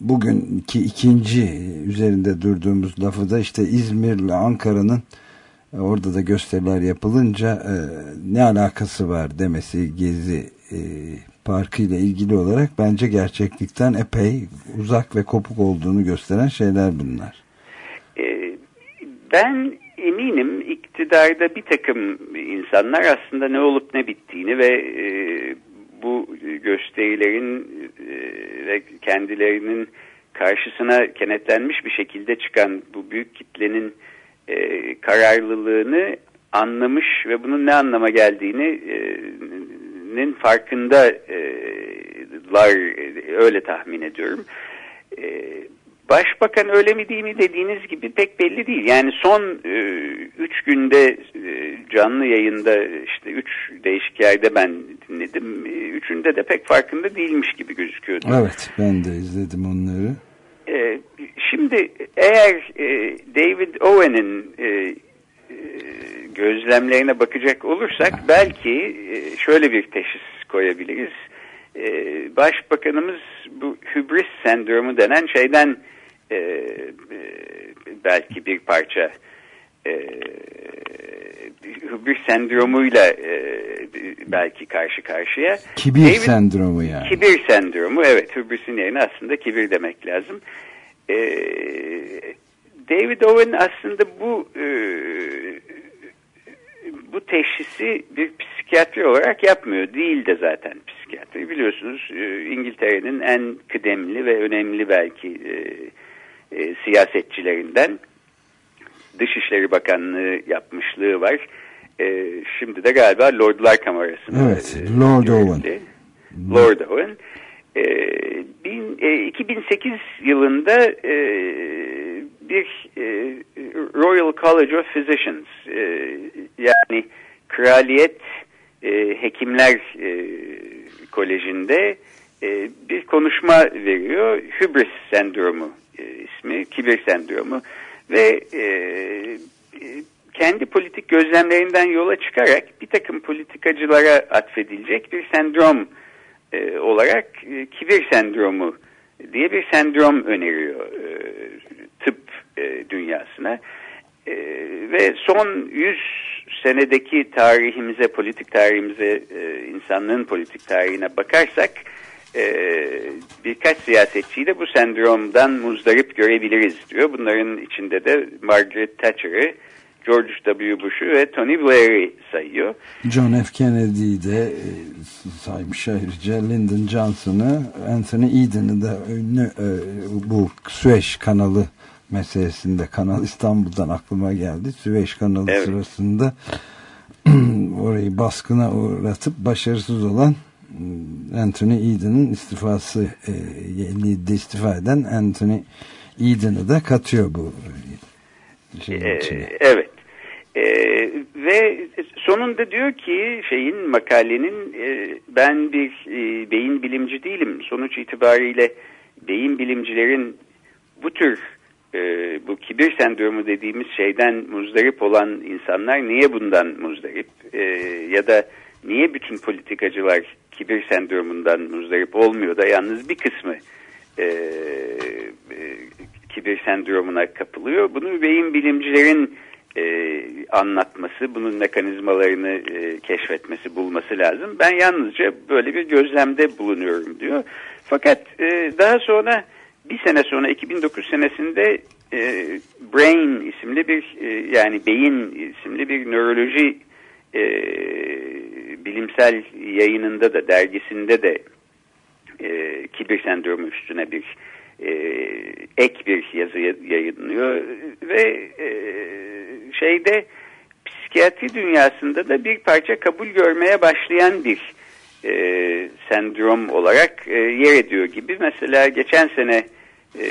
bugünkü ikinci üzerinde durduğumuz lafı da işte İzmir ile Ankara'nın e, orada da gösteriler yapılınca e, ne alakası var demesi Gezi e, Parkı ile ilgili olarak bence gerçeklikten epey uzak ve kopuk olduğunu gösteren şeyler bunlar. E, ben eminim iktidarda bir takım insanlar aslında ne olup ne bittiğini ve e, bu gösterilerin e, ve kendilerinin karşısına kenetlenmiş bir şekilde çıkan bu büyük kitlenin e, kararlılığını anlamış ve bunun ne anlama geldiğini e, farkında e, öyle tahmin ediyorum. Başbakan öyle mi değil mi dediğiniz gibi pek belli değil. Yani son e, üç günde e, canlı yayında işte üç değişik yerde ben dinledim. E, üçünde de pek farkında değilmiş gibi gözüküyordu. Evet ben de izledim onları. E, şimdi eğer e, David Owen'in e, e, gözlemlerine bakacak olursak belki e, şöyle bir teşhis koyabiliriz. E, Başbakanımız bu hübris sendromu denen şeyden e, belki bir parça e, hübris sendromuyla e, belki karşı karşıya. Kibir David, sendromu yani. Kibir sendromu evet hübrisin yerine aslında kibir demek lazım. E, David Owen aslında bu e, bu teşhisi bir psikiyatri olarak yapmıyor. Değil de zaten psikiyatri. Biliyorsunuz e, İngiltere'nin en kıdemli ve önemli belki e, e, siyasetçilerinden Dışişleri Bakanlığı yapmışlığı var. E, şimdi de galiba Lordlar Kamerası'nda. Evet, e, Lord Owen. Lord Owen. E, bin, e, 2008 yılında e, bir e, Royal College of Physicians e, yani Kraliyet e, Hekimler e, Koleji'nde e, bir konuşma veriyor. Hübris sendromu e, ismi, kibir sendromu ve e, e, kendi politik gözlemlerinden yola çıkarak bir takım politikacılara atfedilecek bir sendrom e, olarak e, kibir sendromu diye bir sendrom öneriyor e, tıp e, dünyasına. E, ve son 100 senedeki tarihimize, politik tarihimize, e, insanlığın politik tarihine bakarsak e, birkaç siyasetçiyi de bu sendromdan muzdarip görebiliriz diyor. Bunların içinde de Margaret Thatcher'ı, George W. Bush'u ve Tony Blair'i sayıyor. John F. Kennedy'yi de e, saymış ayrıca Lyndon Johnson'ı, Anthony Eden'ı da ünlü e, bu Süveyş kanalı meselesinde Kanal İstanbul'dan aklıma geldi. Süveyş kanalı evet. sırasında orayı baskına uğratıp başarısız olan Anthony Eden'ın istifası e, istifa eden Anthony Eden'ı da katıyor bu şeyin ee, içine. Evet. Ee, ve sonunda diyor ki şeyin makalenin e, ben bir e, beyin bilimci değilim. Sonuç itibariyle beyin bilimcilerin bu tür e, bu kibir sendromu dediğimiz şeyden muzdarip olan insanlar niye bundan muzdarip e, ya da niye bütün politikacılar kibir sendromundan muzdarip olmuyor da yalnız bir kısmı e, e, kibir sendromuna kapılıyor. Bunu beyin bilimcilerin e, anlatması, bunun mekanizmalarını e, keşfetmesi, bulması lazım. Ben yalnızca böyle bir gözlemde bulunuyorum diyor. Fakat e, daha sonra bir sene sonra 2009 senesinde e, Brain isimli bir e, yani beyin isimli bir nöroloji e, bilimsel yayınında da dergisinde de e, kibir sendromu üstüne bir e, ek bir yazı yayınlıyor ve e, şeyde psikiyatri dünyasında da bir parça kabul görmeye başlayan bir e, sendrom olarak e, yer ediyor gibi. Mesela geçen sene e,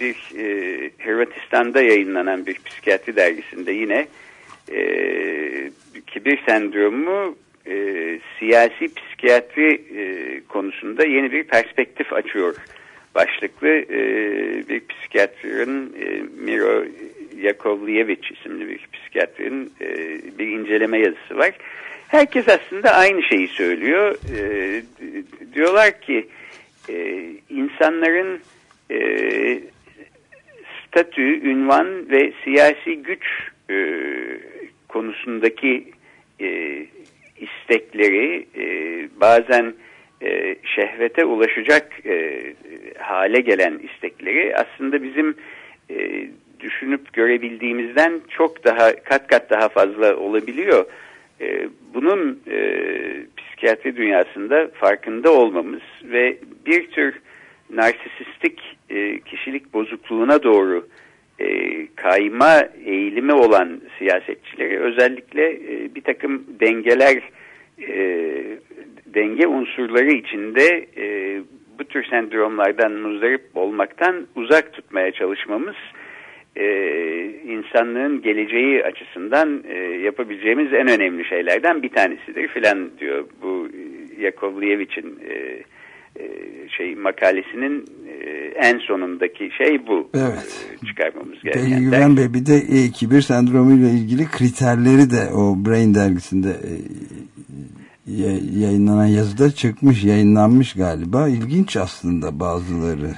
bir e, Hırvatistan'da yayınlanan bir psikiyatri dergisinde yine e, kibir sendromu e, siyasi psikiyatri e, konusunda yeni bir perspektif açıyor başlıklı e, bir psikiyatrın e, Miro Yakovlevich isimli bir psikiyatrin e, bir inceleme yazısı var. Herkes aslında aynı şeyi söylüyor. E, diyorlar ki e, insanların e, statü, ünvan ve siyasi güç e, konusundaki e, istekleri e, bazen e, şehvete ulaşacak e, hale gelen istekleri aslında bizim e, düşünüp görebildiğimizden çok daha kat kat daha fazla olabiliyor. E, bunun e, psikiyatri dünyasında farkında olmamız ve bir tür narsisistik e, kişilik bozukluğuna doğru e, kayma eğilimi olan siyasetçileri özellikle e, bir takım dengeler e, denge unsurları içinde e, tür sendromlardan muzdarip olmaktan uzak tutmaya çalışmamız e, insanlığın geleceği açısından e, yapabileceğimiz en önemli şeylerden bir tanesidir filan diyor bu Yakovlevic'in e, e, şey makalesinin e, en sonundaki şey bu. Evet. E, çıkarmamız gereken. Peki Güven Bey bir de E2-1 sendromuyla ilgili kriterleri de o Brain dergisinde e, yayınlanan yazıda çıkmış, yayınlanmış galiba. İlginç aslında bazıları.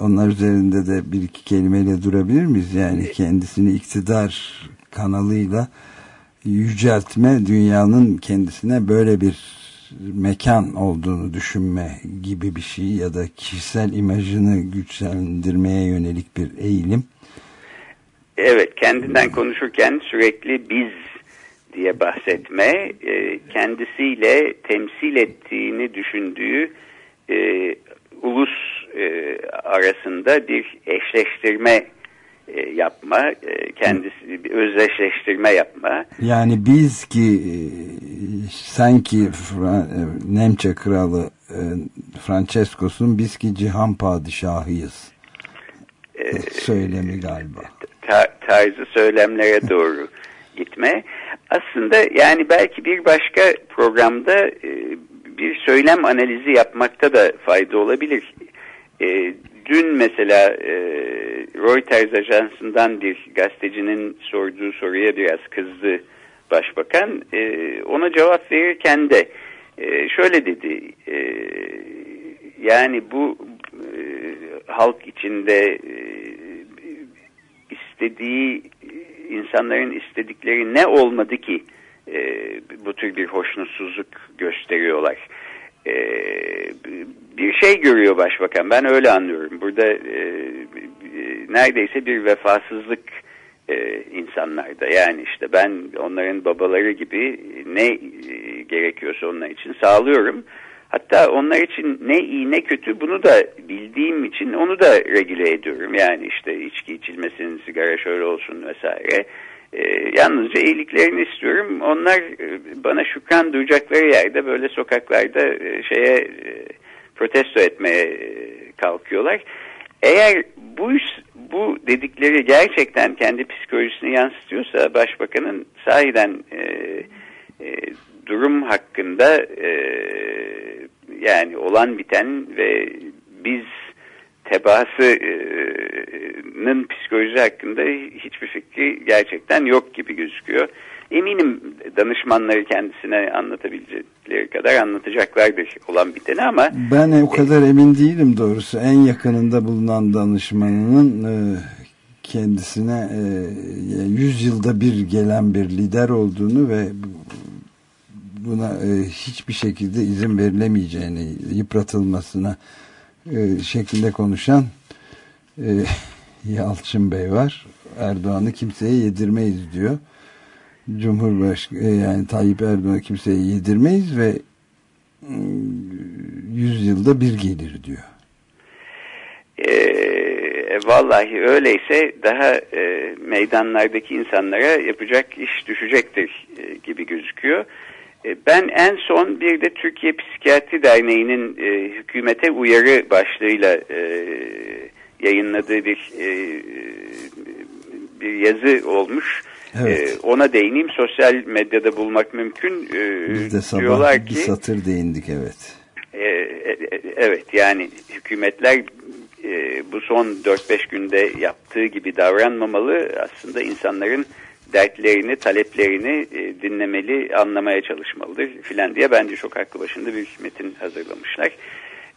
Onlar üzerinde de bir iki kelimeyle durabilir miyiz? Yani kendisini iktidar kanalıyla yüceltme, dünyanın kendisine böyle bir mekan olduğunu düşünme gibi bir şey ya da kişisel imajını güçlendirmeye yönelik bir eğilim. Evet, kendinden konuşurken sürekli biz diye bahsetme, e, kendisiyle temsil ettiğini düşündüğü e, ulus e, arasında bir eşleştirme yapma, e, kendisi bir özdeşleştirme yapma. Yani biz ki e, sanki Fra Nemçe kralı Francesco'sun biz ki cihan padişahıyız. söylemi galiba. Ta tarzı söylemlere doğru gitme. Aslında yani belki bir başka programda bir söylem analizi yapmakta da fayda olabilir. Dün mesela e, Reuters ajansından bir gazetecinin sorduğu soruya biraz kızdı başbakan. E, ona cevap verirken de e, şöyle dedi. E, yani bu e, halk içinde e, istediği insanların istedikleri ne olmadı ki e, bu tür bir hoşnutsuzluk gösteriyorlar. E, bir şey görüyor başbakan. Ben öyle anlıyorum. Burada e, neredeyse bir vefasızlık e, insanlarda. Yani işte ben onların babaları gibi ne e, gerekiyorsa onlar için sağlıyorum. Hatta onlar için ne iyi ne kötü bunu da bildiğim için onu da regüle ediyorum. Yani işte içki içilmesin, sigara şöyle olsun vesaire. E, yalnızca iyiliklerini istiyorum. Onlar e, bana şükran duyacakları yerde böyle sokaklarda e, şeye e, protesto etmeye kalkıyorlar. Eğer bu bu dedikleri gerçekten kendi psikolojisini yansıtıyorsa başbakanın sahiden e, e, durum hakkında e, yani olan biten ve biz tebaasının psikoloji hakkında hiçbir fikri gerçekten yok gibi gözüküyor. Eminim danışmanları kendisine anlatabilecekleri kadar anlatacaklardır olan biteni ama... Ben o kadar emin değilim doğrusu. En yakınında bulunan danışmanının e, kendisine e, 100 yılda bir gelen bir lider olduğunu ve buna e, hiçbir şekilde izin verilemeyeceğini, yıpratılmasına e, şeklinde konuşan e, Yalçın Bey var. Erdoğan'ı kimseye yedirmeyiz diyor. Cumhurbaşkanı e, yani Tayyip Erdoğan'ı kimseye yedirmeyiz ve yüz yılda bir gelir diyor. E, vallahi öyleyse daha e, meydanlardaki insanlara yapacak iş düşecektir e, gibi gözüküyor. E, ben en son bir de Türkiye Psikiyatri Derneği'nin e, hükümete uyarı başlığıyla e, yayınladığı bir e, bir yazı olmuş. Evet. E, ona değineyim. Sosyal medyada bulmak mümkün. E, Biz de sabah diyorlar ki, bir satır değindik evet. E, e, evet yani hükümetler e, bu son 4-5 günde yaptığı gibi davranmamalı. Aslında insanların dertlerini, taleplerini e, dinlemeli, anlamaya çalışmalıdır filan diye bence çok aklı başında bir metin hazırlamışlar.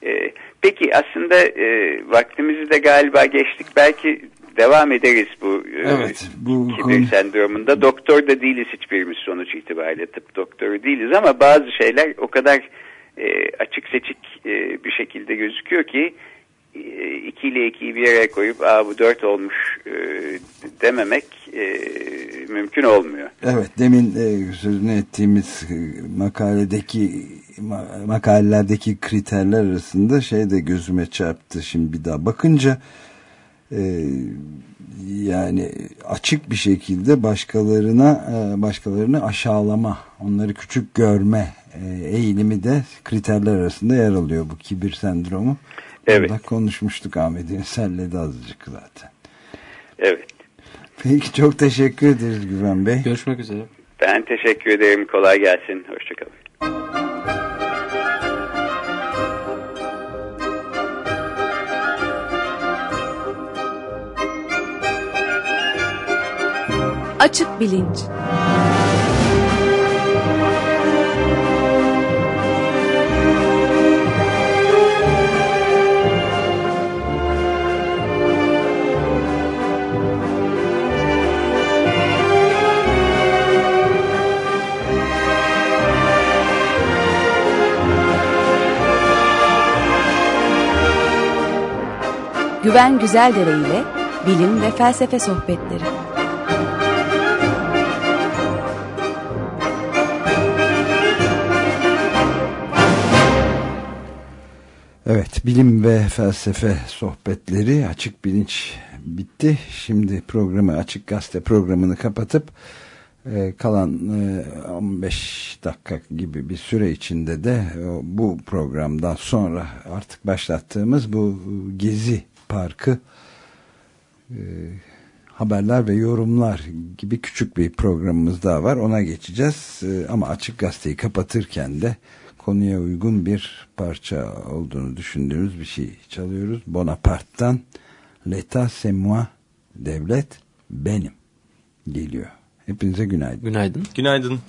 E, peki aslında e, vaktimizi de galiba geçtik. Belki devam ederiz bu, e, evet, bu kibir konu... sendromunda. Doktor da değiliz hiçbirimiz sonuç itibariyle tıp doktoru değiliz ama bazı şeyler o kadar e, açık seçik e, bir şekilde gözüküyor ki 2 ile 2'yi bir yere koyup Aa, bu 4 olmuş e, dememek e, mümkün olmuyor. Evet demin e, sözünü ettiğimiz e, makaledeki ma, makalelerdeki kriterler arasında şey de gözüme çarptı şimdi bir daha bakınca e, yani açık bir şekilde başkalarına e, başkalarını aşağılama, onları küçük görme e, eğilimi de kriterler arasında yer alıyor bu kibir sendromu. Evet. Orada konuşmuştuk Ahmet Ünsel'le de azıcık zaten. Evet. Peki çok teşekkür ederiz Güven Bey. Görüşmek üzere. Ben teşekkür ederim. Kolay gelsin. Hoşçakalın. Açık Bilinç Güven Güzeldere ile bilim ve felsefe sohbetleri. Evet, bilim ve felsefe sohbetleri açık bilinç bitti. Şimdi programı Açık Gazete programını kapatıp e, kalan e, 15 dakika gibi bir süre içinde de e, bu programdan sonra artık başlattığımız bu Gezi Parkı e, haberler ve yorumlar gibi küçük bir programımız daha var. Ona geçeceğiz. E, ama Açık Gazeteyi kapatırken de konuya uygun bir parça olduğunu düşündüğümüz bir şey çalıyoruz. Bonaparte'tan L'État c'est moi, devlet benim geliyor. Hepinize günaydın. Günaydın. Günaydın.